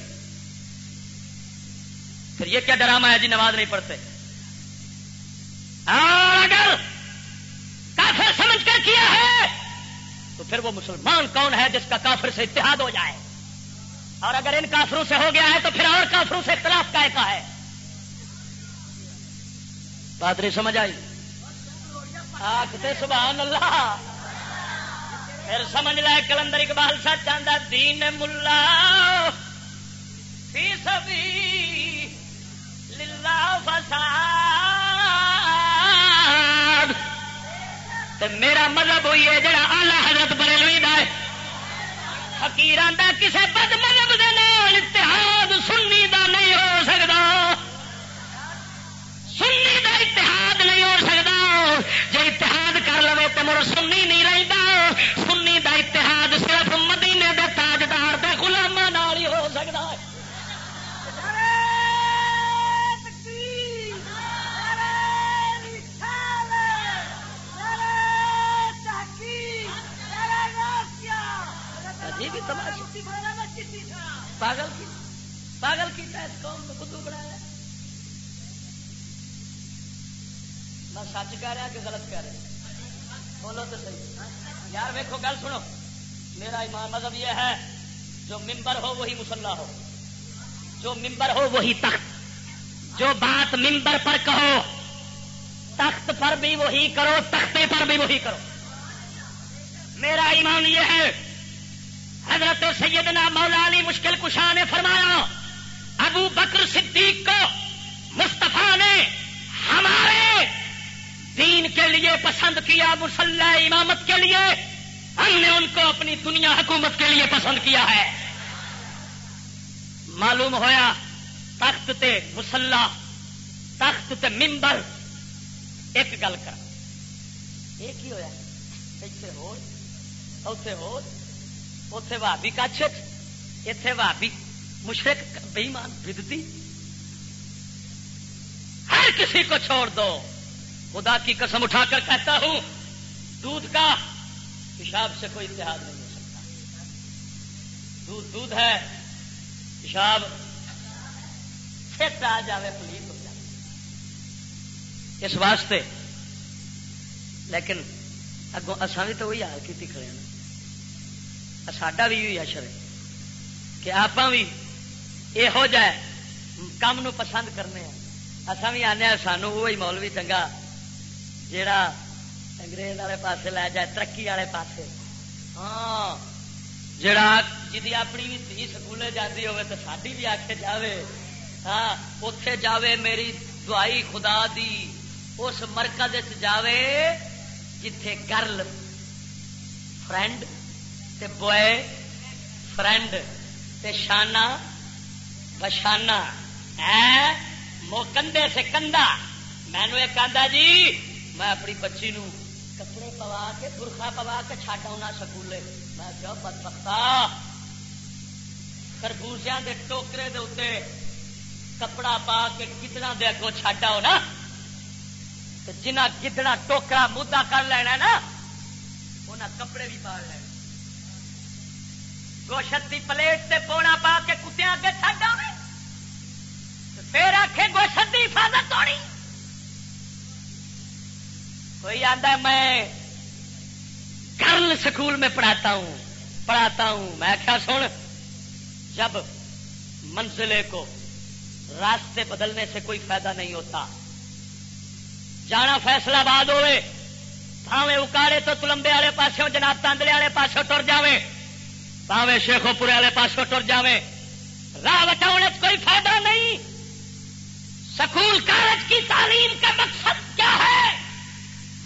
S1: پھر یہ کیا ڈرامہ ہے جی؟ نماز نہیں پڑھتے۔ اور اگر کافر سمجھ کر کیا ہے، تو پھر وہ مسلمان کون ہے جس کا کافر سے اتحاد ہو جائے؟ اور اگر ان کافروں سے ہو گیا ہے، تو پھر اور کافروں سے اختلاف کا ایک ہے۔ بات نہیں سمجھ آئی؟ آختے سبحان اللہ۔ پھر سمجھ لے کلندر اقبال سچ آدھا دین ملا فی سبھی فساد۔ تے میرا مذہب ہوئی ہے جڑا آلہ حضرت بریلوی دا ہے۔ فقیر کسی بد مذہب دے نال اتحاد سنی دا نہیں ہو سکتا سنی دا اتحاد نہیں ہو سکتا جو اتحاد کر لو تو مر سنی نہیں رہتا پاگل کی؟ پاگل کی اس قوم کو بدھو بنایا میں سچ کہہ رہا کہ غلط کہہ رہا بولو تو صحیح۔ یار ویکو گل سنو۔ میرا ایمان مذہب یہ ہے، جو ممبر ہو وہی مسلح ہو۔ جو ممبر ہو وہی تخت۔ جو بات ممبر پر کہو، تخت پر بھی وہی کرو، تختے پر بھی وہی کرو۔ میرا ایمان یہ ہے حضرت سیدنا مولا علی مشکل کشا نے فرمایا، ابو بکر صدیق کو مصطفیٰ نے ہمارے دین کے لیے پسند کیا، مسلح امامت کے لیے، ہم نے ان کو اپنی دنیا حکومت کے لیے پسند کیا ہے۔ معلوم ہویا، تخت تے مسلح، تخت تے ممبر ایک گل کر۔ ایک ہی ہوا اتنے ہو اتے بھابی کچھ اتے بھابی مشرق بےمان بدتی ہر کسی کو چھوڑ دو خدا کی قسم اٹھا کر کہتا ہوں دودھ کا پیشاب سے کوئی اتحاد نہیں ہو سکتا دودھ دودھ ہے پیشاب آ جائے پلیت ہو جائے اس واسطے لیکن اگوں اصا بھی تو وہی حال کی کھڑے نا ساڈا بھی ہوئی اشر ہے کہ آپ بھی یہو جائے کام نو پسند کرنے ہیں اصا بھی آنے سانو وہی مولوی چنگا جیڑا انگریز والے پاسے لے جائے، ترقی والے پاسے۔ ہاں جڑا جی اپنی بھی تھی سکولے جاتی ہوے تو ساری بھی آخے جاوے ہاں اتے جاوے میری دعائی خدا دی، اس مرکز جاوے جتھے گرل فرینڈ تے بوائے، فرینڈ تے شانہ، بشانہ۔ ہے مو کندھے سے کندھا مینو ایک آدھا جی میں اپنی بچی نو کپڑے پوا کے، برخا پوا کے چھڈ آنا سکولے۔ میں کیا بد بختا خربوزیا کے ٹوکرے دے اتنے کپڑا پا کے کتنا دے اگوں چھڈ آؤ نا۔ جنہ گدڑا ٹوکرا مدا کر لینا نا انہیں کپڑے بھی پا لینا گوشت کی پلیٹ سے پونا پا کے کتیا اگے چھڈ آئے پھر آخے گوشت کی حفاظت ہونی کوئی آتا میں کرل سکول میں پڑھاتا ہوں پڑھاتا ہوں۔ میں کیا سن، جب منزلے کو راستے بدلنے سے کوئی فائدہ نہیں ہوتا، جانا فیصلہ باد ہوئے پاوے اکاڑے تو تلمبے والے پاسوں، جناب تاندلے والے پاسوں ٹر جائے پاوے شیخو پورے والے پاسوں ٹر جائے راہ بچاؤ کوئی فائدہ نہیں۔ سکول کالج کی تعلیم کا مقصد کیا ہے؟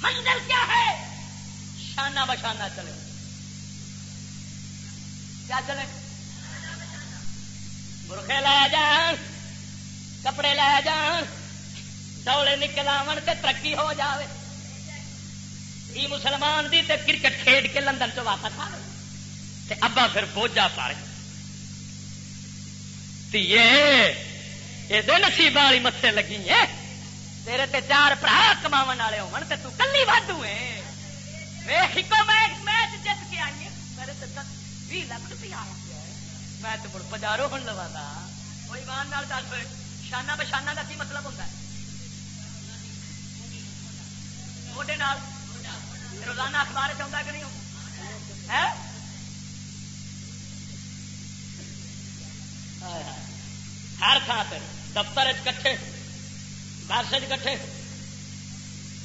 S1: منزل کیا ہے؟ شانہ بشانہ چلے۔ کیا چلے؟ برخے لے جان کپڑے لے جان ڈولے نکل آن تے ترقی ہو جاوے۔ ای مسلمان دی تے کرکٹ کھیڈ کے لندن چ واپس آ تے ابا پھر بوجھا پڑ یہ نصیب والی متے لگی ہے تیرے تے چار برا کما والے ہو تو کلی وادو ہے میچ جت کے آئی میرے بھی لاکھ روپیہ میں تو مڑ بازاروں ہوں لوا کوئی مان دس شانہ بشانہ کا کی مطلب ہوتا ہے؟ موڈے روزانہ اخبار چاہتا کہ نہیں؟ ہر تھان سے دفتر کٹھے، بس کٹھے۔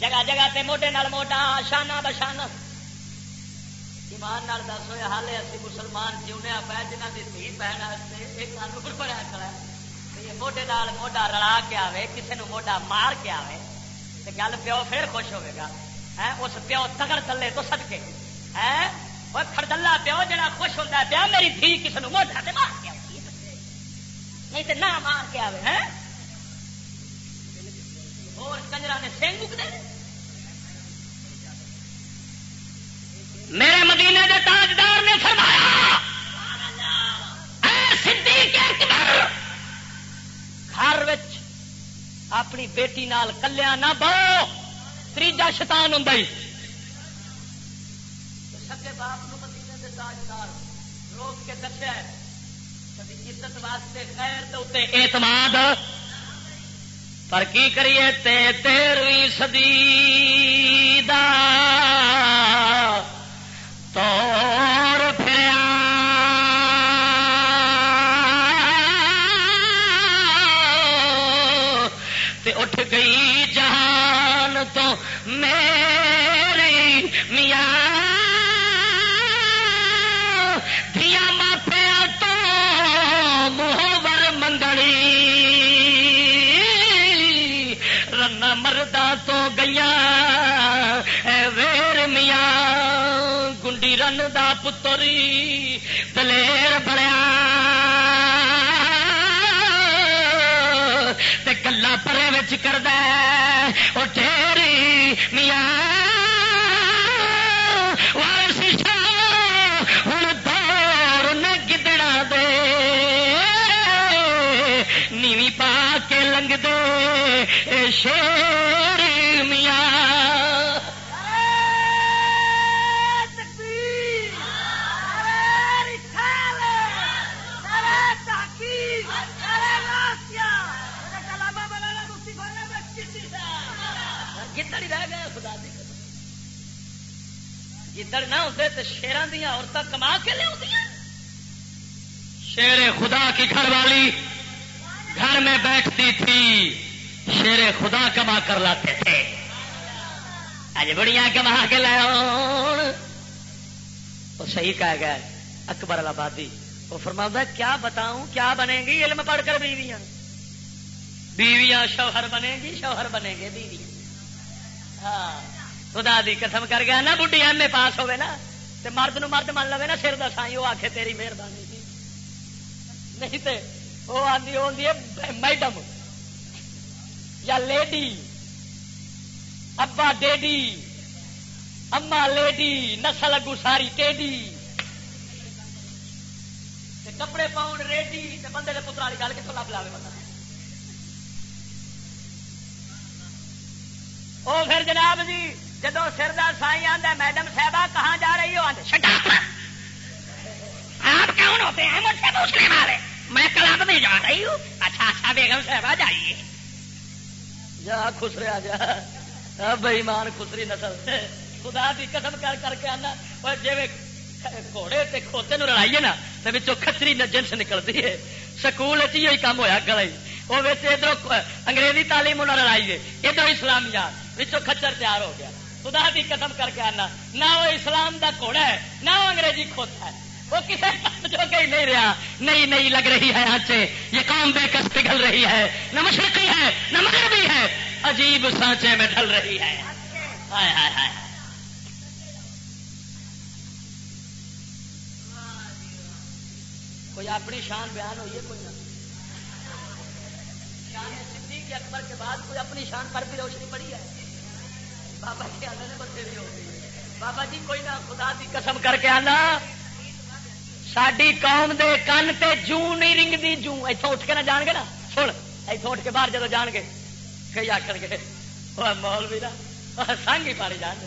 S1: جگہ جگہ تے موڈے نال موڈا، شانہ بشانہ ایمان نال دس ہوئے حال اسی مسلمان جیونے پہ جنہ کی دھی بہن ایک سال قانون بڑا کھڑا ہے۔ موڈے نال موڈا رلا کے آوے کسی نے موڈا مار کے آوے گل پیو پھر خوش ہوئے گا۔ ہاں، اس پیو تگڑ تلے تو سد کے خردلا ہاں، پیو، جڑا خوش ہوتا ہے پیا میری دھی کسی نے موڈا مار کے نہیں تو نہ مار کے آئے ہاں؟ اور کنجرا نے سینگ اگتے میرے مدینے کے تاجدار نے فرمایا گھر اپنی بیٹی نال کلیا نہ بہو تیجا شتان ہوں سکے باپ نو مدینے کے تاجدار روک کے دسیا کبھی عزت واسطے خیر اتنے اعتماد۔ پر کی کریے تے تیرویں سدی دا پتری دلیر بڑیا گلا پرے کرد وہ ٹھیری میاں ہوں دور نہ گدڑا دے نیوی پا کے لنگ دے شیر گدڑ نہ ہوتے تو شیران دیا عورتیں کما کے لیا شیر خدا کی گھر والی گھر میں بیٹھتی تھی، شیر خدا کما کر لاتے تھے۔ اج بڑیاں کما کے لاؤ وہ صحیح کہا گیا اکبر آبادی وہ فرما کیا بتاؤں؟ کیا بنے گی؟ علم پڑھ کر بیویاں بیویاں شوہر بنے گی، شوہر بنے گے بیویاں۔ ہاں۔ خدا دی قسم کر گیا نا بڈی ایم اے پاس ہوے نا، تے مرد نو مرد من لو نا سر دا دسائی وہ آخے تیری مہربانی تھی نہیں تے وہ آدھی ہوتی ہے میڈم۔ یا لیڈی۔ ابا ڈیڈی۔ اما لیڈی، نسل اگو ساری ٹیڈی۔ کپڑے پاؤن ریڈی بندے کے پتر والی گل کتوں لب لاوے بندہ۔ وہ پھر جناب جی جدو سردار سائی آدھا میڈم صاحبہ، کہاں جا رہی ہو؟ آپ کون ہوتے ہیں؟ مجھ سے پوچھنے والے۔ میں کلب میں جا رہی ہوں۔ اچھا اچھا بیگم صاحبہ، جائیے۔ جا خسریا جا۔ بئی مان خسری نسل۔ خدا کی قدم کر کر کے آنا۔ اور جی گھوڑے تے کھوتے نو لڑائیے نا تو بچوں کچری جنس نکلتی ہے۔ سکول ہی کام ہوا گلائی وہ ادھر انگریزی تعلیم انہوں انہیں لڑائیے ادھر اسلامیات بچوں کچر تیار ہو گیا۔ خدا بھی قدم کر کے آنا۔ نہ وہ اسلام دا گھوڑا ہے، نہ وہ انگریزی کھوتا ہے۔ وہ کسی جو کہ نہیں رہا۔ نئی نئی لگ رہی ہے آنچے۔ یہ کام بے کس پگھل رہی ہے۔ نہ مشرقی ہے، نہ مغربی ہے۔ عجیب سانچے میں ڈھل رہی ہے۔ ہائے ہائے ہائے۔ کوئی اپنی شان بیان ہوئی ہے؟ کوئی نہ۔ صدیق اکبر کے بعد کوئی اپنی شان پر بھی روشنی پڑی ہے۔ بابا جی آنے نے بتھیری ہو بابا جی کوئی نہ خدا دی قسم کر کے آنا۔ ساری قوم دے کن تے جوں نہیں رنگتی جوں اتوں اٹھ کے نہ جان گے نا۔ سن اتوں اٹھ کے باہر جدو جان گے کئی آخر گے، وہ مول بھی نا سنگ ہی پاری جان گے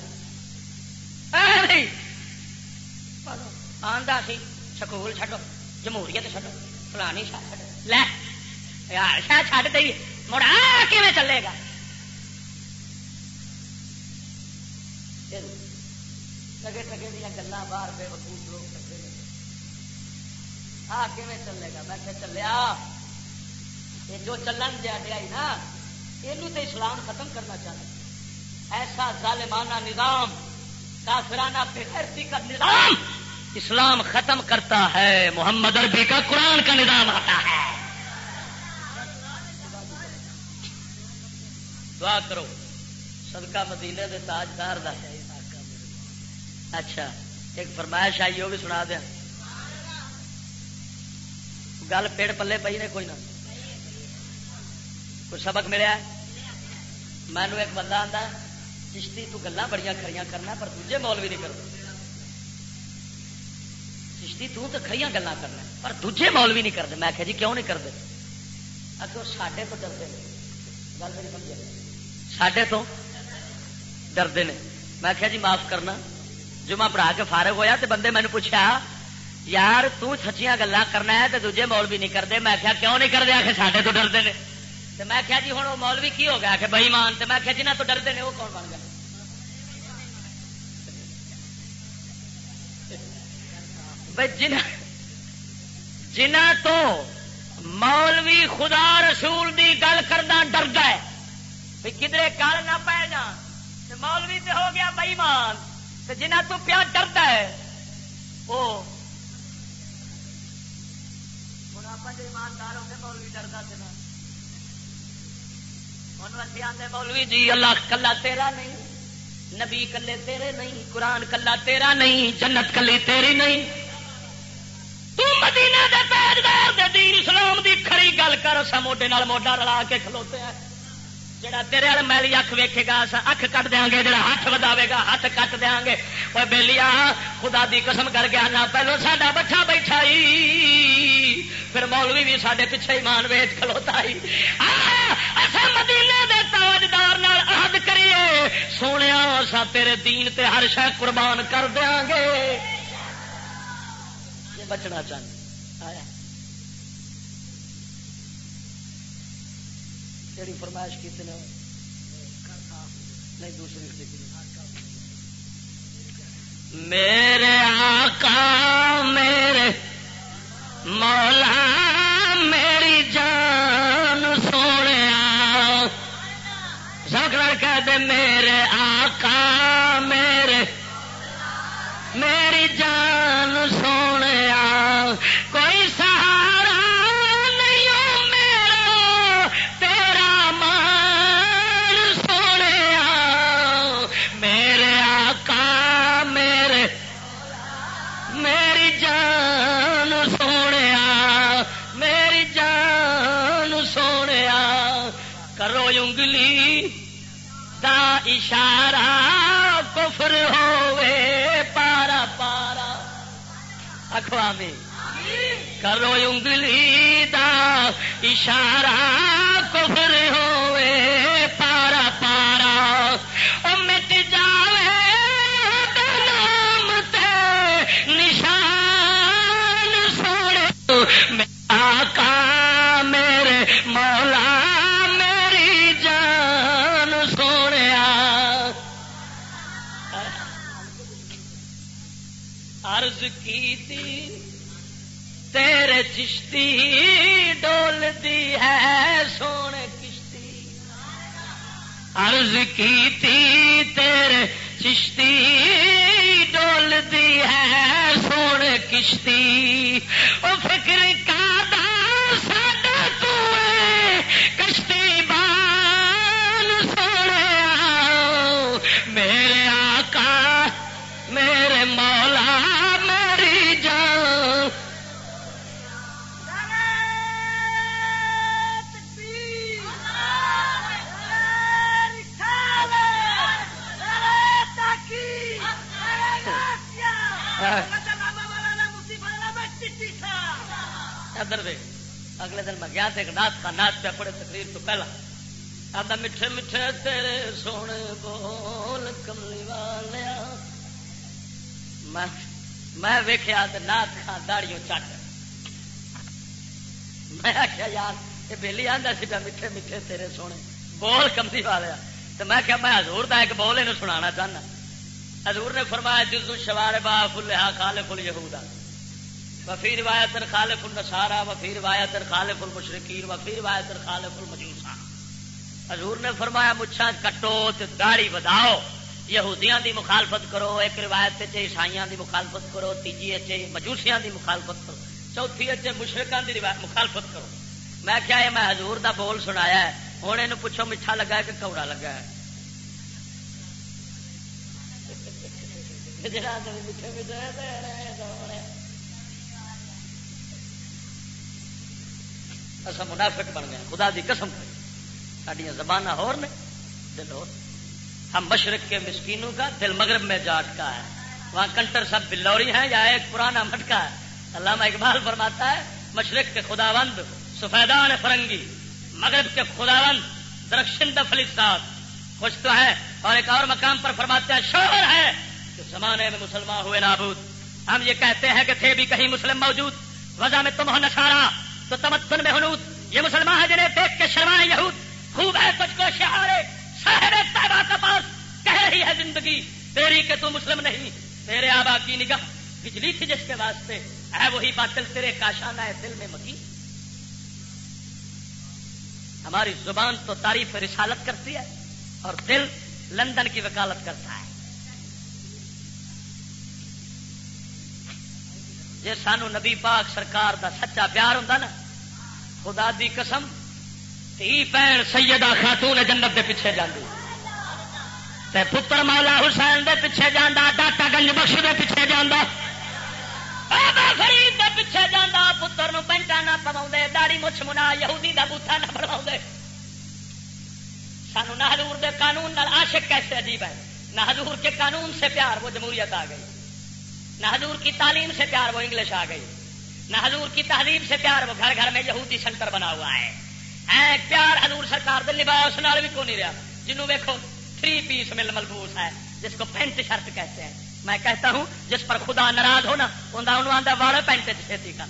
S1: آندا سی، سکول چڈو جمہوریت چڈو فلانی شاہ چڈو لے، یار شاہ چڈ دئی۔ مڑا کیون چلے گا؟ دل ٹگے ٹگے دیا گلا باہر بے وقوف لوگ کرتے ہیں آ کیون چلے گا؟ میں کہ چلیا یہ جو چلن دیا دیا نا یہ تو اسلام ختم کرنا چاہتا ایسا ظالمانہ نظام، کافرانہ بےغیرتی کا نظام اسلام ختم کرتا ہے۔ محمد عربی کا قرآن کا نظام آتا ہے۔ دعا کرو، صدقہ مدینے دے تاجدار دا اچھا ایک فرمائش آئی ہوگی سنا دیا گل پیڑ پلے پی نے، کوئی نہ۔ کوئی سبق ملیا؟ مینو ایک بندہ آتا چشتی، تو گلا بڑی کھڑی کرنا، پر دوجے مول بھی نہیں کرتا چشتی، تو تو کھڑی گلا کرنا، پر دوجے مول بھی نہیں کرتے۔ میں کہ جی کیوں نہیں کرتے؟ اگر سڈے تو ڈرتے گل میری سڈے تو ڈرتے ہیں میں کہ جی معاف کرنا۔ جمعہ پڑھا کے فارغ ہویا تو بندے مینو پوچھا یار تو سچیاں گلا کرنا ہے تو دوجے مول بھی نہیں کرتے میں کیا کیوں نہیں کرتے آخر سڈے تو ڈرتے ہیں تو میں کیا جی ہوں وہ مولوی کی ہو گیا کہ بئی مان تو میں کیا جنہ تو ڈرتے ہیں وہ کون بن گیا جنہ جنہ تو مولوی خدا رسول دی گل کرنا ڈردا ہے بھائی کدھر گل نہ پی جان مولوی تے ہو گیا بئیمان تو جنہ تو پیا ڈردا ہے وہ ہوں آپ ایماندار مولوی مولوی جی اللہ کلا تیرا نہیں، نبی کلے تیرے نہیں، قرآن کلا تیرا نہیں، جنت کلی تیری نہیں۔ تو مدینہ دے دے دین اسلام دی کھڑی گل کر سا موڈے نال موڈا رلا کے کھلوتے ہیں۔ جڑا تیرے والے میلی اکھ ویکھے گا اکھ کٹ دیا گے، جڑا ہاتھ وداوے گا، ہاتھ کٹ دیا گے۔ وہ بےلیا خدا دی قسم کر کے آنا، پہلو ساڈا بچہ بیٹھا ہی، پھر مولوی بھی سارے پیچھے ایمان ویچ کھلوتا ہی۔ مدینے دے تاجدار عہد کریے۔ سونے سا تیرے دین تے ہر شہ قربان کر دیا گے۔ بچنا چاہتے جڑی فرمائش کی نہیں، دوسری میرے آقا، میرے مولا، میری جان سونے سکڑ کہہ دے، میرے آقا، میرے، میری جان سونے اشارہ کفر ہوئے، پارا پارا۔ اخوامی کرو انگلی دا اشارہ کفر ہوئے، پارا پارا۔ مٹ جاوے نام تے نشان سوڑے آقا عرض کی تھی تیرے چشتی ڈول دی ہے، سونے کشتی۔ عرض کی تھی تیرے چشتی ڈول دی ہے، سونے کشتی۔ او فکر کا دا ایک نات کا نات پہ پڑے تقریر تو پہلا۔ آدھا میٹھے میٹھے تیرے سونے بول کملی والیا میں ویخیا نات خان داڑیوں چٹ۔ میں آخیا یار یہ بہلی آتا سا میٹھے میٹھے تیرے سونے بول کملی والیا تو میں کیا میں ہزور کا ایک بول یہ سنا چاہنا حضور نے فرمایا، جزو شوار با فلحا خالف الہودا وفی روایت خالف النصارا وفی روایت خالف المشرقین وفی روایت خالف المجوسا حضور نے فرمایا مچھا کٹو داڑی بداؤ یہودیاں دی مخالفت کرو، ایک روایت عیسائیاں دی مخالفت کرو، تیجی مجوسیاں دی مخالفت کرو، چوتھی اچھے مشرقان دی مخالفت کرو۔ میں کیا ہے میں حضور دا بول سنایا ہے۔ ہوں یہ پوچھو میٹھا لگا ہے کہ کوڑا لگا ہے؟ اصا منافق بن گیا خدا دی قسم سڈیا زبان اور نے۔ دل اور ہم مشرق کے مسکینوں کا دل مغرب میں جاٹ کا ہے۔ وہاں کنٹر سب بلوری ہیں یا ایک پرانا مٹکا ہے۔ علامہ اقبال فرماتا ہے، مشرق کے خداوند سفیدان فرنگی، مغرب کے خداوند درخشند فلسطات خوش تو ہے اور ایک اور مقام پر فرماتے ہیں، شوہر ہے کہ زمانے میں مسلمان ہوئے نابود۔ ہم یہ کہتے ہیں کہ تھے بھی کہیں مسلم موجود۔ وزا میں تم ہو نشارا تو تمتن میں ہنود یہ مسلمان ہے جنہیں دیکھ کے شرمائے یہود۔ خوب ہے کچھ کو شہارے شہر طیبہ کا پاس۔ کہہ رہی ہے زندگی، تیری کہ تو مسلم نہیں۔ تیرے آبا کی نگاہ بجلی تھی جس کے واسطے۔ ہے وہی باطل تیرے کاشانہ ہے دل میں مکی۔ ہماری زبان تو تعریف رسالت کرتی ہے اور دل لندن کی وکالت کرتا ہے۔ جی سانو نبی پاک سرکار دا سچا پیار ہوں نا خدا دی قسم تھی پین سیدہ خاتون جنت دے پیچھے جاندی۔ تے پتر مولا حسین دے پیچھے جانا ڈاٹا گنج بخش دے پیچھے جانا فرید دے پیچھے جانا پتر نو پینٹا نہ پوا داڑی مچھ منا، یہودی دا بوٹا نہ پڑوا سانو نہ حضور دے قانون نال عاشق کیسے عجیب ہے؟ نہ حضور کے قانون سے پیار، وہ جمہوریت آ گئی۔ نہ حضور کی تعلیم سے پیار، وہ انگلش آ گئی۔ نہ حضور کی تہذیب سے پیار وہ گھر گھر میں یہودی سینٹر بنا ہوا ہے۔ اے پیار حضور سرکار دل لباس نال بھی کو نہیں رہا؟ جنوں ویکو تھری پیس مل ملبوس ہے، جس کو پینٹ شرٹ کہتے ہیں۔ میں کہتا ہوں، جس پر خدا ناراض ہونا انہوں آتا واڑ پینٹ چھتی کر۔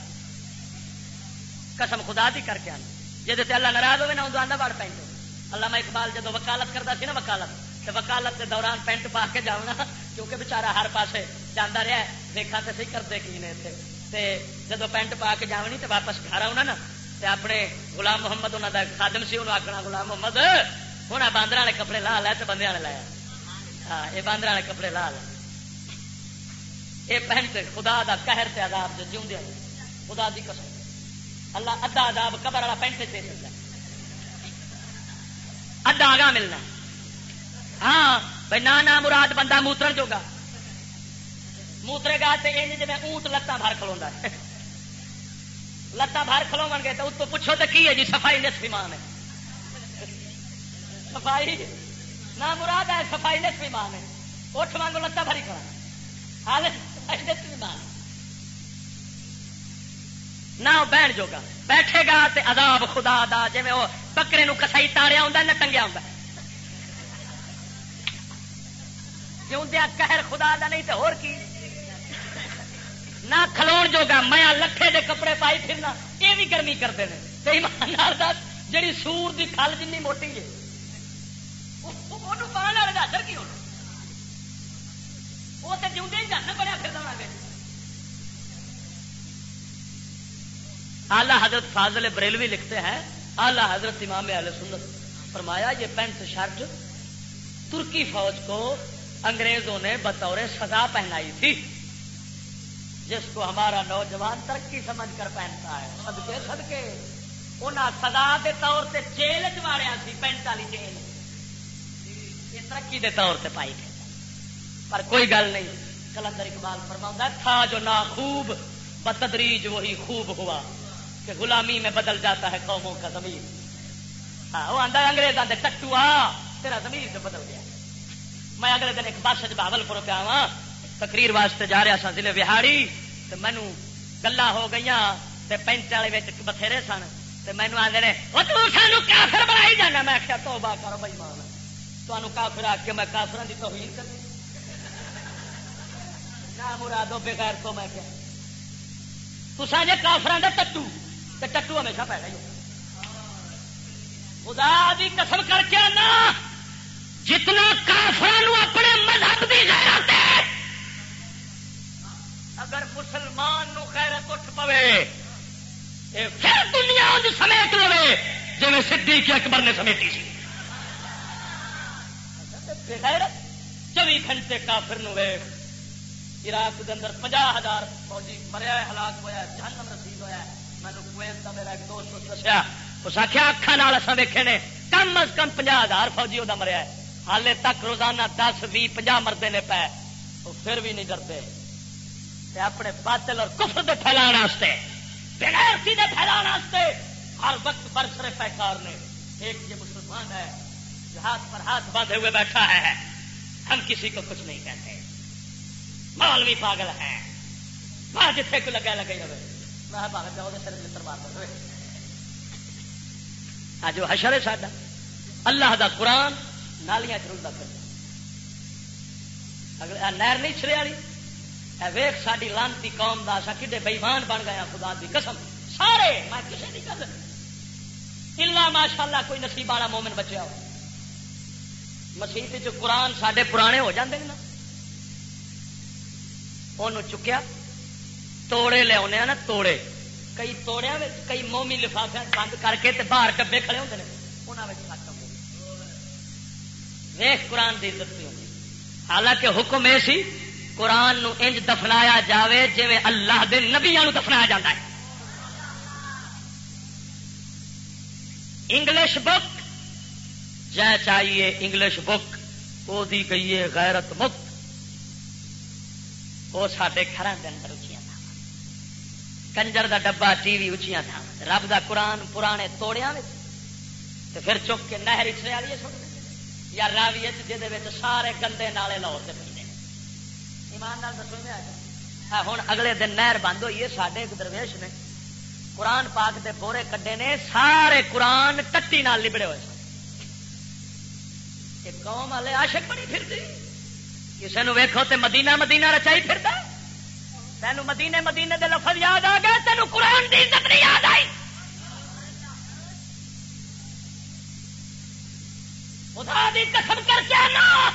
S1: قسم خدا دی کر کے آنا۔ جی اللہ ناراض ہوئے نا ادو آتا واڑ پینٹ اللہ میں اقبال جدو وکالت کرتا سی نا وکالت تو وکالت کے دوران پینٹ پا کے جاؤں کیونکہ بچارا ہر پاسے جانا رہا ہے۔ دیکھا تو سی کرتے کی نے اتنے جدو پینٹ پا کے جاونی تو واپس گھر آنا نا اپنے گلام محمد انہوں کا خادم سی انہوں آخنا گلام محمد ہوں باندر والے کپڑے لا لے تو بندے والے لایا ہاں یہ باندر والے کپڑے لا لے۔ یہ پینٹ خدا دا قہر سے آداب جو جیوں خدا دی قسم۔ اللہ ادا آداب قبر والا پینٹ دے سکتا ادا آگاہ ملنا۔ ہاں بھائی نہ مراد بندہ موتر جوگا۔ موترے گا تو یہ جی اونٹ لتان بھر کھلوا لتان بھر کھلو گے تو اس کو پوچھو تو کی ہے جی سفائی نسفی مان ہے۔ سفائی نہ مراد ہے سفائی نسفی مان ہے۔ اٹھ مانگو لتا بھری کھڑا حال ہاں، نسفی مان نہ بہن جوگا۔ بیٹھے گا تے عذاب خدا دا جی وہ بکرے نو کسائی تاریا ہوں نہ ٹنگیا ہوں کیوں دیا قہر خدا دا نہیں تے اور کی؟ نہ کھلو جوگا، میں لکھے دے کپڑے پائی پھرنا۔ یہ بھی گرمی کرتے ہیں۔ جی سور کی کھل جن موٹی ہے۔ پان والے کی ہونا؟ وہ تو ہی جانا بڑا پھر گے آلہ حضرت فاضل بریلوی لکھتے ہیں آلہ حضرت امام علیہ سنت فرمایا، یہ پینٹ شرٹ ترکی فوج کو انگریزوں نے بطور سزا پہنائی تھی۔ جس کو ہمارا نوجوان ترقی سمجھ کر پہنتا ہے۔ سدکے سدکے انہیں سزا کے طور سے جیل چاڑیا سی پینٹ والی جیل۔ یہ ترقی کے طور سے پائی گئی۔ پر کوئی گل نہیں کلندر اقبال فرما تھا جو نا خوب بتدریج وہی خوب ہوا کہ غلامی میں بدل جاتا ہے قوموں کا زمین ہاں وہ آدھا انگریز آدھے آ تیرا زمین سے بدل گیا۔ میں اگلے دن ایک بس بہبل پور پہ آوا تقریر واسطے جا رہا سا ضلع بہاڑی تو مینو گلا ہو گئی تے پینٹ والے بتھیرے سن تو مینو آدھے نے وہ تو سانو کافر بنائی جانا میں آخیا تو با کر بھائی مان تمہوں کافر آ کے میں کافر کی توہین کر مرادو بغیر تو میں کیا تسا جی کافران کا ٹٹو تو ٹٹو ہمیشہ پیدا ہی خدا دی قسم کر کے آنا جتنا کافران اپنے مذہب کی غیرت اگر مسلمان نو غیرت اٹھ پوے پھر دنیا سمیٹ لے جی سدھی کے اکبر نے سمیٹی سی۔ چوبی گھنٹے کافر نو عراق کے اندر پنجا ہزار فوجی مریا ہلاک ہوا جہنم رسید ہوا مینو کویت کا میرا ایک دوست دسیا، اس آخیا اکھان اصل ویکے نے، کم از کم پنجا ہزار فوجی وہ مریا ہے۔ حالے تک روزانہ دس بھی پنجا مرد نے پے وہ پھر بھی نہیں ڈرتے۔ اپنے باطل اور کفر دے پھیلان بغیر دے پھیلان ہر وقت برسرے پیکار نے ایک یہ مسلمان ہے جو ہاتھ پر ہاتھ باندھے ہوئے بیٹھا ہے، ہم کسی کو کچھ نہیں کہتے۔ مال بھی پاگل ہے۔ وہاں جتنے کو لگا لگے رہے میں پاگل، جاؤ سر متر مار دے آج وہ حشر ہے ساڈا۔ اللہ دا قرآن نالیاں چلتا پھر نہر نہیں چرے والی ویخ ساری لانتی قوم کا سا کھے بئیمان بن گیا ہاں، خدا دی قسم۔ سارے، میں کسی نہیں کر اللہ ماشاء اللہ کوئی نصیب والا مومن بچیا ہو۔ مسیح جو قرآن سڈے پرانے ہو جاندے نا ان چکیا۔ توڑے لیا ہاں نا، توڑے۔ کئی توڑیا کئی مومی لفافے بند کر کے تے باہر ڈبے کھڑے ہوتے ہیں انہوں ویخ قرآن کی عزت نہیں ہوتی حالانکہ حکم یہ سی قرآن نو انج دفنایا جاوے جی اللہ دے نبیا دفنایا جاتا ہے۔ انگلش بک جی چاہیے انگلش بک وہ دی گئی ہے غیرت مکت وہ سارے گھر کے اندر اچیا تھا کنجر دا ڈبا ٹی وی اچیا تھا رب دا قرآن پرانے توڑیا پھر چک کے نہر اچھنے والی یا راوی جہد سارے گندے نالے لاہور سے پہ ایمان ہاں، ہوں اگلے دن نہر بند ہوئی ہے سڈے ایک درویش نے۔ قرآن پاک دے بورے کڈے نے، سارے قرآن ٹٹی نال لبڑے ہوئے سن۔ قوم والے آشک بڑی پھر کسی نے ویکو تے مدینہ مدینہ رچائی پھر تین مدینے مدینے دے لفظ یاد آ گئے تینوں قرآن دی عزت نہیں یاد آئی۔ خدا دی قسم کر کے آنا۔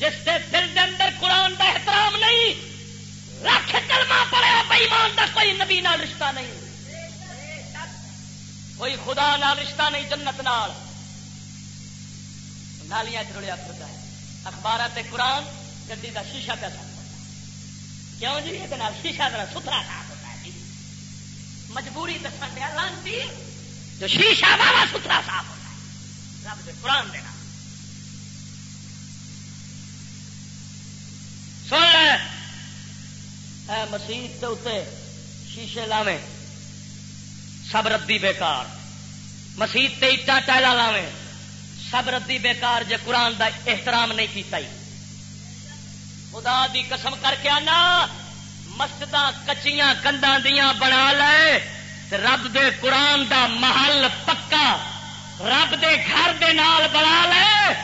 S1: جس کے دل کے اندر قرآن کا احترام نہیں، رکھ کلمہ پڑے بےمان کا کوئی نبی نال رشتہ نہیں۔ کوئی خدا نال رشتہ نہیں، جنت نال۔ نالیاں چڑیا پھرتا ہے۔ اخبار قرآن، گڈی کا شیشہ پہ صاف کیوں جی؟ یہ شیشہ ذرا ستھرا صاف ہوتا ہے جی۔ مجبوری دسن دیا، لانتی۔ جو شیشہ والا ستھرا صاف ہوتا ہے۔ رب دے قرآن دینا سن مسیح شیشے لاوے سب ردی بےکار مسیح اٹا ٹائلا لاوے سب ردی بےکار جے قرآن دا احترام نہیں کیتا ہی۔ خدا دی قسم کر کے آنا۔ مسجد کچیاں کنداں دیاں بنا لے۔ رب دے قرآن دا محل پکا۔ رب دے گھر دے نال بنا لے۔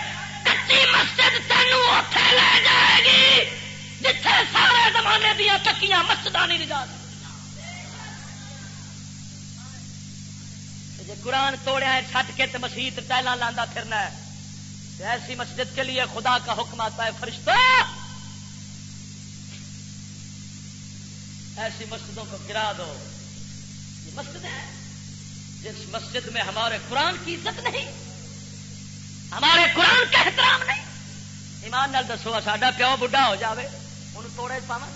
S1: کچی مسجد تینوں اٹھے لے جائے گی۔ جتھے سارے زمانے دیا چکیاں مسجد نہیں جا جی قرآن توڑیا چھٹ کے تو مسیح ٹائل لانا پھرنا ہے۔ ایسی مسجد کے لیے خدا کا حکم آتا ہے فرشتہ ایسی مسجدوں کو گرا دو۔ یہ مسجد ہے جس مسجد میں ہمارے قرآن کی عزت نہیں، ہمارے قرآن کا احترام نہیں۔ ایمان نال دسو، ساڈا پیو بڑھا ہو جاوے۔ توڑے پاوا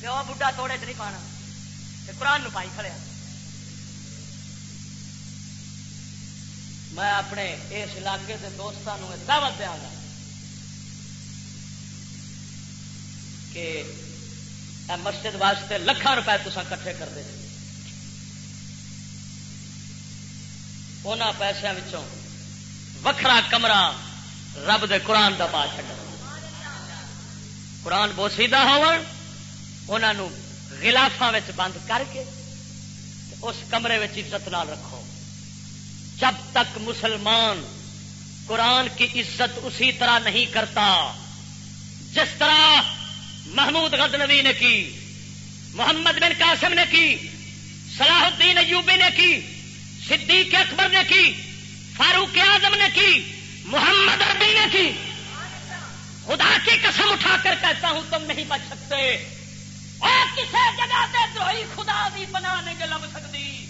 S1: پیو بڈا توڑے چ نہیں پانا قرآن پائی کھڑے میں اپنے اس علاقے کے دوستوں دعوت دیا گا کہ مسجد واسطے لکھان روپئے تصا کٹھے کر دے ان پیسوں وکھرا کمرہ رب دے قرآن دا پا چ قرآن بوسیدہ ہو گلافا بند کر کے اس کمرے عزت نال رکھو۔ جب تک مسلمان قرآن کی عزت اسی طرح نہیں کرتا، جس طرح محمود غزنوی نے کی، محمد بن قاسم نے کی، صلاح الدین ایوبی نے کی، صدیق اکبر نے کی، فاروق اعظم نے کی، محمد عربی نے کی۔ خدا کی قسم اٹھا کر کہتا ہوں، تم نہیں بچ سکتے۔ اور کسی جگہ سے دروئی خدا بھی پناہ نہیں لب سکتی۔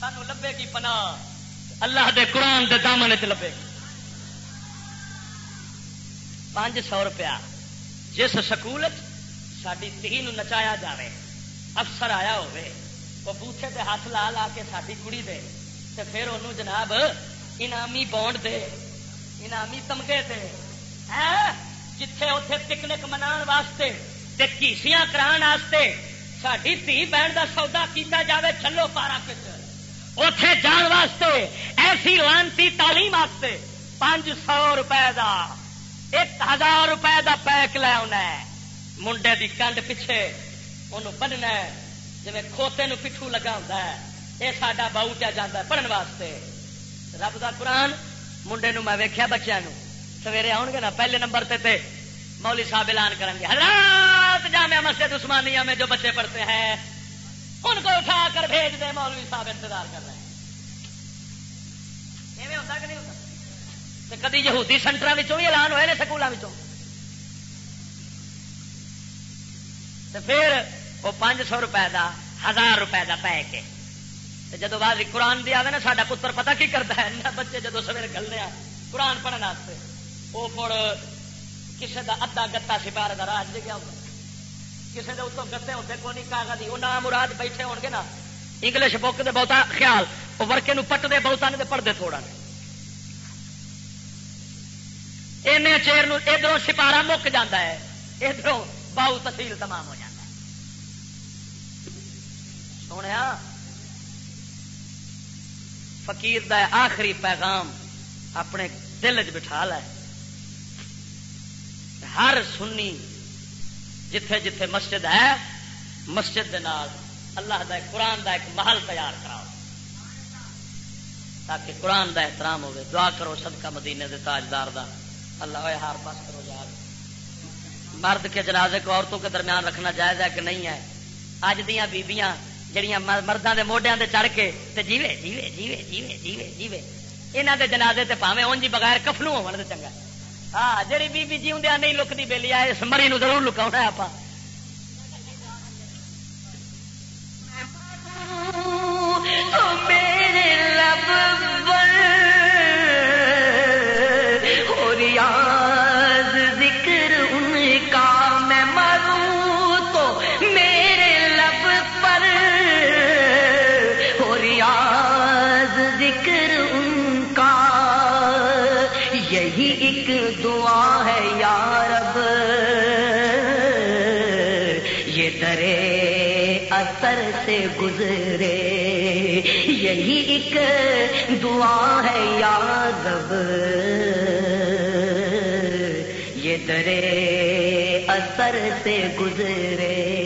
S1: سانو لبے کی پناہ۔ اللہ دے قرآن دے دامن چ لبے۔ گی پانچ سو روپیہ۔ جس سکول ساری تھی نچایا جائے افسر آیا ہوئے وہ بوٹے دے ہاتھ لا لا کے ساری کڑی دے، تے پھر انہوں جناب انعامی بونڈ دے، انعامی تمغے دے۔ ہاں؟ جتھے اتے پکنک منا واسطے تے کیسیاں کران واسطے ساری دھی بہن کا سودا کیتا جاوے چلو پارا کچھ اتے جان واسطے ایسی لانتی تعلیم واسطے پانچ سو روپے دا، ایک ہزار روپے کا پیک لے آنا منڈے کی کنڈ پیچھے انہوں بننا جی کھوتے نو پٹھو لگا ہوتا ہے۔ یہ ساڈا باؤ پیا جانا پڑھن واسطے۔ رب کا قرآن، منڈے نو میں ویکیا بچوں سویرے آؤ گے نا، پہلے نمبر تے تے مولی صاحب اعلان کریں گے۔ حضرات جامع مسجد عثمانیہ میں جو بچے پڑھتے ہیں، ان کو اٹھا کر بھیج دے مولوی صاحب انتظار کر رہے ہیں۔ ہوتا کہ نہیں ہوتا؟ کدی یہودی سینٹر بھی اعلان ہوئے سکولوں پھر وہ پانچ سو روپئے کا ہزار روپئے کا پی کے۔ جدو بعد قرآن دیا نا سا پتر پتا کی کرتا ہے؟ بچے جدو سویر گلنے قرآن پڑھنے وہ مڑ کسی کا ادا گتا سپار کا راج لکھا ہوگا کسی کے اتوں گتے ہوتے کو نہیں؟ کاغذ وہ نام مراد بیٹھے ہو گے نا۔ انگلش بک دے بہتا خیال۔ وہ ورکے پٹتے بہتا نے پڑھتے تھوڑا نے چیر ادھر سپارا مک جاتا ہے۔ ادھر باؤ تحصیل تمام ہو جاتا ہے۔ سونے فقیر دا آخری پیغام اپنے دل چ بٹھا لے۔ ہر سنی جتھے جتھے مسجد ہے، مسجد دے نال اللہ دا قرآن دا ایک محل تیار کراؤ۔ تاکہ قرآن دا احترام ہوگی دعا کرو صدقہ مدینے دے تاجدار دا۔ اللہ ہار پاس کرو یار مرد کے جنازے کو عورتوں کے درمیان رکھنا جائز ہے کہ نہیں ہے؟ اج دیا بیبیاں جہیا مردوں کے موڈیا سے چڑھ کے جیوے جیوے جیوے جیوے جیوے جیوے۔ یہاں کے جنازے سے پاوے اونجی بغیر کفلو ہو چنگا۔ ہاں جی بیبی جیوندیا نہیں لکتی بہلی ہے اس مری نو ضرور لکا ہے آپ میرے لب ذکر گزرے یہی ایک دعا ہے یادب یہ درے اثر سے گزرے۔